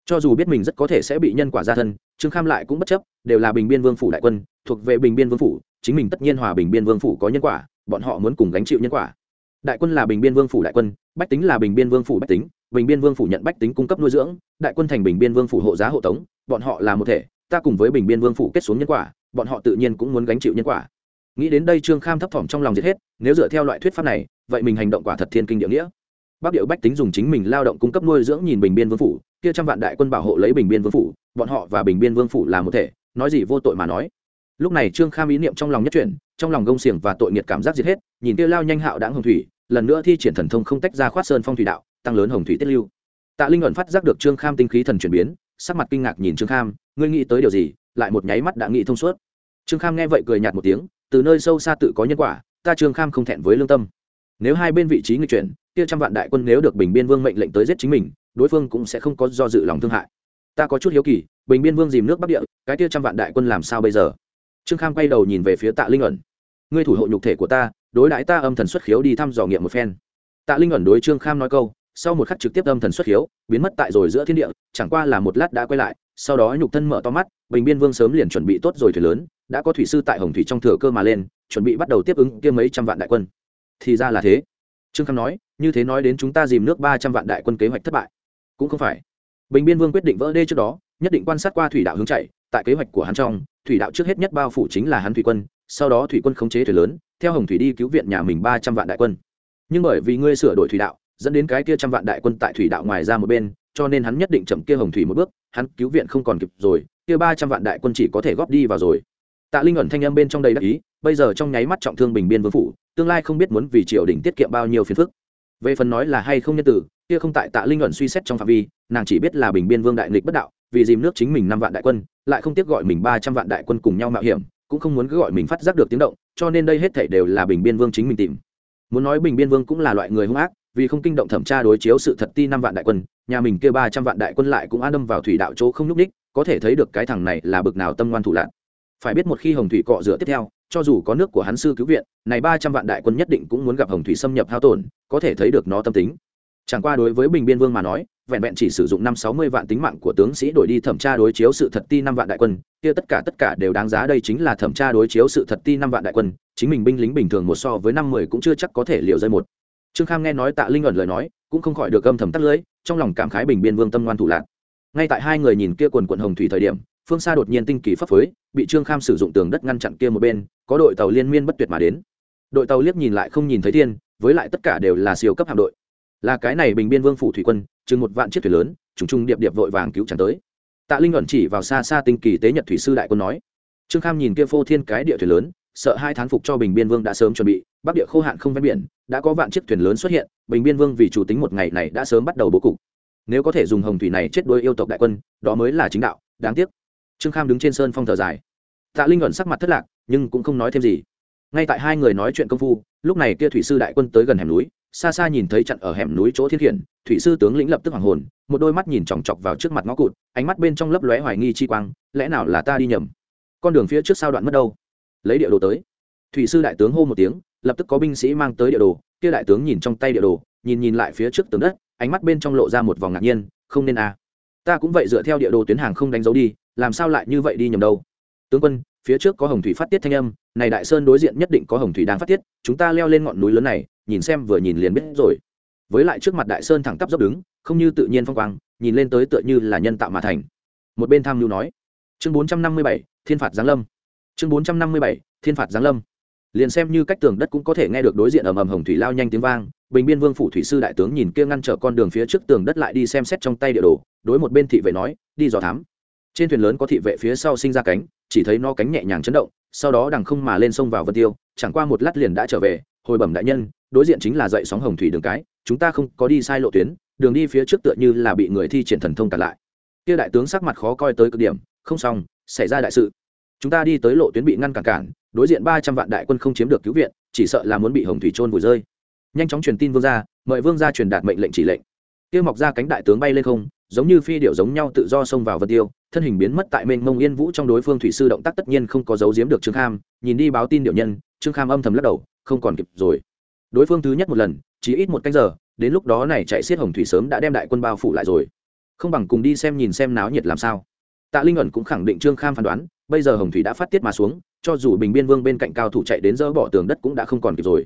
Cho dù biết mình rất có thể sẽ bị nhân quả ra thân trương kham lại cũng bất chấp, đều là bình biên vương phủ đại quân, thuộc về bình biên vương phủ, chính mình tất nhiên hòa bình biên vương phủ có nhân quả, bọn họ muốn cùng gánh chịu nhân quả. Đại quân là bình biên vương phủ đại quân, bách tính là bình biên vương phủ bách tính, bình biên vương phủ nhận bách tính cung cấp nuôi dưỡng, đại quân thành bình biên vương phủ hộ giá hộ tống, bọn họ là một thể, ta cùng với bình biên vương phủ kết xuống nhân quả, bọn họ tự nhiên cũng muốn gánh chịu nhân quả. Nghĩ đến đây trương kham thấp thỏm trong lòng giết hết, nếu dựa theo loại thuyết pháp này, vậy mình hành động quả thật thiên kinh địa nghĩa. Bác điệu bách tính dùng chính mình lao động cung cấp nuôi dưỡng nhìn bình biên vương phủ kia trăm vạn đại quân bảo hộ lấy bình biên vương phủ, bọn họ và bình biên vương phủ là một thể, nói gì vô tội mà nói. Lúc này trương kham ý niệm trong lòng nhất chuyển, trong lòng gông xiềng và tội nghiệt cảm giác diệt hết, nhìn kia lao nhanh hạo đáng hồng thủy, lần nữa thi triển thần thông không tách ra khoát sơn phong thủy đạo, tăng lớn hồng thủy tiết lưu. Tạ linh ẩn phát giác được trương kham tinh khí thần chuyển biến, sắc mặt kinh ngạc nhìn trương kham, ngươi nghĩ tới điều gì? Lại một nháy mắt đã nghĩ thông suốt. Trương kham nghe vậy cười nhạt một tiếng, từ nơi sâu xa tự có nhân quả, ta trương kham không thẹn với lương tâm. Nếu hai bên vị trí nghịch chuyển, kia trăm vạn đại quân nếu được bình biên vương mệnh lệnh tới giết chính mình đối phương cũng sẽ không có do dự lòng thương hại. Ta có chút hiếu kỳ, bình biên vương dìm nước bắc địa, cái kia trăm vạn đại quân làm sao bây giờ? Trương kham quay đầu nhìn về phía tạ linh ẩn. Ngươi thủ hộ nhục thể của ta, đối đãi ta âm thần xuất khiếu đi thăm dò nghiệm một phen. Tạ linh ẩn đối trương kham nói câu, sau một khắc trực tiếp âm thần xuất khiếu, biến mất tại rồi giữa thiên địa, chẳng qua là một lát đã quay lại, sau đó nhục thân mở to mắt, bình biên vương sớm liền chuẩn bị tốt rồi thuyền lớn, đã có thủy sư tại hồng thủy trong thừa cơ mà lên, chuẩn bị bắt đầu tiếp ứng kia mấy trăm vạn đại quân. Thì ra là thế. Trương kham nói, như thế nói đến chúng ta dìm nước ba trăm vạn đại quân kế hoạch thất bại cũng không phải. Bình biên vương quyết định vỡ đê trước đó, nhất định quan sát qua thủy đạo hướng chạy, tại kế hoạch của hắn trong, thủy đạo trước hết nhất bao phủ chính là hắn thủy quân, sau đó thủy quân khống chế thuyền lớn, theo hồng thủy đi cứu viện nhà mình ba trăm vạn đại quân. Nhưng bởi vì ngươi sửa đổi thủy đạo, dẫn đến cái kia trăm vạn đại quân tại thủy đạo ngoài ra một bên, cho nên hắn nhất định chậm kia hồng thủy một bước, hắn cứu viện không còn kịp rồi, kia ba trăm vạn đại quân chỉ có thể góp đi vào rồi. Tạ linh ẩn thanh âm bên trong đầy đắc ý, bây giờ trong nháy mắt trọng thương bình biên vương phủ, tương lai không biết muốn vì triều đình tiết kiệm bao nhiêu phiền phức. Về phần nói là hay không nhân tử kia không tại tạ linh luận suy xét trong phạm vi, nàng chỉ biết là bình biên vương đại nghịch bất đạo, vì dìm nước chính mình năm vạn đại quân, lại không tiếc gọi mình ba trăm vạn đại quân cùng nhau mạo hiểm, cũng không muốn cứ gọi mình phát giác được tiếng động, cho nên đây hết thảy đều là bình biên vương chính mình tìm. Muốn nói bình biên vương cũng là loại người hung ác, vì không kinh động thẩm tra đối chiếu sự thật ti năm vạn đại quân, nhà mình kia ba trăm vạn đại quân lại cũng an đâm vào thủy đạo chỗ không nhúc ních có thể thấy được cái thằng này là bực nào tâm ngoan thủ lạc phải biết một khi hồng thủy cọ rửa tiếp theo, cho dù có nước của hắn sư cứu viện, này ba trăm vạn đại quân nhất định cũng muốn gặp hồng thủy xâm nhập hao tổn, có thể thấy được nó tâm tính chẳng qua đối với bình biên vương mà nói, vẹn vẹn chỉ sử dụng năm sáu mươi vạn tính mạng của tướng sĩ đổi đi thẩm tra đối chiếu sự thật ti năm vạn đại quân, kia tất cả tất cả đều đáng giá đây chính là thẩm tra đối chiếu sự thật ti năm vạn đại quân, chính mình binh lính bình thường một so với năm mười cũng chưa chắc có thể liều rơi một. Trương kham nghe nói tạ linh ẩn lời nói, cũng không khỏi được âm thầm tắt lưỡi, trong lòng cảm khái bình biên vương tâm ngoan thủ lạc. Ngay tại hai người nhìn kia quần quận hồng thủy thời điểm, phương xa đột nhiên tinh kỳ phấp phới bị trương kham sử dụng tường đất ngăn chặn kia một bên, có đội tàu liên miên bất tuyệt mà đến. Đội tàu liếc nhìn lại không nhìn thấy thiên, với lại tất cả đều là siêu cấp hạm đội là cái này bình biên vương phủ thủy quân, chừng một vạn chiếc thuyền lớn, trùng trùng điệp điệp vội vàng cứu tràn tới. Tạ linh ẩn chỉ vào xa xa tinh kỳ tế nhật thủy sư đại quân nói, trương kham nhìn kia phô thiên cái địa thuyền lớn, sợ hai thán phục cho bình biên vương đã sớm chuẩn bị, bắc địa khô hạn không ven biển, đã có vạn chiếc thuyền lớn xuất hiện, bình biên vương vì chủ tính một ngày này đã sớm bắt đầu bố cục. Nếu có thể dùng hồng thủy này chết đôi yêu tộc đại quân, đó mới là chính đạo, đáng tiếc. Trương kham đứng trên sơn phong thờ dài. Tạ linh ẩn sắc mặt thất lạc, nhưng cũng không nói thêm gì. Ngay tại hai người nói chuyện công phu, lúc này kia thủy sư đại quân tới gần hẻm núi xa xa nhìn thấy chặn ở hẻm núi chỗ thiên hiển, thủy sư tướng lĩnh lập tức hoàng hồn một đôi mắt nhìn chòng chọc vào trước mặt ngõ cụt ánh mắt bên trong lấp lóe hoài nghi chi quang lẽ nào là ta đi nhầm? Con đường phía trước sao đoạn mất đâu? Lấy địa đồ tới. Thủy sư đại tướng hô một tiếng lập tức có binh sĩ mang tới địa đồ kia đại tướng nhìn trong tay địa đồ nhìn nhìn lại phía trước tường đất ánh mắt bên trong lộ ra một vòng ngạc nhiên không nên à. ta cũng vậy dựa theo địa đồ tuyến hàng không đánh dấu đi làm sao lại như vậy đi nhầm đâu? Tướng quân phía trước có hồng thủy phát tiết thanh âm, này đại sơn đối diện nhất định có hồng thủy đang phát tiết, chúng ta leo lên ngọn núi lớn này, nhìn xem vừa nhìn liền biết rồi. Với lại trước mặt đại sơn thẳng tắp dốc đứng, không như tự nhiên phong quang, nhìn lên tới tựa như là nhân tạo mà thành. Một bên tham mưu nói, chương bốn trăm năm mươi bảy, thiên phạt giáng lâm. Chương bốn trăm năm mươi bảy, thiên phạt giáng lâm. Liền xem như cách tường đất cũng có thể nghe được đối diện ầm ầm hồng thủy lao nhanh tiếng vang, bình biên vương phủ thủy sư đại tướng nhìn kia ngăn trở con đường phía trước tường đất lại đi xem xét trong tay địa đồ, đối một bên thị vệ nói, đi dò thám. Trên thuyền lớn có thị vệ phía sau sinh ra cánh chỉ thấy nó cánh nhẹ nhàng chấn động, sau đó đằng không mà lên sông vào vân tiêu, chẳng qua một lát liền đã trở về, hồi bẩm đại nhân, đối diện chính là dậy sóng hồng thủy đường cái, chúng ta không có đi sai lộ tuyến, đường đi phía trước tựa như là bị người thi triển thần thông cản lại. Kia đại tướng sắc mặt khó coi tới cực điểm, không xong, xảy ra đại sự. Chúng ta đi tới lộ tuyến bị ngăn cản cản, đối diện ba trăm vạn đại quân không chiếm được cứu viện, chỉ sợ là muốn bị hồng thủy trôn vùi rơi. Nhanh chóng truyền tin vương gia, mời vương gia truyền đạt mệnh lệnh chỉ lệnh. Kia mọc ra cánh đại tướng bay lên không, giống như phi điệu giống nhau tự do xông vào vân tiêu thân hình biến mất tại mênh mông yên vũ trong đối phương thủy sư động tác tất nhiên không có dấu giếm được trương kham, nhìn đi báo tin điệu nhân, trương kham âm thầm lắc đầu, không còn kịp rồi. Đối phương thứ nhất một lần, chỉ ít một canh giờ, đến lúc đó này chạy xiết hồng thủy sớm đã đem đại quân bao phủ lại rồi. Không bằng cùng đi xem nhìn xem náo nhiệt làm sao. Tạ linh ẩn cũng khẳng định trương kham phán đoán, bây giờ hồng thủy đã phát tiết mà xuống, cho dù bình biên vương bên cạnh cao thủ chạy đến dỡ bỏ tường đất cũng đã không còn kịp rồi.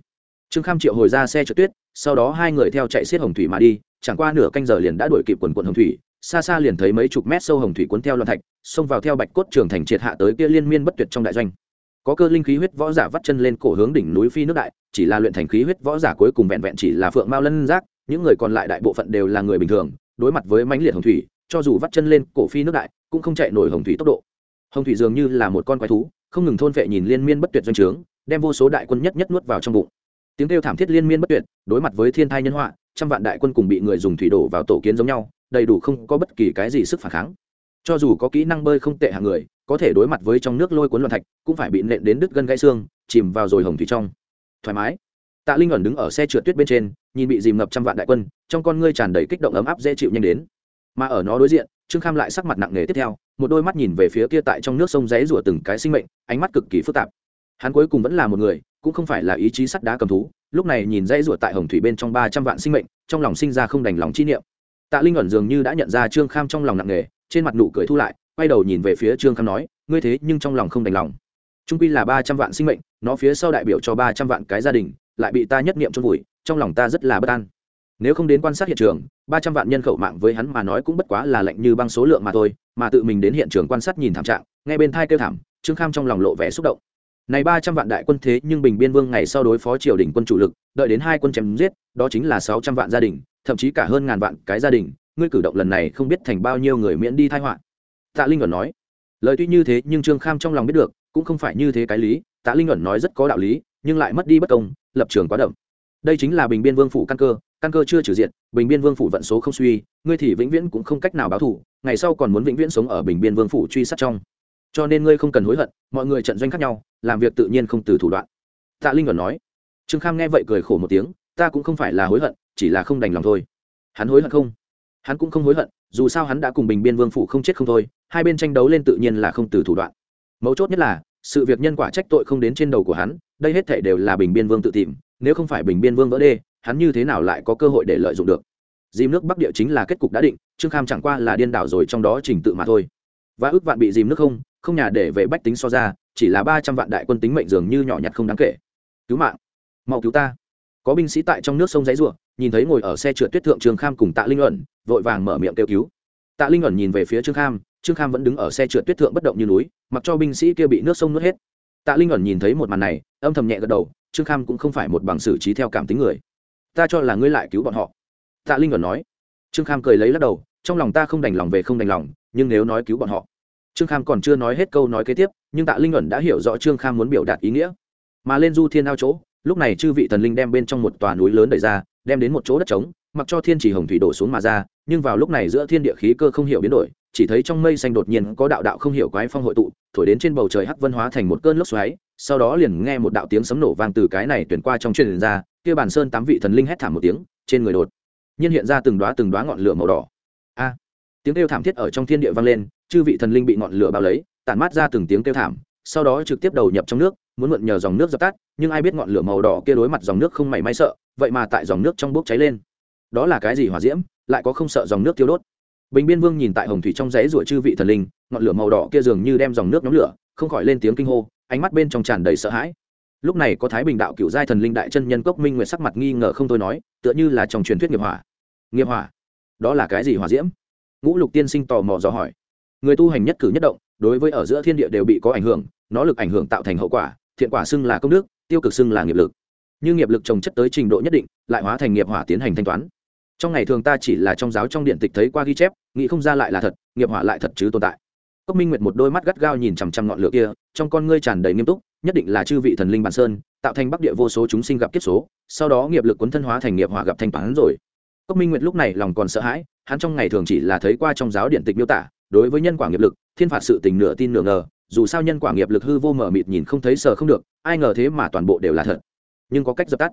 Trương kham triệu hồi ra xe trượt tuyết, sau đó hai người theo chạy xiết hồng thủy mà đi, chẳng qua nửa canh giờ liền đã đuổi kịp quần quận hồng thủy xa xa liền thấy mấy chục mét sâu hồng thủy cuốn theo loạn thạch, xông vào theo bạch cốt trường thành triệt hạ tới kia liên miên bất tuyệt trong đại doanh. Có cơ linh khí huyết võ giả vắt chân lên cổ hướng đỉnh núi phi nước đại, chỉ là luyện thành khí huyết võ giả cuối cùng vẹn vẹn chỉ là phượng mao lân giác, những người còn lại đại bộ phận đều là người bình thường, đối mặt với mãnh liệt hồng thủy, cho dù vắt chân lên cổ phi nước đại, cũng không chạy nổi hồng thủy tốc độ. Hồng thủy dường như là một con quái thú, không ngừng thôn vệ nhìn liên miên bất tuyệt doanh trướng, đem vô số đại quân nhất nhất nuốt vào trong bụng. Tiếng kêu thảm thiết liên miên bất tuyệt, đối mặt với thiên thai nhân họa, trăm vạn đại quân cùng bị người dùng thủy đổ vào tổ kiến giống nhau đầy đủ không có bất kỳ cái gì sức phản kháng. Cho dù có kỹ năng bơi không tệ hạng người, có thể đối mặt với trong nước lôi cuốn loạn thạch, cũng phải bị nện đến đứt gân gãy xương, chìm vào rồi hồng thủy trong. Thoải mái. Tạ linh ẩn đứng ở xe trượt tuyết bên trên, nhìn bị dìm ngập trăm vạn đại quân, trong con ngươi tràn đầy kích động ấm áp dễ chịu nhanh đến. Mà ở nó đối diện, trương kham lại sắc mặt nặng nề tiếp theo, một đôi mắt nhìn về phía kia tại trong nước sông rẽ rủa từng cái sinh mệnh, ánh mắt cực kỳ phức tạp. Hắn cuối cùng vẫn là một người, cũng không phải là ý chí sắt đá cầm thú, lúc này nhìn rẽ rủa tại hồng thủy bên trong ba trăm vạn sinh mệnh, trong lòng sinh ra không đành lòng chi niệm tạ linh ẩn dường như đã nhận ra trương kham trong lòng nặng nề, trên mặt nụ cười thu lại, quay đầu nhìn về phía trương kham nói, ngươi thế nhưng trong lòng không đành lòng. Trung quy là ba trăm vạn sinh mệnh, nó phía sau đại biểu cho ba trăm vạn cái gia đình, lại bị ta nhất niệm chôn vùi, trong lòng ta rất là bất an. Nếu không đến quan sát hiện trường, ba trăm vạn nhân khẩu mạng với hắn mà nói cũng bất quá là lạnh như băng số lượng mà thôi, mà tự mình đến hiện trường quan sát nhìn thảm trạng, nghe bên thai kêu thảm, trương kham trong lòng lộ vẻ xúc động. Này ba trăm vạn đại quân thế nhưng bình biên vương ngày sau đối phó triều đình quân chủ lực, đợi đến hai quân chém giết, đó chính là sáu trăm vạn gia đình thậm chí cả hơn ngàn vạn cái gia đình, ngươi cử động lần này không biết thành bao nhiêu người miễn đi thai họa. Tạ linh ẩn nói. Lời tuy như thế, nhưng trương kham trong lòng biết được, cũng không phải như thế cái lý. Tạ linh ẩn nói rất có đạo lý, nhưng lại mất đi bất công, lập trường quá đậm. Đây chính là bình biên vương phủ căn cơ căn cơ chưa trừ diện bình biên vương phủ vận số không suy, ngươi thì vĩnh viễn cũng không cách nào báo thủ, ngày sau còn muốn vĩnh viễn sống ở bình biên vương phủ truy sát trong. Cho nên ngươi không cần hối hận, mọi người trận doanh khác nhau, làm việc tự nhiên không từ thủ đoạn. Tạ linh ẩn nói. Trương kham nghe vậy cười khổ một tiếng ta cũng không phải là hối hận, chỉ là không đành lòng thôi. Hắn hối hận không? Hắn cũng không hối hận, dù sao hắn đã cùng bình biên vương phủ không chết không thôi, hai bên tranh đấu lên tự nhiên là không từ thủ đoạn. Mấu chốt nhất là, sự việc nhân quả trách tội không đến trên đầu của hắn, đây hết thể đều là bình biên vương tự tìm, nếu không phải bình biên vương vỡ đê, hắn như thế nào lại có cơ hội để lợi dụng được? Dìm nước bắc địa chính là kết cục đã định, trương kham chẳng qua là điên đảo rồi trong đó trình tự mà thôi. Và ước vạn bị dìm nước không không nhà để về bách tính so ra, chỉ là ba trăm vạn đại quân tính mệnh dường như nhỏ nhặt không đáng kể. Cứu mạng. Mau cứu ta có binh sĩ tại trong nước sông giấy ruộng nhìn thấy ngồi ở xe trượt tuyết thượng trương kham cùng tạ linh ẩn, vội vàng mở miệng kêu cứu. Tạ linh ẩn nhìn về phía trương kham trương kham vẫn đứng ở xe trượt tuyết thượng bất động như núi, mặc cho binh sĩ kia bị nước sông nuốt hết. Tạ linh ẩn nhìn thấy một màn này, âm thầm nhẹ gật đầu, trương kham cũng không phải một bằng xử trí theo cảm tính người. Ta cho là ngươi lại cứu bọn họ. Tạ linh ẩn nói. Trương kham cười lấy lắc đầu, trong lòng ta không đành lòng về không đành lòng, nhưng nếu nói cứu bọn họ. Trương kham còn chưa nói hết câu nói kế tiếp, nhưng tạ linh ẩn đã hiểu rõ trương kham muốn biểu đạt ý nghĩa. Mà lên du thiên ao chỗ lúc này chư vị thần linh đem bên trong một tòa núi lớn đẩy ra, đem đến một chỗ đất trống, mặc cho thiên chỉ hồng thủy đổ xuống mà ra, nhưng vào lúc này giữa thiên địa khí cơ không hiểu biến đổi, chỉ thấy trong mây xanh đột nhiên có đạo đạo không hiểu quái phong hội tụ, thổi đến trên bầu trời hắc vân hóa thành một cơn lốc xoáy, sau đó liền nghe một đạo tiếng sấm nổ vang từ cái này tuyển qua trong truyền ra, kia bản sơn tám vị thần linh hét thảm một tiếng, trên người đột nhiên hiện ra từng đóa từng đóa ngọn lửa màu đỏ. A! Tiếng kêu thảm thiết ở trong thiên địa vang lên, chư vị thần linh bị ngọn lửa bao lấy, tản mát ra từng tiếng kêu thảm, sau đó trực tiếp đầu nhập trong nước muốn mượn nhờ dòng nước dập tắt, nhưng ai biết ngọn lửa màu đỏ kia đối mặt dòng nước không mảy may sợ, vậy mà tại dòng nước trong bốc cháy lên. Đó là cái gì hỏa diễm, lại có không sợ dòng nước tiêu đốt? Bình biên vương nhìn tại hồng thủy trong giấy rủa chư vị thần linh, ngọn lửa màu đỏ kia dường như đem dòng nước nhóm lửa, không khỏi lên tiếng kinh hô, ánh mắt bên trong tràn đầy sợ hãi. Lúc này có thái bình đạo cựu giai thần linh đại chân nhân cốc minh nguyệt sắc mặt nghi ngờ không thôi nói, tựa như là trong truyền thuyết nghiệp hỏa. Nghiệp hỏa? Đó là cái gì hỏa diễm? Ngũ lục tiên sinh tò mò dò hỏi. Người tu hành nhất cử nhất động, đối với ở giữa thiên địa đều bị có ảnh hưởng, nó lực ảnh hưởng tạo thành hậu quả thiện quả xưng là công đức, tiêu cực xưng là nghiệp lực. Như nghiệp lực trồng chất tới trình độ nhất định, lại hóa thành nghiệp hỏa tiến hành thanh toán. Trong ngày thường ta chỉ là trong giáo trong điện tịch thấy qua ghi chép, nghĩ không ra lại là thật, nghiệp hỏa lại thật chứ tồn tại. Cốc minh nguyệt một đôi mắt gắt gao nhìn chằm chằm ngọn lửa kia, trong con ngươi tràn đầy nghiêm túc, nhất định là chư vị thần linh bản sơn, tạo thành bắc địa vô số chúng sinh gặp kiếp số, sau đó nghiệp lực cuốn thân hóa thành nghiệp hỏa gặp thanh toán rồi. Cốc minh nguyệt lúc này lòng còn sợ hãi, hắn trong ngày thường chỉ là thấy qua trong giáo điện tịch miêu tả, đối với nhân quả nghiệp lực, thiên phạt sự tình nửa tin nửa ngờ dù sao nhân quả nghiệp lực hư vô mở mịt nhìn không thấy sờ không được, ai ngờ thế mà toàn bộ đều là thật. Nhưng có cách dập tắt.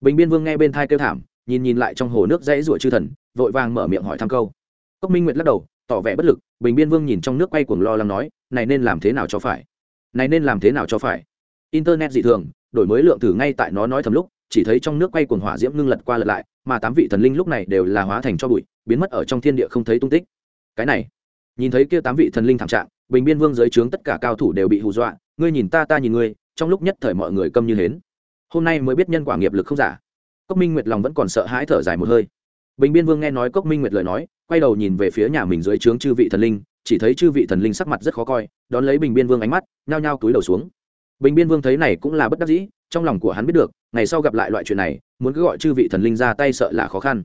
Bình biên vương nghe bên thai kêu thảm, nhìn nhìn lại trong hồ nước dãy rủa chư thần, vội vàng mở miệng hỏi thăm câu. Cốc minh nguyệt lắc đầu, tỏ vẻ bất lực, bình biên vương nhìn trong nước quay cuồng lo lắng nói, này nên làm thế nào cho phải? Này nên làm thế nào cho phải? Internet dị thường, đổi mới lượng thử ngay tại nó nói thầm lúc, chỉ thấy trong nước quay cuồng hỏa diễm ngưng lật qua lật lại, mà tám vị thần linh lúc này đều là hóa thành cho bụi, biến mất ở trong thiên địa không thấy tung tích. Cái này nhìn thấy kia tám vị thần linh thảm trạng, bình biên vương dưới trướng tất cả cao thủ đều bị hù dọa, ngươi nhìn ta ta nhìn ngươi, trong lúc nhất thời mọi người câm như hến. Hôm nay mới biết nhân quả nghiệp lực không giả. Cốc minh nguyệt lòng vẫn còn sợ hãi thở dài một hơi. Bình biên vương nghe nói cốc minh nguyệt lời nói, quay đầu nhìn về phía nhà mình dưới trướng chư vị thần linh, chỉ thấy chư vị thần linh sắc mặt rất khó coi, đón lấy bình biên vương ánh mắt, nhao nhao túi đầu xuống. Bình biên vương thấy này cũng là bất đắc dĩ, trong lòng của hắn biết được, ngày sau gặp lại loại chuyện này, muốn cứ gọi chư vị thần linh ra tay sợ là khó khăn.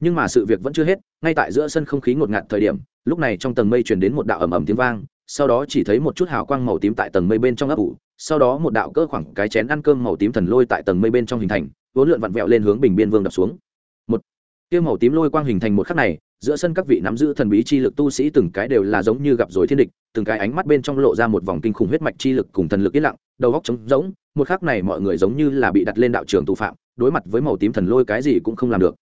Nhưng mà sự việc vẫn chưa hết, ngay tại giữa sân không khí ngột ngạt thời điểm lúc này trong tầng mây truyền đến một đạo ầm ầm tiếng vang, sau đó chỉ thấy một chút hào quang màu tím tại tầng mây bên trong ấp ủ, sau đó một đạo cỡ khoảng cái chén ăn cơm màu tím thần lôi tại tầng mây bên trong hình thành, vốn lượn vặn vẹo lên hướng bình biên vương đập xuống. Một, tiêu màu tím lôi quang hình thành một khắc này, giữa sân các vị nắm giữ thần bí chi lực tu sĩ từng cái đều là giống như gặp rồi thiên địch, từng cái ánh mắt bên trong lộ ra một vòng kinh khủng huyết mạch chi lực cùng thần lực yên lặng, đầu góc trống rỗng, một khắc này mọi người giống như là bị đặt lên đạo trường tù phạm, đối mặt với màu tím thần lôi cái gì cũng không làm được.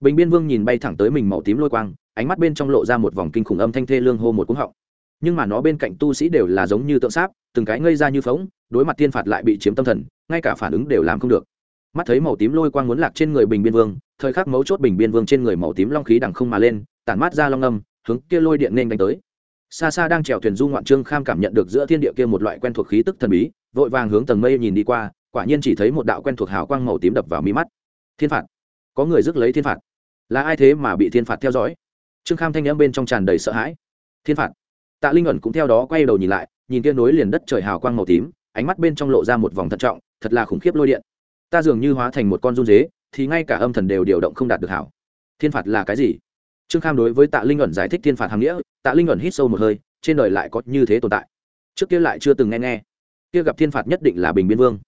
Bình biên vương nhìn bay thẳng tới mình màu tím lôi quang ánh mắt bên trong lộ ra một vòng kinh khủng âm thanh thê lương hô một cúng họng. Nhưng mà nó bên cạnh tu sĩ đều là giống như tượng sáp, từng cái ngây ra như phóng đối mặt thiên phạt lại bị chiếm tâm thần, ngay cả phản ứng đều làm không được. Mắt thấy màu tím lôi quang muốn lạc trên người bình biên vương, thời khắc mấu chốt bình biên vương trên người màu tím long khí đằng không mà lên, tản mát ra long âm, hướng kia lôi điện nên đánh tới. Xa xa đang trèo thuyền du ngoạn trương kham cảm nhận được giữa thiên địa kia một loại quen thuộc khí tức thần bí, vội vàng hướng tầng mây nhìn đi qua, quả nhiên chỉ thấy một đạo quen thuộc hào quang màu tím đập vào mi mắt. Thiên phạt. Có người rước lấy thiên phạt. Là ai thế mà bị thiên phạt theo dõi? Trương kham thanh n m bên trong tràn đầy sợ hãi. Thiên phạt. Tạ linh ẩn cũng theo đó quay đầu nhìn lại, nhìn kia nối liền đất trời hào quang màu tím, ánh mắt bên trong lộ ra một vòng thận trọng, thật là khủng khiếp lôi điện. Ta dường như hóa thành một con run dế, thì ngay cả âm thần đều điều động không đạt được hảo. Thiên phạt là cái gì? Trương kham đối với tạ linh ẩn giải thích thiên phạt hàm nghĩa, tạ linh ẩn hít sâu một hơi, trên đời lại có như thế tồn tại. Trước kia lại chưa từng nghe nghe. Kia gặp thiên phạt nhất định là bình biên vương.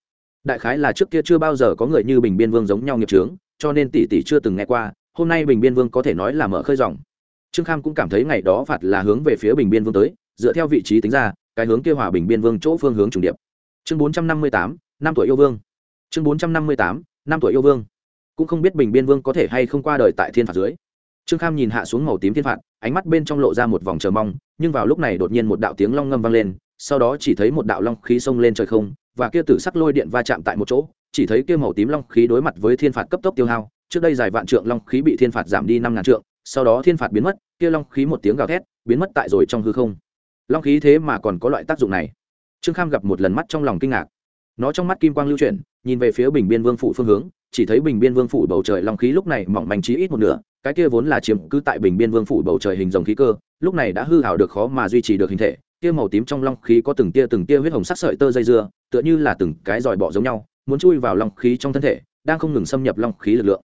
Đại khái là trước kia chưa bao giờ có người như bình biên vương giống nhau nghiệp trướng cho nên tỷ tỷ chưa từng nghe qua, hôm nay bình biên vương có thể nói là mở khơi dòng trương kham cũng cảm thấy ngày đó phạt là hướng về phía bình biên vương tới, dựa theo vị trí tính ra, cái hướng kia hòa bình biên vương chỗ phương hướng trùng điệp. Chương bốn trăm năm mươi tám, năm tuổi yêu vương. Chương bốn trăm năm mươi tám, năm tuổi yêu vương. Cũng không biết bình biên vương có thể hay không qua đời tại thiên phạt dưới. Trương kham nhìn hạ xuống màu tím thiên phạt, ánh mắt bên trong lộ ra một vòng chờ mong, nhưng vào lúc này đột nhiên một đạo tiếng long ngâm vang lên, sau đó chỉ thấy một đạo long khí xông lên trời không, và kia tử sắc lôi điện va chạm tại một chỗ, chỉ thấy kia màu tím long khí đối mặt với thiên phạt cấp tốc tiêu hao, trước đây dài vạn trượng long khí bị thiên phạt giảm đi năm ngàn trượng sau đó thiên phạt biến mất, kia long khí một tiếng gào thét, biến mất tại rồi trong hư không. Long khí thế mà còn có loại tác dụng này. Trương kham gặp một lần mắt trong lòng kinh ngạc. Nó trong mắt kim quang lưu chuyển, nhìn về phía bình biên vương phủ phương hướng, chỉ thấy bình biên vương phủ bầu trời long khí lúc này mỏng manh trí ít một nửa, cái kia vốn là chiếm cứ tại bình biên vương phủ bầu trời hình dòng khí cơ, lúc này đã hư hảo được khó mà duy trì được hình thể, kia màu tím trong long khí có từng tia từng tia huyết hồng sắc sợi tơ dây dưa, tựa như là từng cái dòi bọ giống nhau, muốn chui vào long khí trong thân thể, đang không ngừng xâm nhập long khí lực lượng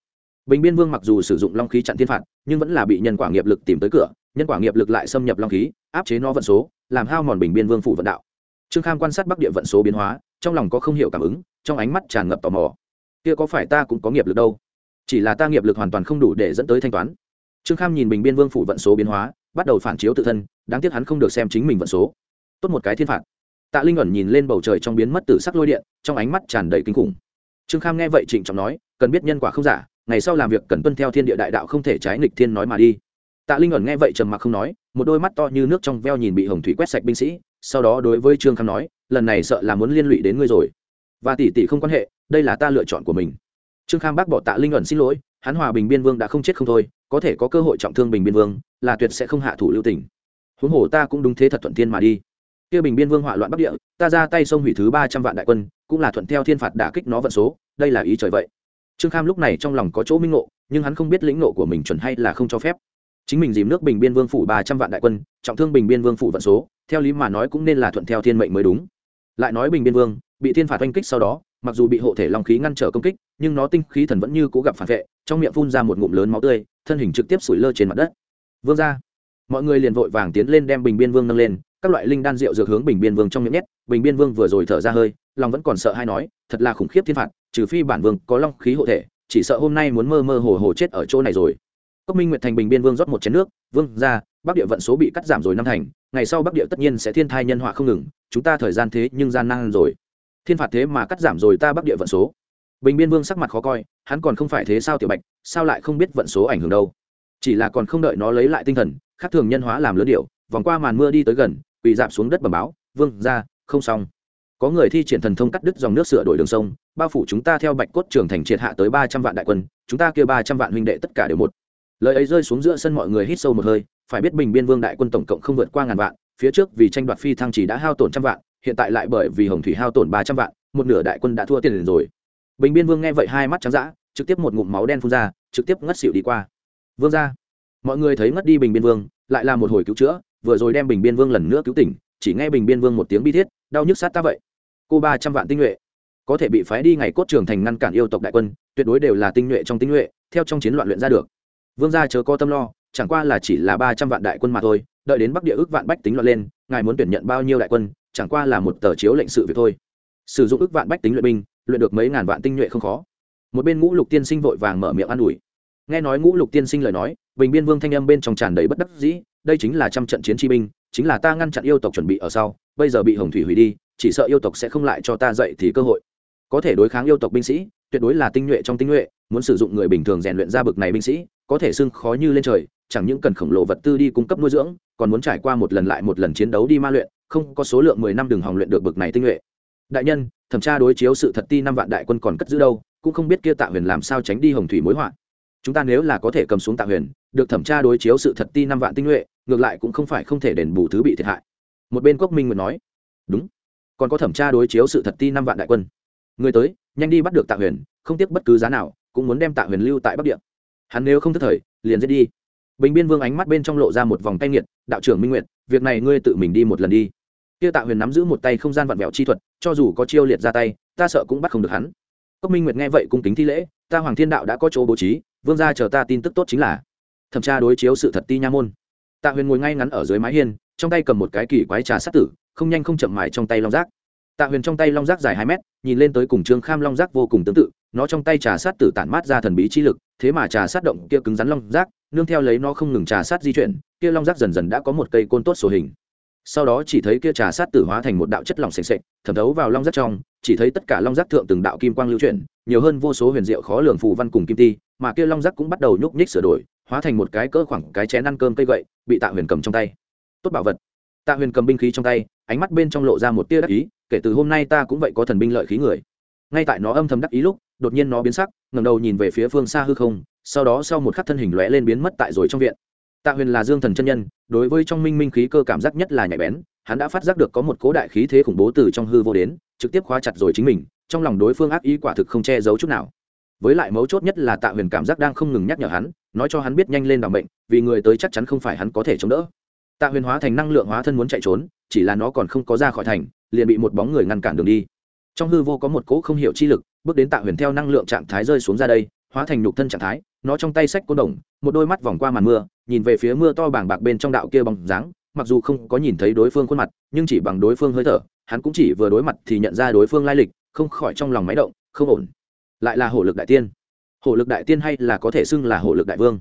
bình biên vương mặc dù sử dụng long khí chặn thiên phạt, nhưng vẫn là bị nhân quả nghiệp lực tìm tới cửa, nhân quả nghiệp lực lại xâm nhập long khí, áp chế nó vận số, làm hao mòn bình biên vương phủ vận đạo. Trương kham quan sát bắc địa vận số biến hóa, trong lòng có không hiểu cảm ứng, trong ánh mắt tràn ngập tò mò. Kia có phải ta cũng có nghiệp lực đâu? Chỉ là ta nghiệp lực hoàn toàn không đủ để dẫn tới thanh toán. Trương kham nhìn bình biên vương phủ vận số biến hóa, bắt đầu phản chiếu tự thân, đáng tiếc hắn không được xem chính mình vận số. Tốt một cái thiên phạt. Tạ linh ẩn nhìn lên bầu trời trong biến mất từ sắc lôi điện, trong ánh mắt tràn đầy kinh khủng. Trương kham nghe vậy trịnh trọng nói, cần biết nhân quả không giả ngày sau làm việc cần tuân theo thiên địa đại đạo không thể trái nghịch thiên nói mà đi. Tạ linh ẩn nghe vậy trầm mặc không nói, một đôi mắt to như nước trong veo nhìn bị hồng thủy quét sạch binh sĩ, sau đó đối với trương kham nói, lần này sợ là muốn liên lụy đến ngươi rồi. Và tỷ tỷ không quan hệ, đây là ta lựa chọn của mình. Trương kham bác bỏ tạ linh ẩn xin lỗi, hắn hòa bình biên vương đã không chết không thôi, có thể có cơ hội trọng thương bình biên vương, là tuyệt sẽ không hạ thủ lưu tình. Huống hồ ta cũng đúng thế thật thuận thiên mà đi. Kia bình biên vương hỏa loạn bắc địa, ta ra tay sông hủy thứ ba trăm vạn đại quân, cũng là thuận theo thiên phạt đả kích nó vận số, đây là ý trời vậy trương kham lúc này trong lòng có chỗ minh ngộ, nhưng hắn không biết lĩnh ngộ của mình chuẩn hay là không cho phép. Chính mình dìm nước bình biên vương phủ ba trăm vạn đại quân, trọng thương bình biên vương phủ vận số, theo lý mà nói cũng nên là thuận theo thiên mệnh mới đúng. Lại nói bình biên vương, bị thiên phạt oanh kích sau đó, mặc dù bị hộ thể long khí ngăn trở công kích, nhưng nó tinh khí thần vẫn như cố gặp phản vệ, trong miệng phun ra một ngụm lớn máu tươi, thân hình trực tiếp sủi lơ trên mặt đất. Vương ra mọi người liền vội vàng tiến lên đem bình biên vương nâng lên, các loại linh đan rượu dược hướng bình biên vương trong miệng nhét, bình biên vương vừa rồi thở ra hơi lòng vẫn còn sợ hay nói, thật là khủng khiếp thiên phạt, trừ phi bản vương có long khí hộ thể, chỉ sợ hôm nay muốn mơ mơ hồ hồ chết ở chỗ này rồi. Cốc minh nguyệt thành bình biên vương rót một chén nước, vương ra bắc địa vận số bị cắt giảm rồi năm thành, ngày sau bắc địa tất nhiên sẽ thiên thai nhân họa không ngừng, chúng ta thời gian thế nhưng gian nan rồi. Thiên phạt thế mà cắt giảm rồi ta bắc địa vận số. Bình biên vương sắc mặt khó coi, hắn còn không phải thế sao tiểu bạch, sao lại không biết vận số ảnh hưởng đâu? Chỉ là còn không đợi nó lấy lại tinh thần, khác thường nhân hóa làm lớn điệu, vòng qua màn mưa đi tới gần, quỳ dạp xuống đất bầm báo, vương ra không xong có người thi triển thần thông cắt đứt dòng nước sửa đổi đường sông, bao phủ chúng ta theo bạch cốt trường thành triệt hạ tới ba trăm vạn đại quân, chúng ta kia ba trăm vạn huynh đệ tất cả đều một. Lời ấy rơi xuống giữa sân mọi người hít sâu một hơi, phải biết bình biên vương đại quân tổng cộng không vượt qua ngàn vạn, phía trước vì tranh đoạt phi thăng chỉ đã hao tổn trăm vạn, hiện tại lại bởi vì hồng thủy hao tổn ba trăm vạn, một nửa đại quân đã thua tiền rồi. Bình biên vương nghe vậy hai mắt trắng d trực tiếp một ngụm máu đen phun ra, trực tiếp ngất xỉu đi qua. Vương ra mọi người thấy ngất đi bình biên vương, lại là một hồi cứu chữa, vừa rồi đem bình biên vương lần nữa cứu tỉnh, chỉ nghe bình biên vương một tiếng bi thiết, đau nhức sát ta vậy cô ba trăm vạn tinh nhuệ. Có thể bị phái đi ngày cốt trường thành ngăn cản yêu tộc đại quân, tuyệt đối đều là tinh nhuệ trong tinh nhuệ, theo trong chiến loạn luyện ra được. Vương gia chớ có tâm lo, chẳng qua là chỉ là ba trăm vạn đại quân mà thôi, đợi đến bắc địa ước vạn bách tính loạn lên, ngài muốn tuyển nhận bao nhiêu đại quân, chẳng qua là một tờ chiếu lệnh sự việc thôi. Sử dụng ước vạn bách tính luyện binh, luyện được mấy ngàn vạn tinh nhuệ không khó. Một bên ngũ lục tiên sinh vội vàng mở miệng an ủi. Nghe nói ngũ lục tiên sinh lời nói, bình biên vương thanh âm bên trong tràn đầy bất đắc dĩ, đây chính là trăm trận chiến chi binh, chính là ta ngăn chặn yêu tộc chuẩn bị ở sau, bây giờ bị hồng thủy hủy đi chỉ sợ yêu tộc sẽ không lại cho ta dậy thì cơ hội. Có thể đối kháng yêu tộc binh sĩ, tuyệt đối là tinh nhuệ trong tinh nhuệ, muốn sử dụng người bình thường rèn luyện ra bực này binh sĩ, có thể xưng khó như lên trời, chẳng những cần khổng lồ vật tư đi cung cấp nuôi dưỡng, còn muốn trải qua một lần lại một lần chiến đấu đi ma luyện, không có số lượng mười năm đường hòng luyện được bực này tinh nhuệ. Đại nhân, thẩm tra đối chiếu sự thật ti năm vạn đại quân còn cất giữ đâu, cũng không biết kia tạ huyền làm sao tránh đi hồng thủy mối họa. Chúng ta nếu là có thể cầm xuống tạ huyền, được thẩm tra đối chiếu sự thật ti năm vạn tinh nhuệ, ngược lại cũng không phải không thể đền bù thứ bị thiệt hại. Một bên quốc minh nguyện nói, đúng còn có thẩm tra đối chiếu sự thật ti năm vạn đại quân. Người tới, nhanh đi bắt được tạ huyền, không tiếc bất cứ giá nào, cũng muốn đem tạ huyền lưu tại bắc địa. Hắn nếu không thức thời, liền giết đi. Bình biên vương ánh mắt bên trong lộ ra một vòng tay nghiệt, đạo trưởng minh nguyệt, việc này ngươi tự mình đi một lần đi. Kia tạ huyền nắm giữ một tay không gian vặn vẹo chi thuật, cho dù có chiêu liệt ra tay, ta sợ cũng bắt không được hắn. Cốc minh nguyệt nghe vậy cung kính thi lễ, ta hoàng thiên đạo đã có chỗ bố trí, vương gia chờ ta tin tức tốt chính là thẩm tra đối chiếu sự thật ti nha môn. Tạ huyền ngồi ngay ngắn ở dưới mái hiên, trong tay cầm một cái kỳ quái trà sát tử không nhanh không chậm mài trong tay long giác. Tạ huyền trong tay long giác dài hai mét, nhìn lên tới cùng trương kham long giác vô cùng tương tự, nó trong tay trà sát tử tản mát ra thần bí chi lực, thế mà trà sát động kia cứng rắn long giác, nương theo lấy nó không ngừng trà sát di chuyển, kia long giác dần dần đã có một cây côn tốt sổ hình. Sau đó chỉ thấy kia trà sát tử hóa thành một đạo chất lỏng sền sệt, thẩm thấu vào long giác trong, chỉ thấy tất cả long giác thượng từng đạo kim quang lưu chuyển, nhiều hơn vô số huyền diệu khó lường phù văn cùng kim ti, mà kia long giác cũng bắt đầu nhúc nhích sửa đổi, hóa thành một cái cỡ khoảng cái chén ăn cơm cây gậy, bị tạ huyền cầm trong tay. Tốt bảo vật. Tạ huyền cầm binh khí trong tay ánh mắt bên trong lộ ra một tia đắc ý, kể từ hôm nay ta cũng vậy có thần binh lợi khí người. Ngay tại nó âm thầm đắc ý lúc, đột nhiên nó biến sắc, ngẩng đầu nhìn về phía phương xa hư không, sau đó sau một khắc thân hình lóe lên biến mất tại rồi trong viện. Tạ huyền là dương thần chân nhân, đối với trong minh minh khí cơ cảm giác nhất là nhạy bén, hắn đã phát giác được có một cố đại khí thế khủng bố từ trong hư vô đến, trực tiếp khóa chặt rồi chính mình, trong lòng đối phương ác ý quả thực không che giấu chút nào. Với lại mấu chốt nhất là tạ huyền cảm giác đang không ngừng nhắc nhở hắn, nói cho hắn biết nhanh lên đ ỏ n bệnh vì người tới chắc chắn không phải hắn có thể chống đỡ tạ huyền hóa thành năng lượng hóa thân muốn chạy trốn, chỉ là nó còn không có ra khỏi thành, liền bị một bóng người ngăn cản đường đi. Trong hư vô có một cỗ không hiểu chi lực, bước đến tạ huyền theo năng lượng trạng thái rơi xuống ra đây, hóa thành nhục thân trạng thái, nó trong tay sách côn đồng, một đôi mắt vòng qua màn mưa, nhìn về phía mưa to bảng bạc bên trong đạo kia bóng dáng, mặc dù không có nhìn thấy đối phương khuôn mặt, nhưng chỉ bằng đối phương hơi thở, hắn cũng chỉ vừa đối mặt thì nhận ra đối phương lai lịch, không khỏi trong lòng máy động, không ổn. Lại là hổ lực đại tiên. Hổ lực đại tiên hay là có thể xưng là hổ lực đại vương?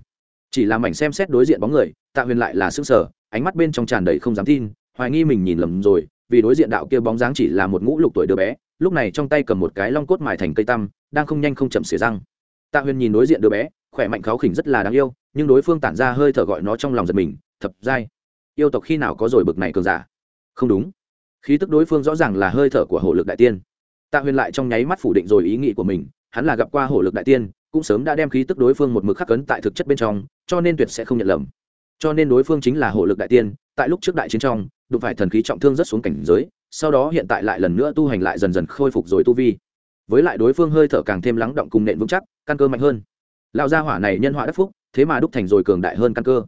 Chỉ là mảnh xem xét đối diện bóng người, tạ huyền lại là xưng sở ánh mắt bên trong tràn đầy không dám tin, hoài nghi mình nhìn lầm rồi, vì đối diện đạo kia bóng dáng chỉ là một ngũ lục tuổi đứa bé, lúc này trong tay cầm một cái long cốt mài thành cây tăm, đang không nhanh không chậm xỉa răng. Tạ huyền nhìn đối diện đứa bé, khỏe mạnh kháo khỉnh rất là đáng yêu, nhưng đối phương tản ra hơi thở gọi nó trong lòng giật mình, thập giai. Yêu tộc khi nào có rồi bực này cường giả? Không đúng. Khí tức đối phương rõ ràng là hơi thở của hổ lực đại tiên. Tạ huyền lại trong nháy mắt phủ định rồi ý nghĩ của mình, hắn là gặp qua hổ lực đại tiên, cũng sớm đã đem khí tức đối phương một mực khắc cấn tại thực chất bên trong, cho nên tuyệt sẽ không nhận lầm cho nên đối phương chính là hổ lực đại tiên, tại lúc trước đại chiến trong, đụng phải thần khí trọng thương rất xuống cảnh giới, sau đó hiện tại lại lần nữa tu hành lại dần dần khôi phục rồi tu vi. Với lại đối phương hơi thở càng thêm lắng động cùng nện vững chắc, căn cơ mạnh hơn. Lão gia hỏa này nhân họa đắc phúc, thế mà đúc thành rồi cường đại hơn căn cơ.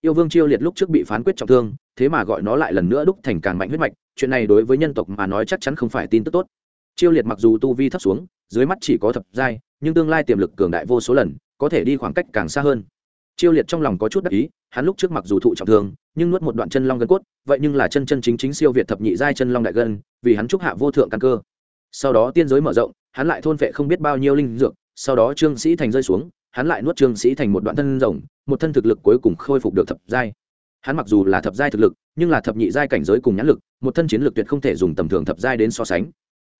Yêu vương chiêu liệt lúc trước bị phán quyết trọng thương, thế mà gọi nó lại lần nữa đúc thành càng mạnh huyết mạch, chuyện này đối với nhân tộc mà nói chắc chắn không phải tin tức tốt. Chiêu liệt mặc dù tu vi thấp xuống, dưới mắt chỉ có thập giai, nhưng tương lai tiềm lực cường đại vô số lần, có thể đi khoảng cách càng xa hơn chiêu liệt trong lòng có chút đắc ý, hắn lúc trước mặc dù thụ trọng thương, nhưng nuốt một đoạn chân long gân cốt, vậy nhưng là chân chân chính chính siêu việt thập nhị giai chân long đại gân, vì hắn trúc hạ vô thượng căn cơ. Sau đó tiên giới mở rộng, hắn lại thôn vệ không biết bao nhiêu linh dược, sau đó trương sĩ thành rơi xuống, hắn lại nuốt trương sĩ thành một đoạn thân rồng, một thân thực lực cuối cùng khôi phục được thập giai. Hắn mặc dù là thập giai thực lực, nhưng là thập nhị giai cảnh giới cùng nhãn lực, một thân chiến lực tuyệt không thể dùng tầm thường thập giai đến so sánh.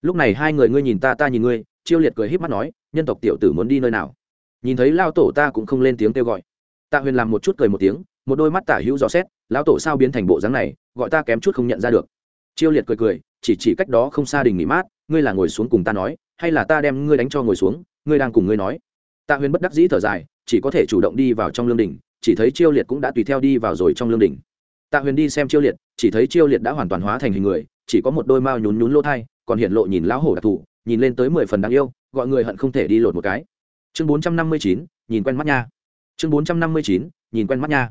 Lúc này hai người ngươi nhìn ta ta nhìn ngươi, chiêu liệt cười híp mắt nói, nhân tộc tiểu tử muốn đi nơi nào? Nhìn thấy lao tổ ta cũng không lên tiếng kêu gọi tạ huyền làm một chút cười một tiếng, một đôi mắt tả hữu rõ xét, lão tổ sao biến thành bộ dáng này, gọi ta kém chút không nhận ra được. Chiêu liệt cười cười, chỉ chỉ cách đó không xa đình nghỉ mát, ngươi là ngồi xuống cùng ta nói, hay là ta đem ngươi đánh cho ngồi xuống, ngươi đang cùng ngươi nói. Tạ huyền bất đắc dĩ thở dài, chỉ có thể chủ động đi vào trong lương đình, chỉ thấy chiêu liệt cũng đã tùy theo đi vào rồi trong lương đình. Tạ huyền đi xem chiêu liệt, chỉ thấy chiêu liệt đã hoàn toàn hóa thành hình người, chỉ có một đôi mao nhún nhún lỗ thai, còn hiện lộ nhìn lão hổ đặc thù, nhìn lên tới mười phần đáng yêu, gọi người hận không thể đi lột một cái. Chương bốn trăm năm mươi chín, nhìn quen mắt nha chương bốn trăm năm mươi chín, nhìn quen mắt nha.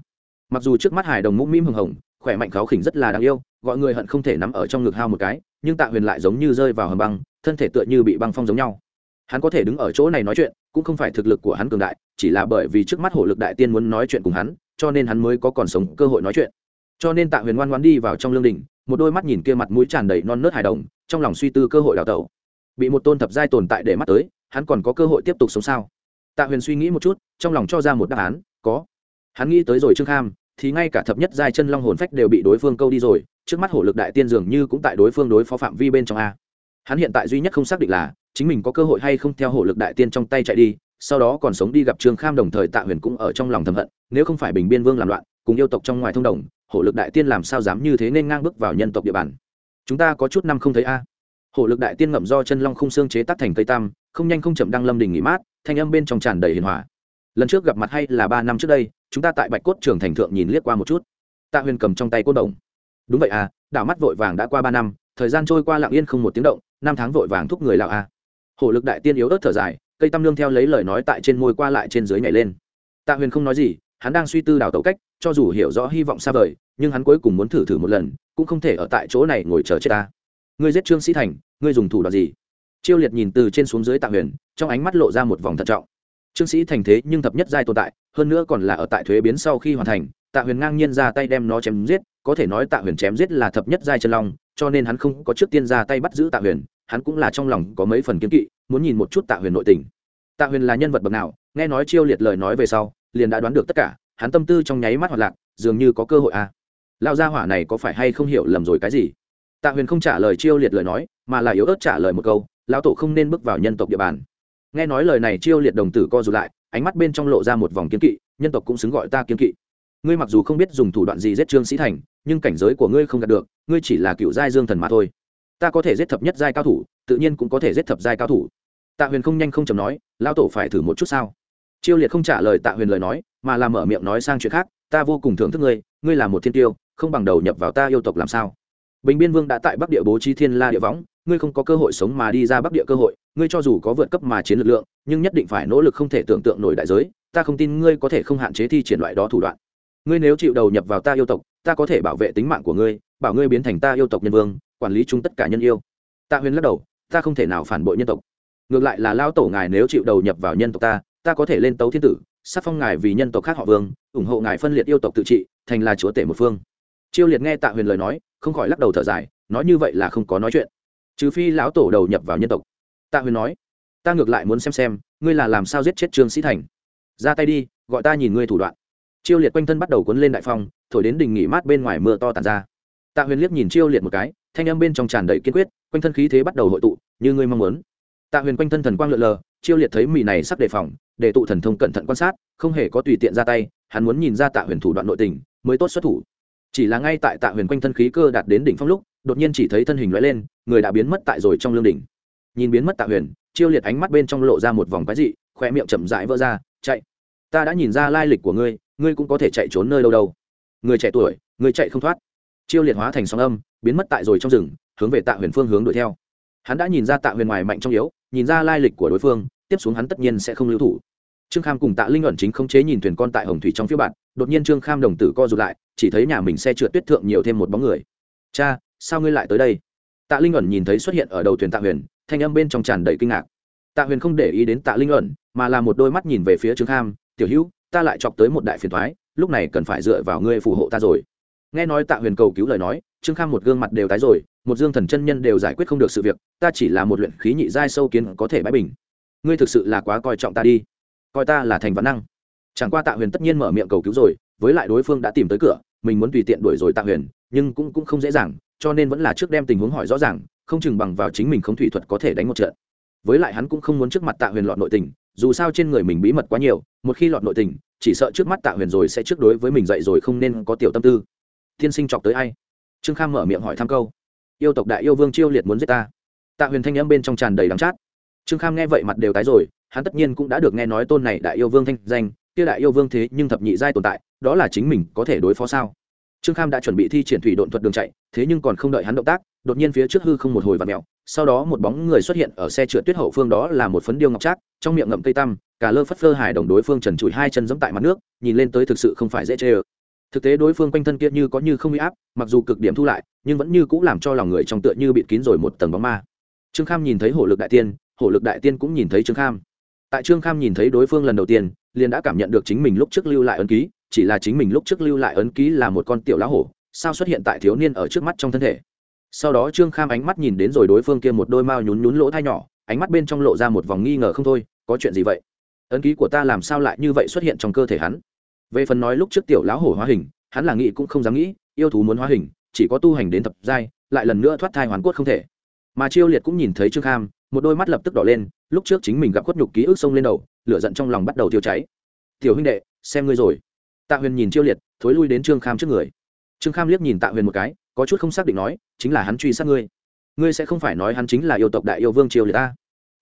Mặc dù trước mắt hải đồng mũm mĩm hồng hồng, khỏe mạnh kháo khỉnh rất là đáng yêu, gọi người hận không thể nắm ở trong ngực hao một cái, nhưng tạ huyền lại giống như rơi vào hầm băng, thân thể tựa như bị băng phong giống nhau. Hắn có thể đứng ở chỗ này nói chuyện, cũng không phải thực lực của hắn cường đại, chỉ là bởi vì trước mắt hổ lực đại tiên muốn nói chuyện cùng hắn, cho nên hắn mới có còn sống cơ hội nói chuyện. Cho nên tạ huyền ngoan ngoan đi vào trong lương đình, một đôi mắt nhìn kia mặt mũi tràn đầy non nớt hài đồng, trong lòng suy tư cơ hội đào tẩu. Bị một tôn thập giai tồn tại để mắt tới, hắn còn có cơ hội tiếp tục sống sao? Tạ huyền suy nghĩ một chút, trong lòng cho ra một đáp án, có. Hắn nghĩ tới rồi trương kham, thì ngay cả thập nhất giai chân long hồn phách đều bị đối phương câu đi rồi, trước mắt hổ lực đại tiên dường như cũng tại đối phương đối phó phạm vi bên trong a. Hắn hiện tại duy nhất không xác định là, chính mình có cơ hội hay không theo hổ lực đại tiên trong tay chạy đi, sau đó còn sống đi gặp trương kham đồng thời tạ huyền cũng ở trong lòng thầm hận, nếu không phải bình biên vương làm loạn, cùng yêu tộc trong ngoài thông đồng, hổ lực đại tiên làm sao dám như thế nên ngang bước vào nhân tộc địa bàn. Chúng ta có chút năm không thấy a. Hổ lực đại tiên ngậm do chân long khung xương chế tác thành cây tam, không nhanh không chậm đang lâm đình nghỉ mát thanh âm bên trong tràn đầy hiền hòa. Lần trước gặp mặt hay là ba năm trước đây, chúng ta tại bạch cốt trường thành thượng nhìn liếc qua một chút. Tạ huyền cầm trong tay côn đồng. Đúng vậy à đảo mắt vội vàng đã qua ba năm, thời gian trôi qua lặng yên không một tiếng động, năm tháng vội vàng thúc người lạo a hổ lực đại tiên yếu ớt thở dài, cây tăm lương theo lấy lời nói tại trên môi qua lại trên dưới nhảy lên. Tạ huyền không nói gì, hắn đang suy tư đào tẩu cách, cho dù hiểu rõ hy vọng xa vời, nhưng hắn cuối cùng muốn thử thử một lần, cũng không thể ở tại chỗ này ngồi chờ chết ta. Ngươi giết trương sĩ thành, ngươi dùng thủ đoạn gì? Chiêu liệt nhìn từ trên xuống dưới tạ huyền, trong ánh mắt lộ ra một vòng thận trọng. Trương sĩ thành thế nhưng thập nhất giai tồn tại, hơn nữa còn là ở tại thuế biến sau khi hoàn thành, tạ huyền ngang nhiên ra tay đem nó chém giết, có thể nói tạ huyền chém giết là thập nhất giai chân long, cho nên hắn không có trước tiên ra tay bắt giữ tạ huyền, hắn cũng là trong lòng có mấy phần kiếm kỵ, muốn nhìn một chút tạ huyền nội tình. Tạ huyền là nhân vật bậc nào, nghe nói chiêu liệt lời nói về sau, liền đã đoán được tất cả, hắn tâm tư trong nháy mắt hoạt lạc, dường như có cơ hội à. lao gia hỏa này có phải hay không hiểu lầm rồi cái gì? Tạ huyền không trả lời chiêu liệt lời nói, mà là yếu ớt trả lời một câu lão tổ không nên bước vào nhân tộc địa bàn. Nghe nói lời này, chiêu liệt đồng tử co rụt lại, ánh mắt bên trong lộ ra một vòng kiên kỵ, nhân tộc cũng xứng gọi ta kiên kỵ. Ngươi mặc dù không biết dùng thủ đoạn gì giết trương sĩ thành, nhưng cảnh giới của ngươi không đạt được, ngươi chỉ là cựu giai dương thần mà thôi. Ta có thể giết thập nhất giai cao thủ, tự nhiên cũng có thể giết thập giai cao thủ. Tạ huyền không nhanh không chầm nói lao tổ phải thử một chút sao? Chiêu liệt không trả lời tạ huyền lời nói, mà làm mở miệng nói sang chuyện khác, ta vô cùng thưởng thức ngươi ngươi là một thiên tiêu, không bằng đầu nhập vào ta yêu tộc làm sao? Bình biên vương đã tại bắc địa bố trí thiên la địa võng, ngươi không có cơ hội sống mà đi ra bắc địa cơ hội, ngươi cho dù có vượt cấp mà chiến lực lượng, nhưng nhất định phải nỗ lực không thể tưởng tượng nổi đại giới, ta không tin ngươi có thể không hạn chế thi triển loại đó thủ đoạn. Ngươi nếu chịu đầu nhập vào ta yêu tộc, ta có thể bảo vệ tính mạng của ngươi, bảo ngươi biến thành ta yêu tộc nhân vương, quản lý chúng tất cả nhân yêu. Tạ huyền lắc đầu, ta không thể nào phản bội nhân tộc. Ngược lại là lao tổ ngài nếu chịu đầu nhập vào nhân tộc ta ta có thể lên tấu thiên tử, sắc phong ngài vì nhân tộc khác họ vương, ủng hộ ngài phân liệt yêu tộc tự trị, thành là chúa tể một phương chiêu liệt nghe tạ huyền lời nói, không khỏi lắc đầu thở dài, nói như vậy là không có nói chuyện. Trừ phi lão tổ đầu nhập vào nhân tộc. Tạ huyền nói, ta ngược lại muốn xem xem, ngươi là làm sao giết chết trương sĩ thành. Ra tay đi, gọi ta nhìn ngươi thủ đoạn. Chiêu liệt quanh thân bắt đầu cuốn lên đại phong, thổi đến đình nghỉ mát bên ngoài mưa to tàn ra. Tạ huyền liếc nhìn chiêu liệt một cái, thanh âm bên trong tràn đầy kiên quyết, quanh thân khí thế bắt đầu hội tụ, như ngươi mong muốn. Tạ huyền quanh thân thần quang lượn lờ, chiêu liệt thấy mì này sắp đề phòng, để tụ thần thông cẩn thận quan sát, không hề có tùy tiện ra tay, hắn muốn nhìn ra tạ huyền thủ đoạn nội tình, mới tốt xuất thủ chỉ là ngay tại tạ huyền quanh thân khí cơ đạt đến đỉnh phong lúc, đột nhiên chỉ thấy thân hình loại lên, người đã biến mất tại rồi trong lương đỉnh. Nhìn biến mất tạ huyền, chiêu liệt ánh mắt bên trong lộ ra một vòng quái dị khoe miệng chậm rãi vỡ ra, chạy. Ta đã nhìn ra lai lịch của ngươi ngươi cũng có thể chạy trốn nơi đâu đâu. Người trẻ tuổi người chạy không thoát. Chiêu liệt hóa thành sóng âm, biến mất tại rồi trong rừng, hướng về tạ huyền phương hướng đuổi theo. Hắn đã nhìn ra tạ huyền ngoài mạnh trong yếu, nhìn ra lai lịch của đối phương, tiếp xuống hắn tất nhiên sẽ không lưu thủ trương kham cùng tạ linh ẩn chính không chế nhìn thuyền con tại hồng thủy trong phía bạn đột nhiên trương kham đồng tử co rụt lại, chỉ thấy nhà mình xe trượt tuyết thượng nhiều thêm một bóng người. Cha, sao ngươi lại tới đây? Tạ linh ẩn nhìn thấy xuất hiện ở đầu thuyền tạ huyền, thanh âm bên trong tràn đầy kinh ngạc. Tạ huyền không để ý đến tạ linh ẩn, mà là một đôi mắt nhìn về phía trương kham, tiểu hữu, ta lại chọc tới một đại phiền thoái, lúc này cần phải dựa vào ngươi phù hộ ta rồi. Nghe nói tạ huyền cầu cứu lời nói, trương kham một gương mặt đều tái rồi, một dương thần chân nhân đều giải quyết không được sự việc, ta chỉ là một luyện khí nhị giai sâu kiến có thể bãi bình. Ngươi thực sự là quá coi trọng ta đi coi ta là thành văn năng. Chẳng qua tạ huyền tất nhiên mở miệng cầu cứu rồi, với lại đối phương đã tìm tới cửa, mình muốn tùy tiện đuổi rồi tạ huyền, nhưng cũng cũng không dễ dàng, cho nên vẫn là trước đem tình huống hỏi rõ ràng, không chừng bằng vào chính mình không thủy thuật có thể đánh một trận. Với lại hắn cũng không muốn trước mặt tạ huyền lọt nội tình, dù sao trên người mình bí mật quá nhiều, một khi lọt nội tình, chỉ sợ trước mắt tạ huyền rồi sẽ trước đối với mình dậy rồi không nên có tiểu tâm tư. Tiên sinh chọc tới ai? Trương kham mở miệng hỏi thăm câu. Yêu tộc đại yêu vương chiêu liệt muốn giết ta. Tạ huyền thanh n m bên trong tràn đầy đắng chát. Trương kham nghe vậy mặt đều tái rồi hắn tất nhiên cũng đã được nghe nói tôn này đại yêu vương thanh danh, kia đại yêu vương thế nhưng thập nhị giai tồn tại, đó là chính mình có thể đối phó sao? Trương kham đã chuẩn bị thi triển thủy độn thuật đường chạy, thế nhưng còn không đợi hắn động tác, đột nhiên phía trước hư không một hồi và mẹo sau đó một bóng người xuất hiện ở xe trượt tuyết hậu phương đó là một phấn điêu ngọc trác, trong miệng ngậm cây tăm, cả lơ phất phơ hài đồng đối phương trần trụi hai chân giẫm tại mặt nước, nhìn lên tới thực sự không phải dễ chê ơ. Thực tế đối phương quanh thân kia như có như không bị áp, mặc dù cực điểm thu lại, nhưng vẫn như cũng làm cho lòng người trong tựa như bị kín rồi một tầng bóng ma. Trương kham nhìn thấy hổ lực đại tiên, hổ lực đại tiên cũng nhìn thấy trương kham tại trương kham nhìn thấy đối phương lần đầu tiên, liền đã cảm nhận được chính mình lúc trước lưu lại ấn ký, chỉ là chính mình lúc trước lưu lại ấn ký là một con tiểu lá hổ, sao xuất hiện tại thiếu niên ở trước mắt trong thân thể. Sau đó trương kham ánh mắt nhìn đến rồi đối phương kia một đôi mao nhún nhún lỗ thai nhỏ, ánh mắt bên trong lộ ra một vòng nghi ngờ không thôi, có chuyện gì vậy? Ấn ký của ta làm sao lại như vậy xuất hiện trong cơ thể hắn? Về phần nói lúc trước tiểu lão hổ hóa hình, hắn là nghĩ cũng không dám nghĩ, yêu thú muốn hóa hình, chỉ có tu hành đến thập giai, lại lần nữa thoát thai hoàn cốt không thể. Mà chiêu liệt cũng nhìn thấy trương kham một đôi mắt lập tức đỏ lên, lúc trước chính mình gặp khuất nhục ký ức sông lên đầu, lửa giận trong lòng bắt đầu tiêu cháy. Tiểu huynh đệ, xem ngươi rồi. Tạ huyền nhìn chiêu liệt, thối lui đến trương kham trước người. Trương kham liếc nhìn tạ huyền một cái, có chút không xác định nói, chính là hắn truy sát ngươi. Ngươi sẽ không phải nói hắn chính là yêu tộc đại yêu vương triều liệt ta.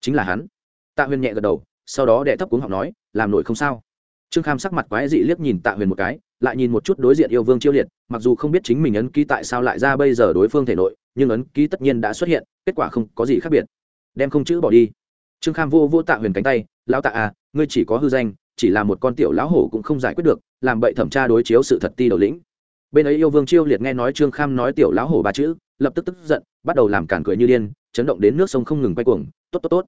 Chính là hắn. Tạ huyền nhẹ gật đầu, sau đó đệ thấp cuống học nói, làm nổi không sao. Trương kham sắc mặt quái dị liếc nhìn tạ huyền một cái, lại nhìn một chút đối diện yêu vương chiêu liệt, mặc dù không biết chính mình ấn ký tại sao lại ra bây giờ đối phương thể nội, nhưng ấn ký tất nhiên đã xuất hiện, kết quả không có gì khác biệt đem không chữ bỏ đi. Trương kham vô vô tạ huyền cánh tay, lão tạ à ngươi chỉ có hư danh, chỉ là một con tiểu lão hổ cũng không giải quyết được, làm bậy thẩm tra đối chiếu sự thật ti đầu lĩnh. Bên ấy yêu vương chiêu liệt nghe nói trương kham nói tiểu lão hổ ba chữ, lập tức tức giận, bắt đầu làm cản cười như điên, chấn động đến nước sông không ngừng quay cuồng, tốt tốt tốt.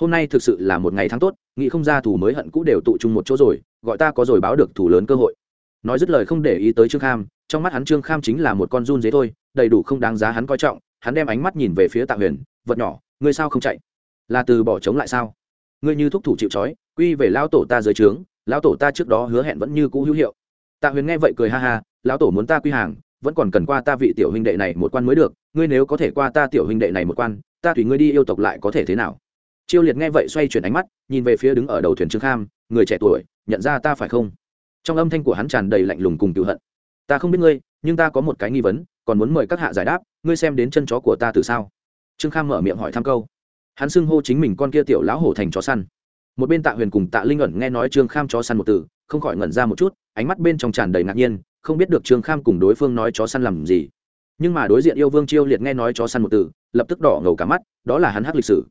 Hôm nay thực sự là một ngày tháng tốt, nghĩ không ra thủ mới hận cũ đều tụ chung một chỗ rồi, gọi ta có rồi báo được thủ lớn cơ hội. Nói dứt lời không để ý tới trương kham, trong mắt hắn trương kham chính là một con run dế thôi, đầy đủ không đáng giá hắn coi trọng, hắn đem ánh mắt nhìn về phía tạ huyền, vật nhỏ ngươi sao không chạy? Là từ bỏ chống lại sao? Ngươi như thúc thủ chịu trói, quy về lao tổ ta dưới trướng, lão tổ ta trước đó hứa hẹn vẫn như cũ hữu hiệu. Tạ huyền nghe vậy cười ha ha, lão tổ muốn ta quy hàng, vẫn còn cần qua ta vị tiểu huynh đệ này một quan mới được, ngươi nếu có thể qua ta tiểu huynh đệ này một quan, ta tùy ngươi đi yêu tộc lại có thể thế nào? Chiêu liệt nghe vậy xoay chuyển ánh mắt, nhìn về phía đứng ở đầu thuyền trương kham, người trẻ tuổi, nhận ra ta phải không? Trong âm thanh của hắn tràn đầy lạnh lùng cùng cựu hận. Ta không biết ngươi, nhưng ta có một cái nghi vấn, còn muốn mời các hạ giải đáp, ngươi xem đến chân chó của ta từ sao? Trương kham mở miệng hỏi thăm câu. Hắn xưng hô chính mình con kia tiểu lão hổ thành chó săn. Một bên tạ huyền cùng tạ linh ẩn nghe nói trương kham chó săn một từ, không khỏi ngẩn ra một chút, ánh mắt bên trong tràn đầy ngạc nhiên, không biết được trương kham cùng đối phương nói chó săn làm gì. Nhưng mà đối diện yêu vương chiêu liệt nghe nói chó săn một từ, lập tức đỏ ngầu cả mắt, đó là hắn hắc lịch sử.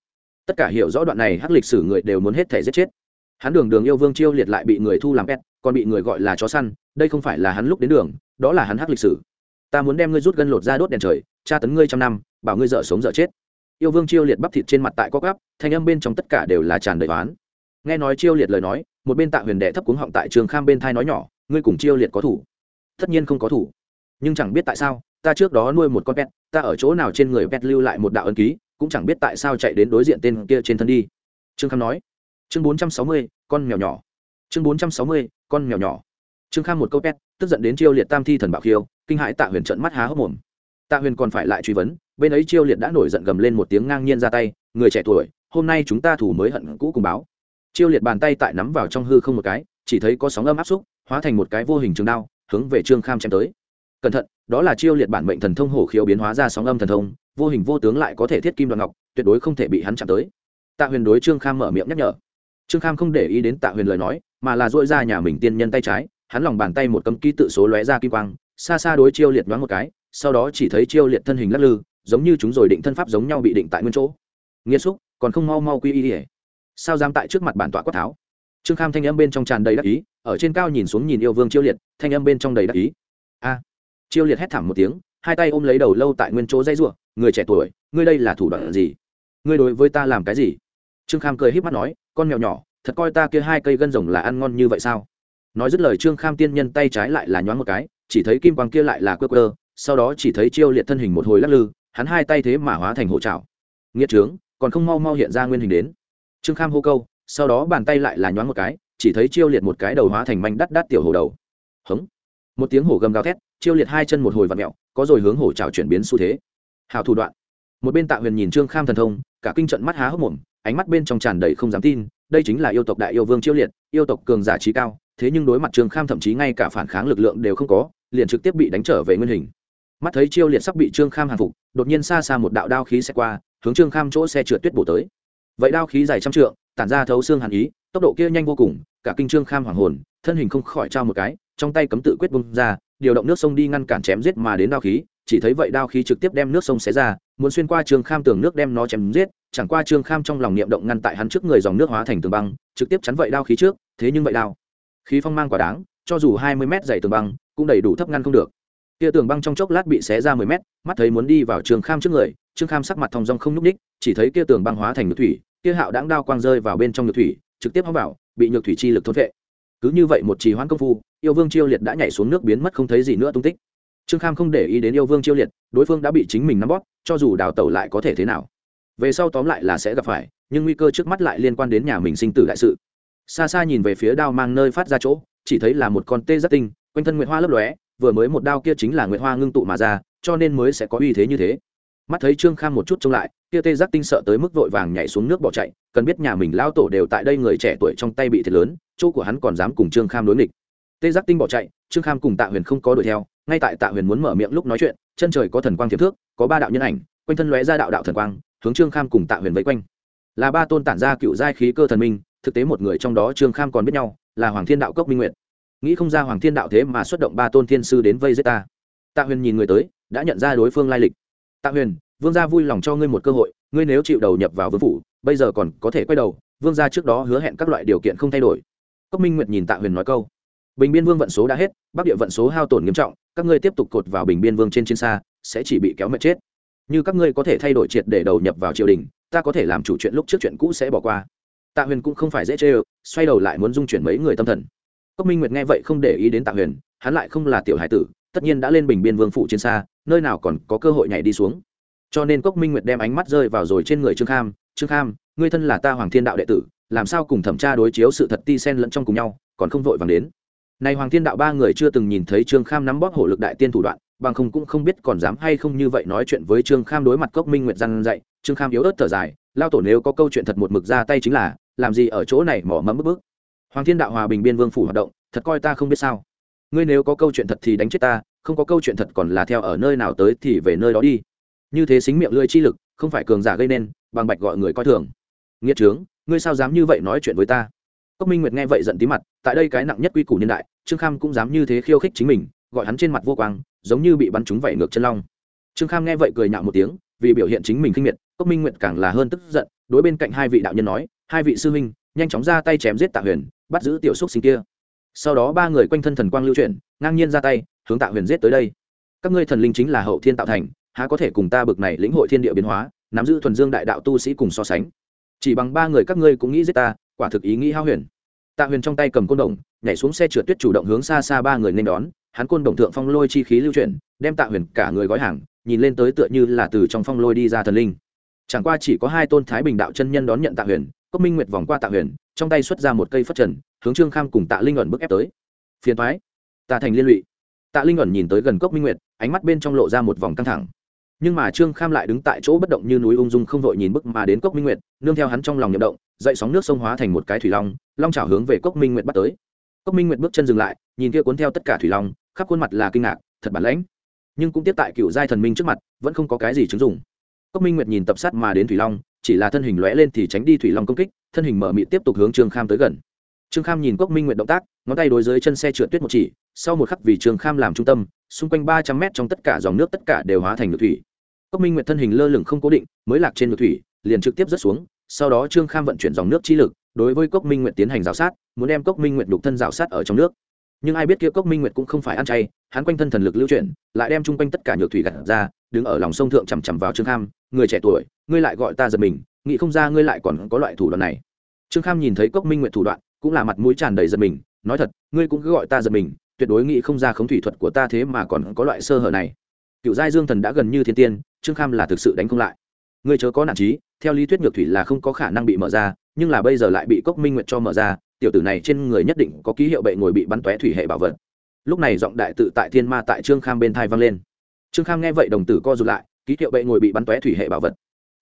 Tất cả hiểu rõ đoạn này hắc lịch sử người đều muốn hết thể giết chết. Hắn đường đường yêu vương chiêu liệt lại bị người thu làm pet, còn bị người gọi là chó săn, đây không phải là hắn lúc đến đường, đó là hắn hắc lịch sử. Ta muốn đem ngươi rút gân lột ra đốt đèn trời, tra tấn ngươi trăm năm bảo ngươi dở sống dở chết. Yêu vương chiêu liệt bắp thịt trên mặt tại có gắp thanh âm bên trong tất cả đều là tràn đầy oán. Nghe nói chiêu liệt lời nói, một bên tạ huyền đệ thấp cuống họng tại trường kham bên thai nói nhỏ, ngươi cùng chiêu liệt có thủ. Tất nhiên không có thủ. Nhưng chẳng biết tại sao, ta trước đó nuôi một con pet, ta ở chỗ nào trên người pet lưu lại một đạo ấn ký, cũng chẳng biết tại sao chạy đến đối diện tên kia trên thân đi. Trương kham nói, chương bốn trăm sáu mươi, con mèo nhỏ. Chương bốn trăm sáu mươi, con mèo nhỏ. Trương kham một câu pet, tức giận đến chiêu liệt tam thi thần bạo khiêu, kinh hãi tạ huyền trận mắt há hốc mồm tạ huyền còn phải lại truy vấn, bên ấy chiêu liệt đã nổi giận gầm lên một tiếng ngang nhiên ra tay, người trẻ tuổi, hôm nay chúng ta thủ mới hận cũ cùng báo. Chiêu liệt bàn tay tại nắm vào trong hư không một cái, chỉ thấy có sóng âm áp xúc, hóa thành một cái vô hình trường đao, hướng về trương kham chém tới. Cẩn thận, đó là chiêu liệt bản mệnh thần thông hổ khiếu biến hóa ra sóng âm thần thông, vô hình vô tướng lại có thể thiết kim đoạn ngọc, tuyệt đối không thể bị hắn chạm tới. Tạ huyền đối trương kham mở miệng nhắc nhở. Trương kham không để ý đến tạ huyền lời nói, mà là dội ra nhà mình tiên nhân tay trái, hắn lòng bàn tay một cấm ký tự số lóe ra kim quang, xa xa đối chiêu liệt đoán một cái sau đó chỉ thấy chiêu liệt thân hình lắc lư, giống như chúng rồi định thân pháp giống nhau bị định tại nguyên chỗ. Nghiêm xúc, còn không mau mau quy y ỉa sao dám tại trước mặt bản tọa quát tháo? Trương kham thanh âm bên trong tràn đầy đắc ý, ở trên cao nhìn xuống nhìn yêu vương chiêu liệt, thanh âm bên trong đầy đắc ý. A. Chiêu liệt hét thảm một tiếng, hai tay ôm lấy đầu lâu tại nguyên chỗ dây ruộng người trẻ tuổi, ngươi đây là thủ đoạn gì? Ngươi đối với ta làm cái gì? Trương kham cười h í p mắt nói, con mèo nhỏ, thật coi ta kia hai cây gân rồng là ăn ngon như vậy sao? Nói dứt lời trương kham tiên nhân tay trái lại là nhoáng một cái, chỉ thấy kim quang kia lại là quơ quơ sau đó chỉ thấy chiêu liệt thân hình một hồi lắc lư, hắn hai tay thế mà hóa thành hộ trào nghĩa trướng, còn không mau mau hiện ra nguyên hình đến. Trương kham hô câu, sau đó bàn tay lại là nhoáng một cái, chỉ thấy chiêu liệt một cái đầu hóa thành manh đắt đắt tiểu hồ đầu. Hống. Một tiếng hổ gầm gào thét, chiêu liệt hai chân một hồi và mẹo, có rồi hướng hổ trào chuyển biến xu thế. Hào thủ đoạn. Một bên tạ huyền nhìn trương kham thần thông, cả kinh trận mắt há hốc mồm, ánh mắt bên trong tràn đầy không dám tin, đây chính là yêu tộc đại yêu vương chiêu liệt, yêu tộc cường giả trí cao, thế nhưng đối mặt trương kham thậm chí ngay cả phản kháng lực lượng đều không có, liền trực tiếp bị đánh trở về nguyên hình mắt thấy chiêu liệt sắp bị trương kham hàng phục, đột nhiên xa xa một đạo đao khí xe qua, hướng trương kham chỗ xe trượt tuyết bổ tới. Vậy đao khí dài trăm trượng, tản ra thấu xương hàn ý, tốc độ kia nhanh vô cùng, cả kinh trương kham hoàng hồn, thân hình không khỏi trao một cái, trong tay cấm tự quyết bung ra, điều động nước sông đi ngăn cản chém giết mà đến đao khí, chỉ thấy vậy đao khí trực tiếp đem nước sông xé ra, muốn xuyên qua trương kham tường nước đem nó chém giết, chẳng qua trương kham trong lòng niệm động ngăn tại hắn trước người dòng nước hóa thành tường băng, trực tiếp chắn vậy đao khí trước, thế nhưng vậy đao, khí phong mang quả đáng, cho dù hai mươi mét dày tường băng, cũng đầy đủ thấp ngăn không được kia tường băng trong chốc lát bị xé ra mười mét, mắt thấy muốn đi vào trường kham trước người, trương kham sắc mặt thong dong không nhúc ních chỉ thấy kia tường băng hóa thành nhược thủy, kia hạo đãng đao quang rơi vào bên trong nhược thủy, trực tiếp hóng vào, bị nhược thủy chi lực thôn vệ cứ như vậy một trì hoãn công phu, yêu vương chiêu liệt đã nhảy xuống nước biến mất không thấy gì nữa tung tích. Trương kham không để ý đến yêu vương chiêu liệt, đối phương đã bị chính mình nắm bóp, cho dù đào tẩu lại có thể thế nào. Về sau tóm lại là sẽ gặp phải, nhưng nguy cơ trước mắt lại liên quan đến nhà mình sinh tử đại sự. Xa xa nhìn về phía đao mang nơi phát ra chỗ, chỉ thấy là một con tê rất tinh, quanh thân nguyệt hoa lấp lóe vừa mới một đao kia chính là nguyệt hoa ngưng tụ mà ra, cho nên mới sẽ có uy thế như thế. Mắt thấy trương kham một chút trông lại, kia tê giác tinh sợ tới mức vội vàng nhảy xuống nước bỏ chạy, cần biết nhà mình lao tổ đều tại đây người trẻ tuổi trong tay bị thiệt lớn, chỗ của hắn còn dám cùng trương kham đối nghịch. Tê giác tinh bỏ chạy, trương kham cùng tạ huyền không có đuổi theo, ngay tại tạ huyền muốn mở miệng lúc nói chuyện, chân trời có thần quang thiệp thước, có ba đạo nhân ảnh, quanh thân lóe ra đạo đạo thần quang, hướng trương kham cùng tạ huyền vây quanh. Là ba tôn tản ra cựu giai khí cơ thần minh, thực tế một người trong đó trương kham còn biết nhau, là hoàng thiên đạo cốc minh nguyệt nghĩ không ra hoàng thiên đạo thế mà xuất động ba tôn thiên sư đến vây giết ta. Tạ huyền nhìn người tới, đã nhận ra đối phương lai lịch. Tạ huyền, vương gia vui lòng cho ngươi một cơ hội, ngươi nếu chịu đầu nhập vào vương phủ, bây giờ còn có thể quay đầu, vương gia trước đó hứa hẹn các loại điều kiện không thay đổi. Cốc minh nguyệt nhìn tạ huyền nói câu. Bình biên vương vận số đã hết, bắc địa vận số hao tổn nghiêm trọng, các ngươi tiếp tục cột vào bình biên vương trên chiến xa, sẽ chỉ bị kéo mệt chết. Như các ngươi có thể thay đổi triệt để đầu nhập vào triều đình, ta có thể làm chủ chuyện lúc trước chuyện cũ sẽ bỏ qua. Tạ huyền cũng không phải dễ chê ơ, xoay đầu lại muốn dung chuyển mấy người tâm thần cốc minh nguyệt nghe vậy không để ý đến tạ huyền, hắn lại không là tiểu hải tử, tất nhiên đã lên bình biên vương phụ trên xa, nơi nào còn có cơ hội nhảy đi xuống. Cho nên cốc minh nguyệt đem ánh mắt rơi vào rồi trên người trương kham trương kham, ngươi thân là ta hoàng thiên đạo đệ tử, làm sao cùng thẩm tra đối chiếu sự thật ti sen lẫn trong cùng nhau, còn không vội vàng đến? Này hoàng thiên đạo ba người chưa từng nhìn thấy trương kham nắm bóp hổ lực đại tiên thủ đoạn, bằng không cũng không biết còn dám hay không như vậy nói chuyện với trương kham đối mặt cốc minh nguyệt răn dạy. Trương kham yếu ớt thở dài, lao tổ nếu có câu chuyện thật một mực ra tay chính là, làm gì ở chỗ này mỏ mẫm bức bức? Hoàng thiên đạo hòa bình biên vương phủ hoạt động, thật coi ta không biết sao. Ngươi nếu có câu chuyện thật thì đánh chết ta, không có câu chuyện thật còn là theo ở nơi nào tới thì về nơi đó đi. Như thế xính miệng lưỡi chi lực, không phải cường giả gây nên, bằng bạch gọi người coi thường. Nghĩa trướng, ngươi sao dám như vậy nói chuyện với ta? Cốc minh nguyệt nghe vậy giận tí mặt, tại đây cái nặng nhất quy củ niên đại, trương kham cũng dám như thế khiêu khích chính mình, gọi hắn trên mặt vô quang, giống như bị bắn trúng vẩy ngược chân long. Trương kham nghe vậy cười nhạo một tiếng, vì biểu hiện chính mình kinh miệt, cốc minh nguyệt càng là hơn tức giận, đối bên cạnh hai vị đạo nhân nói, hai vị sư huynh, nhanh chóng ra tay chém giết tạ huyền bắt giữ tiểu xúc sinh kia. Sau đó ba người quanh thân thần quang lưu chuyển, ngang nhiên ra tay, hướng tạ huyền giết tới đây. Các ngươi thần linh chính là hậu thiên tạo thành, há có thể cùng ta bực này lĩnh hội thiên địa biến hóa, nắm giữ thuần dương đại đạo tu sĩ cùng so sánh. Chỉ bằng ba người các ngươi cũng nghĩ giết ta, quả thực ý nghĩ hao huyền. Tạ huyền trong tay cầm côn đồng, nhảy xuống xe trượt tuyết chủ động hướng xa xa ba người nên đón, hắn côn đồng thượng phong lôi chi khí lưu chuyển, đem tạ huyền cả người gói hàng, nhìn lên tới tựa như là từ trong phong lôi đi ra thần linh. Chẳng qua chỉ có hai tôn thái bình đạo chân nhân đón nhận tạ huyền, cốc minh nguyệt vòng qua tạ huyền trong tay xuất ra một cây phất trần, hướng trương kham cùng tạ linh ẩn bức ép tới. Phiền thoái tạ thành liên lụy. Tạ linh ẩn nhìn tới gần cốc minh nguyệt, ánh mắt bên trong lộ ra một vòng căng thẳng. Nhưng mà trương kham lại đứng tại chỗ bất động như núi ung dung không vội nhìn bức mà đến cốc minh nguyệt, nương theo hắn trong lòng nhậm động, dậy sóng nước sông hóa thành một cái thủy long long trào hướng về cốc minh nguyệt bắt tới. Cốc minh nguyệt bước chân dừng lại, nhìn kia cuốn theo tất cả thủy long, khắp khuôn mặt là kinh ngạc, thật bản lãnh. Nhưng cũng tiếp tại cựu giai thần minh trước mặt, vẫn không có cái gì chứng dụng. Cốc minh nguyệt nhìn tập sát mà đến thủy long, chỉ là thân hình lóe lên thì tránh đi thủy long công kích thân hình mở mị tiếp tục hướng trương kham tới gần. Trương kham nhìn cốc minh nguyệt động tác, ngón tay đối dưới chân xe trượt tuyết một chỉ, sau một khắc vì trương kham làm trung tâm, xung quanh ba trăm mét trong tất cả dòng nước tất cả đều hóa thành ngược thủy. Cốc minh nguyệt thân hình lơ lửng không cố định, mới lạc trên ngược thủy, liền trực tiếp rớt xuống, sau đó trương kham vận chuyển dòng nước chi lực, đối với cốc minh nguyệt tiến hành rào sát, muốn đem cốc minh nguyệt đục thân rào sát ở trong nước. Nhưng ai biết kia cốc minh nguyệt cũng không phải ăn chay, hắn quanh thân thần lực lưu chuyển, lại đem chung quanh tất cả nhược thủy gặt ra, đứng ở lòng sông thượng chằm chằm vào trương kham, người trẻ tuổi, ngươi lại gọi ta giật mình nghĩ không ra ngươi lại còn có loại thủ đoạn này. Trương kham nhìn thấy cốc minh nguyệt thủ đoạn, cũng là mặt mũi tràn đầy giật mình, nói thật, ngươi cũng cứ gọi ta giật mình, tuyệt đối nghĩ không ra khống thủy thuật của ta thế mà còn có loại sơ hở này. Cựu giai dương thần đã gần như thiên tiên, trương kham là thực sự đánh không lại. Ngươi chớ có nản trí theo lý thuyết ngược thủy là không có khả năng bị mở ra, nhưng là bây giờ lại bị cốc minh nguyệt cho mở ra, tiểu tử này trên người nhất định có ký hiệu bệ ngồi bị bắn tóe thủy hệ bảo vật. Lúc này giọng đại tự tại thiên ma tại trương kham bên thai vang lên. Trương kham nghe vậy đồng tử co rụt lại, ký hiệu bệ ngồi bị bắn tóe thủy hệ bảo vật.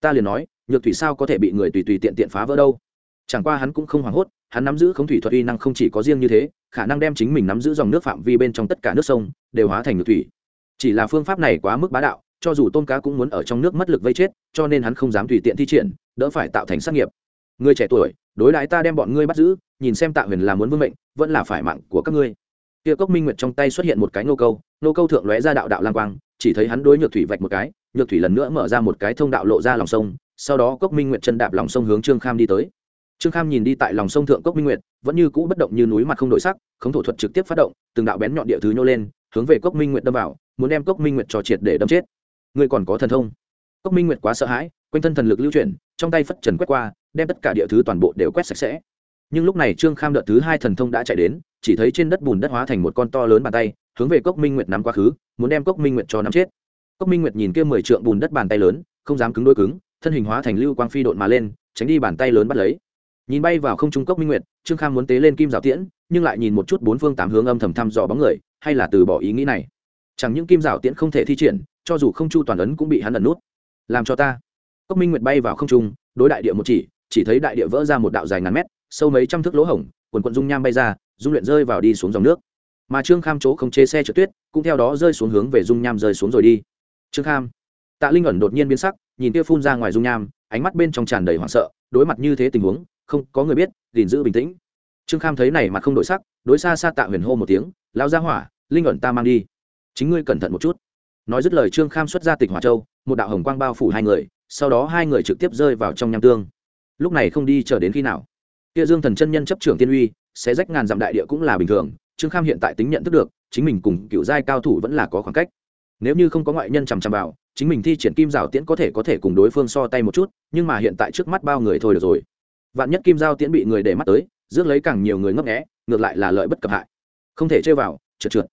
Ta liền nói nhược thủy sao có thể bị người tùy tùy tiện tiện phá vỡ đâu? Chẳng qua hắn cũng không hoảng hốt, hắn nắm giữ không thủy thuật uy năng không chỉ có riêng như thế, khả năng đem chính mình nắm giữ dòng nước phạm vi bên trong tất cả nước sông, đều hóa thành nhược thủy. Chỉ là phương pháp này quá mức bá đạo, cho dù tôm cá cũng muốn ở trong nước mất lực vây chết, cho nên hắn không dám tùy tiện thi triển, đỡ phải tạo thành sát nghiệp. Người trẻ tuổi, đối đãi ta đem bọn ngươi bắt giữ, nhìn xem tạ huyền là muốn vương mệnh, vẫn là phải mạng của các ngươi. Kia cốc minh nguyệt trong tay xuất hiện một cái nô câu nô câu thượng lóe ra đạo đạo lang quang, chỉ thấy hắn đối nhược thủy vạch một cái, nhược thủy lần nữa mở ra một cái thông đạo lộ ra lòng sông sau đó cốc minh nguyệt chân đạp lòng sông hướng trương kham đi tới trương kham nhìn đi tại lòng sông thượng cốc minh nguyệt vẫn như cũ bất động như núi mặt không đổi sắc khống thổ thuật trực tiếp phát động từng đạo bén nhọn địa thứ nhô lên hướng về cốc minh nguyệt đâm vào muốn đem cốc minh nguyệt cho triệt để đâm chết ngươi còn có thần thông cốc minh nguyệt quá sợ hãi quanh thân thần lực lưu chuyển trong tay phất trần quét qua đem tất cả địa thứ toàn bộ đều quét sạch sẽ nhưng lúc này trương kham đợt thứ hai thần thông đã chạy đến chỉ thấy trên đất bùn đất hóa thành một con to lớn bàn tay hướng về cốc minh nguyệt nắm quá khứ muốn đem cốc minh nguyệt cho nắm chết cốc minh nguyệt nhìn kia mười trượng bùn đất bàn tay lớn không dám cứng đôi cứng thân hình hóa thành lưu quang phi độn mà lên, tránh đi bàn tay lớn bắt lấy. Nhìn bay vào không trung cốc minh nguyệt, trương kham muốn tế lên kim rào tiễn, nhưng lại nhìn một chút bốn phương tám hướng âm thầm thăm dò bóng người, hay là từ bỏ ý nghĩ này. Chẳng những kim rào tiễn không thể thi triển, cho dù không chu toàn ấn cũng bị hắn ẩn nút. Làm cho ta. Cốc minh nguyệt bay vào không trung, đối đại địa một chỉ chỉ thấy đại địa vỡ ra một đạo dài ngàn mét, sâu mấy trăm thước lỗ hổng, quần quận dung nham bay ra, dung luyện rơi vào đi xuống dòng nước. Mà trương kham chỗ không chế xe trượt tuyết, cũng theo đó rơi xuống hướng về dung nham rơi xuống rồi đi. Trương kham tạ linh ẩn đột nhiên biến sắc, nhìn kia phun ra ngoài dung nham, ánh mắt bên trong tràn đầy hoảng sợ, đối mặt như thế tình huống, không có người biết, gìn giữ bình tĩnh. Trương kham thấy này mặt không đổi sắc, đối xa xa tạ huyền hô một tiếng lao ra hỏa, linh ẩn ta mang đi. Chính ngươi cẩn thận một chút. Nói dứt lời trương kham xuất ra tịch hỏa châu, một đạo hồng quang bao phủ hai người, sau đó hai người trực tiếp rơi vào trong nham tương. Lúc này không đi chờ đến khi nào. Kia dương thần chân nhân chấp trưởng tiên uy, sẽ rách ngàn dặm đại địa cũng là bình thường, trương kham hiện tại tính nhận thức được, chính mình cùng cựu giai cao thủ vẫn là có khoảng cách. Nếu như không có ngoại nhân chằm chằm vào chính mình thi triển kim rào tiễn có thể có thể cùng đối phương so tay một chút, nhưng mà hiện tại trước mắt bao người thôi được rồi. Vạn nhất kim giao tiễn bị người để mắt tới, rước lấy càng nhiều người ngấp nghẽ ngược lại là lợi bất cập hại. Không thể chơi vào, trượt trượt.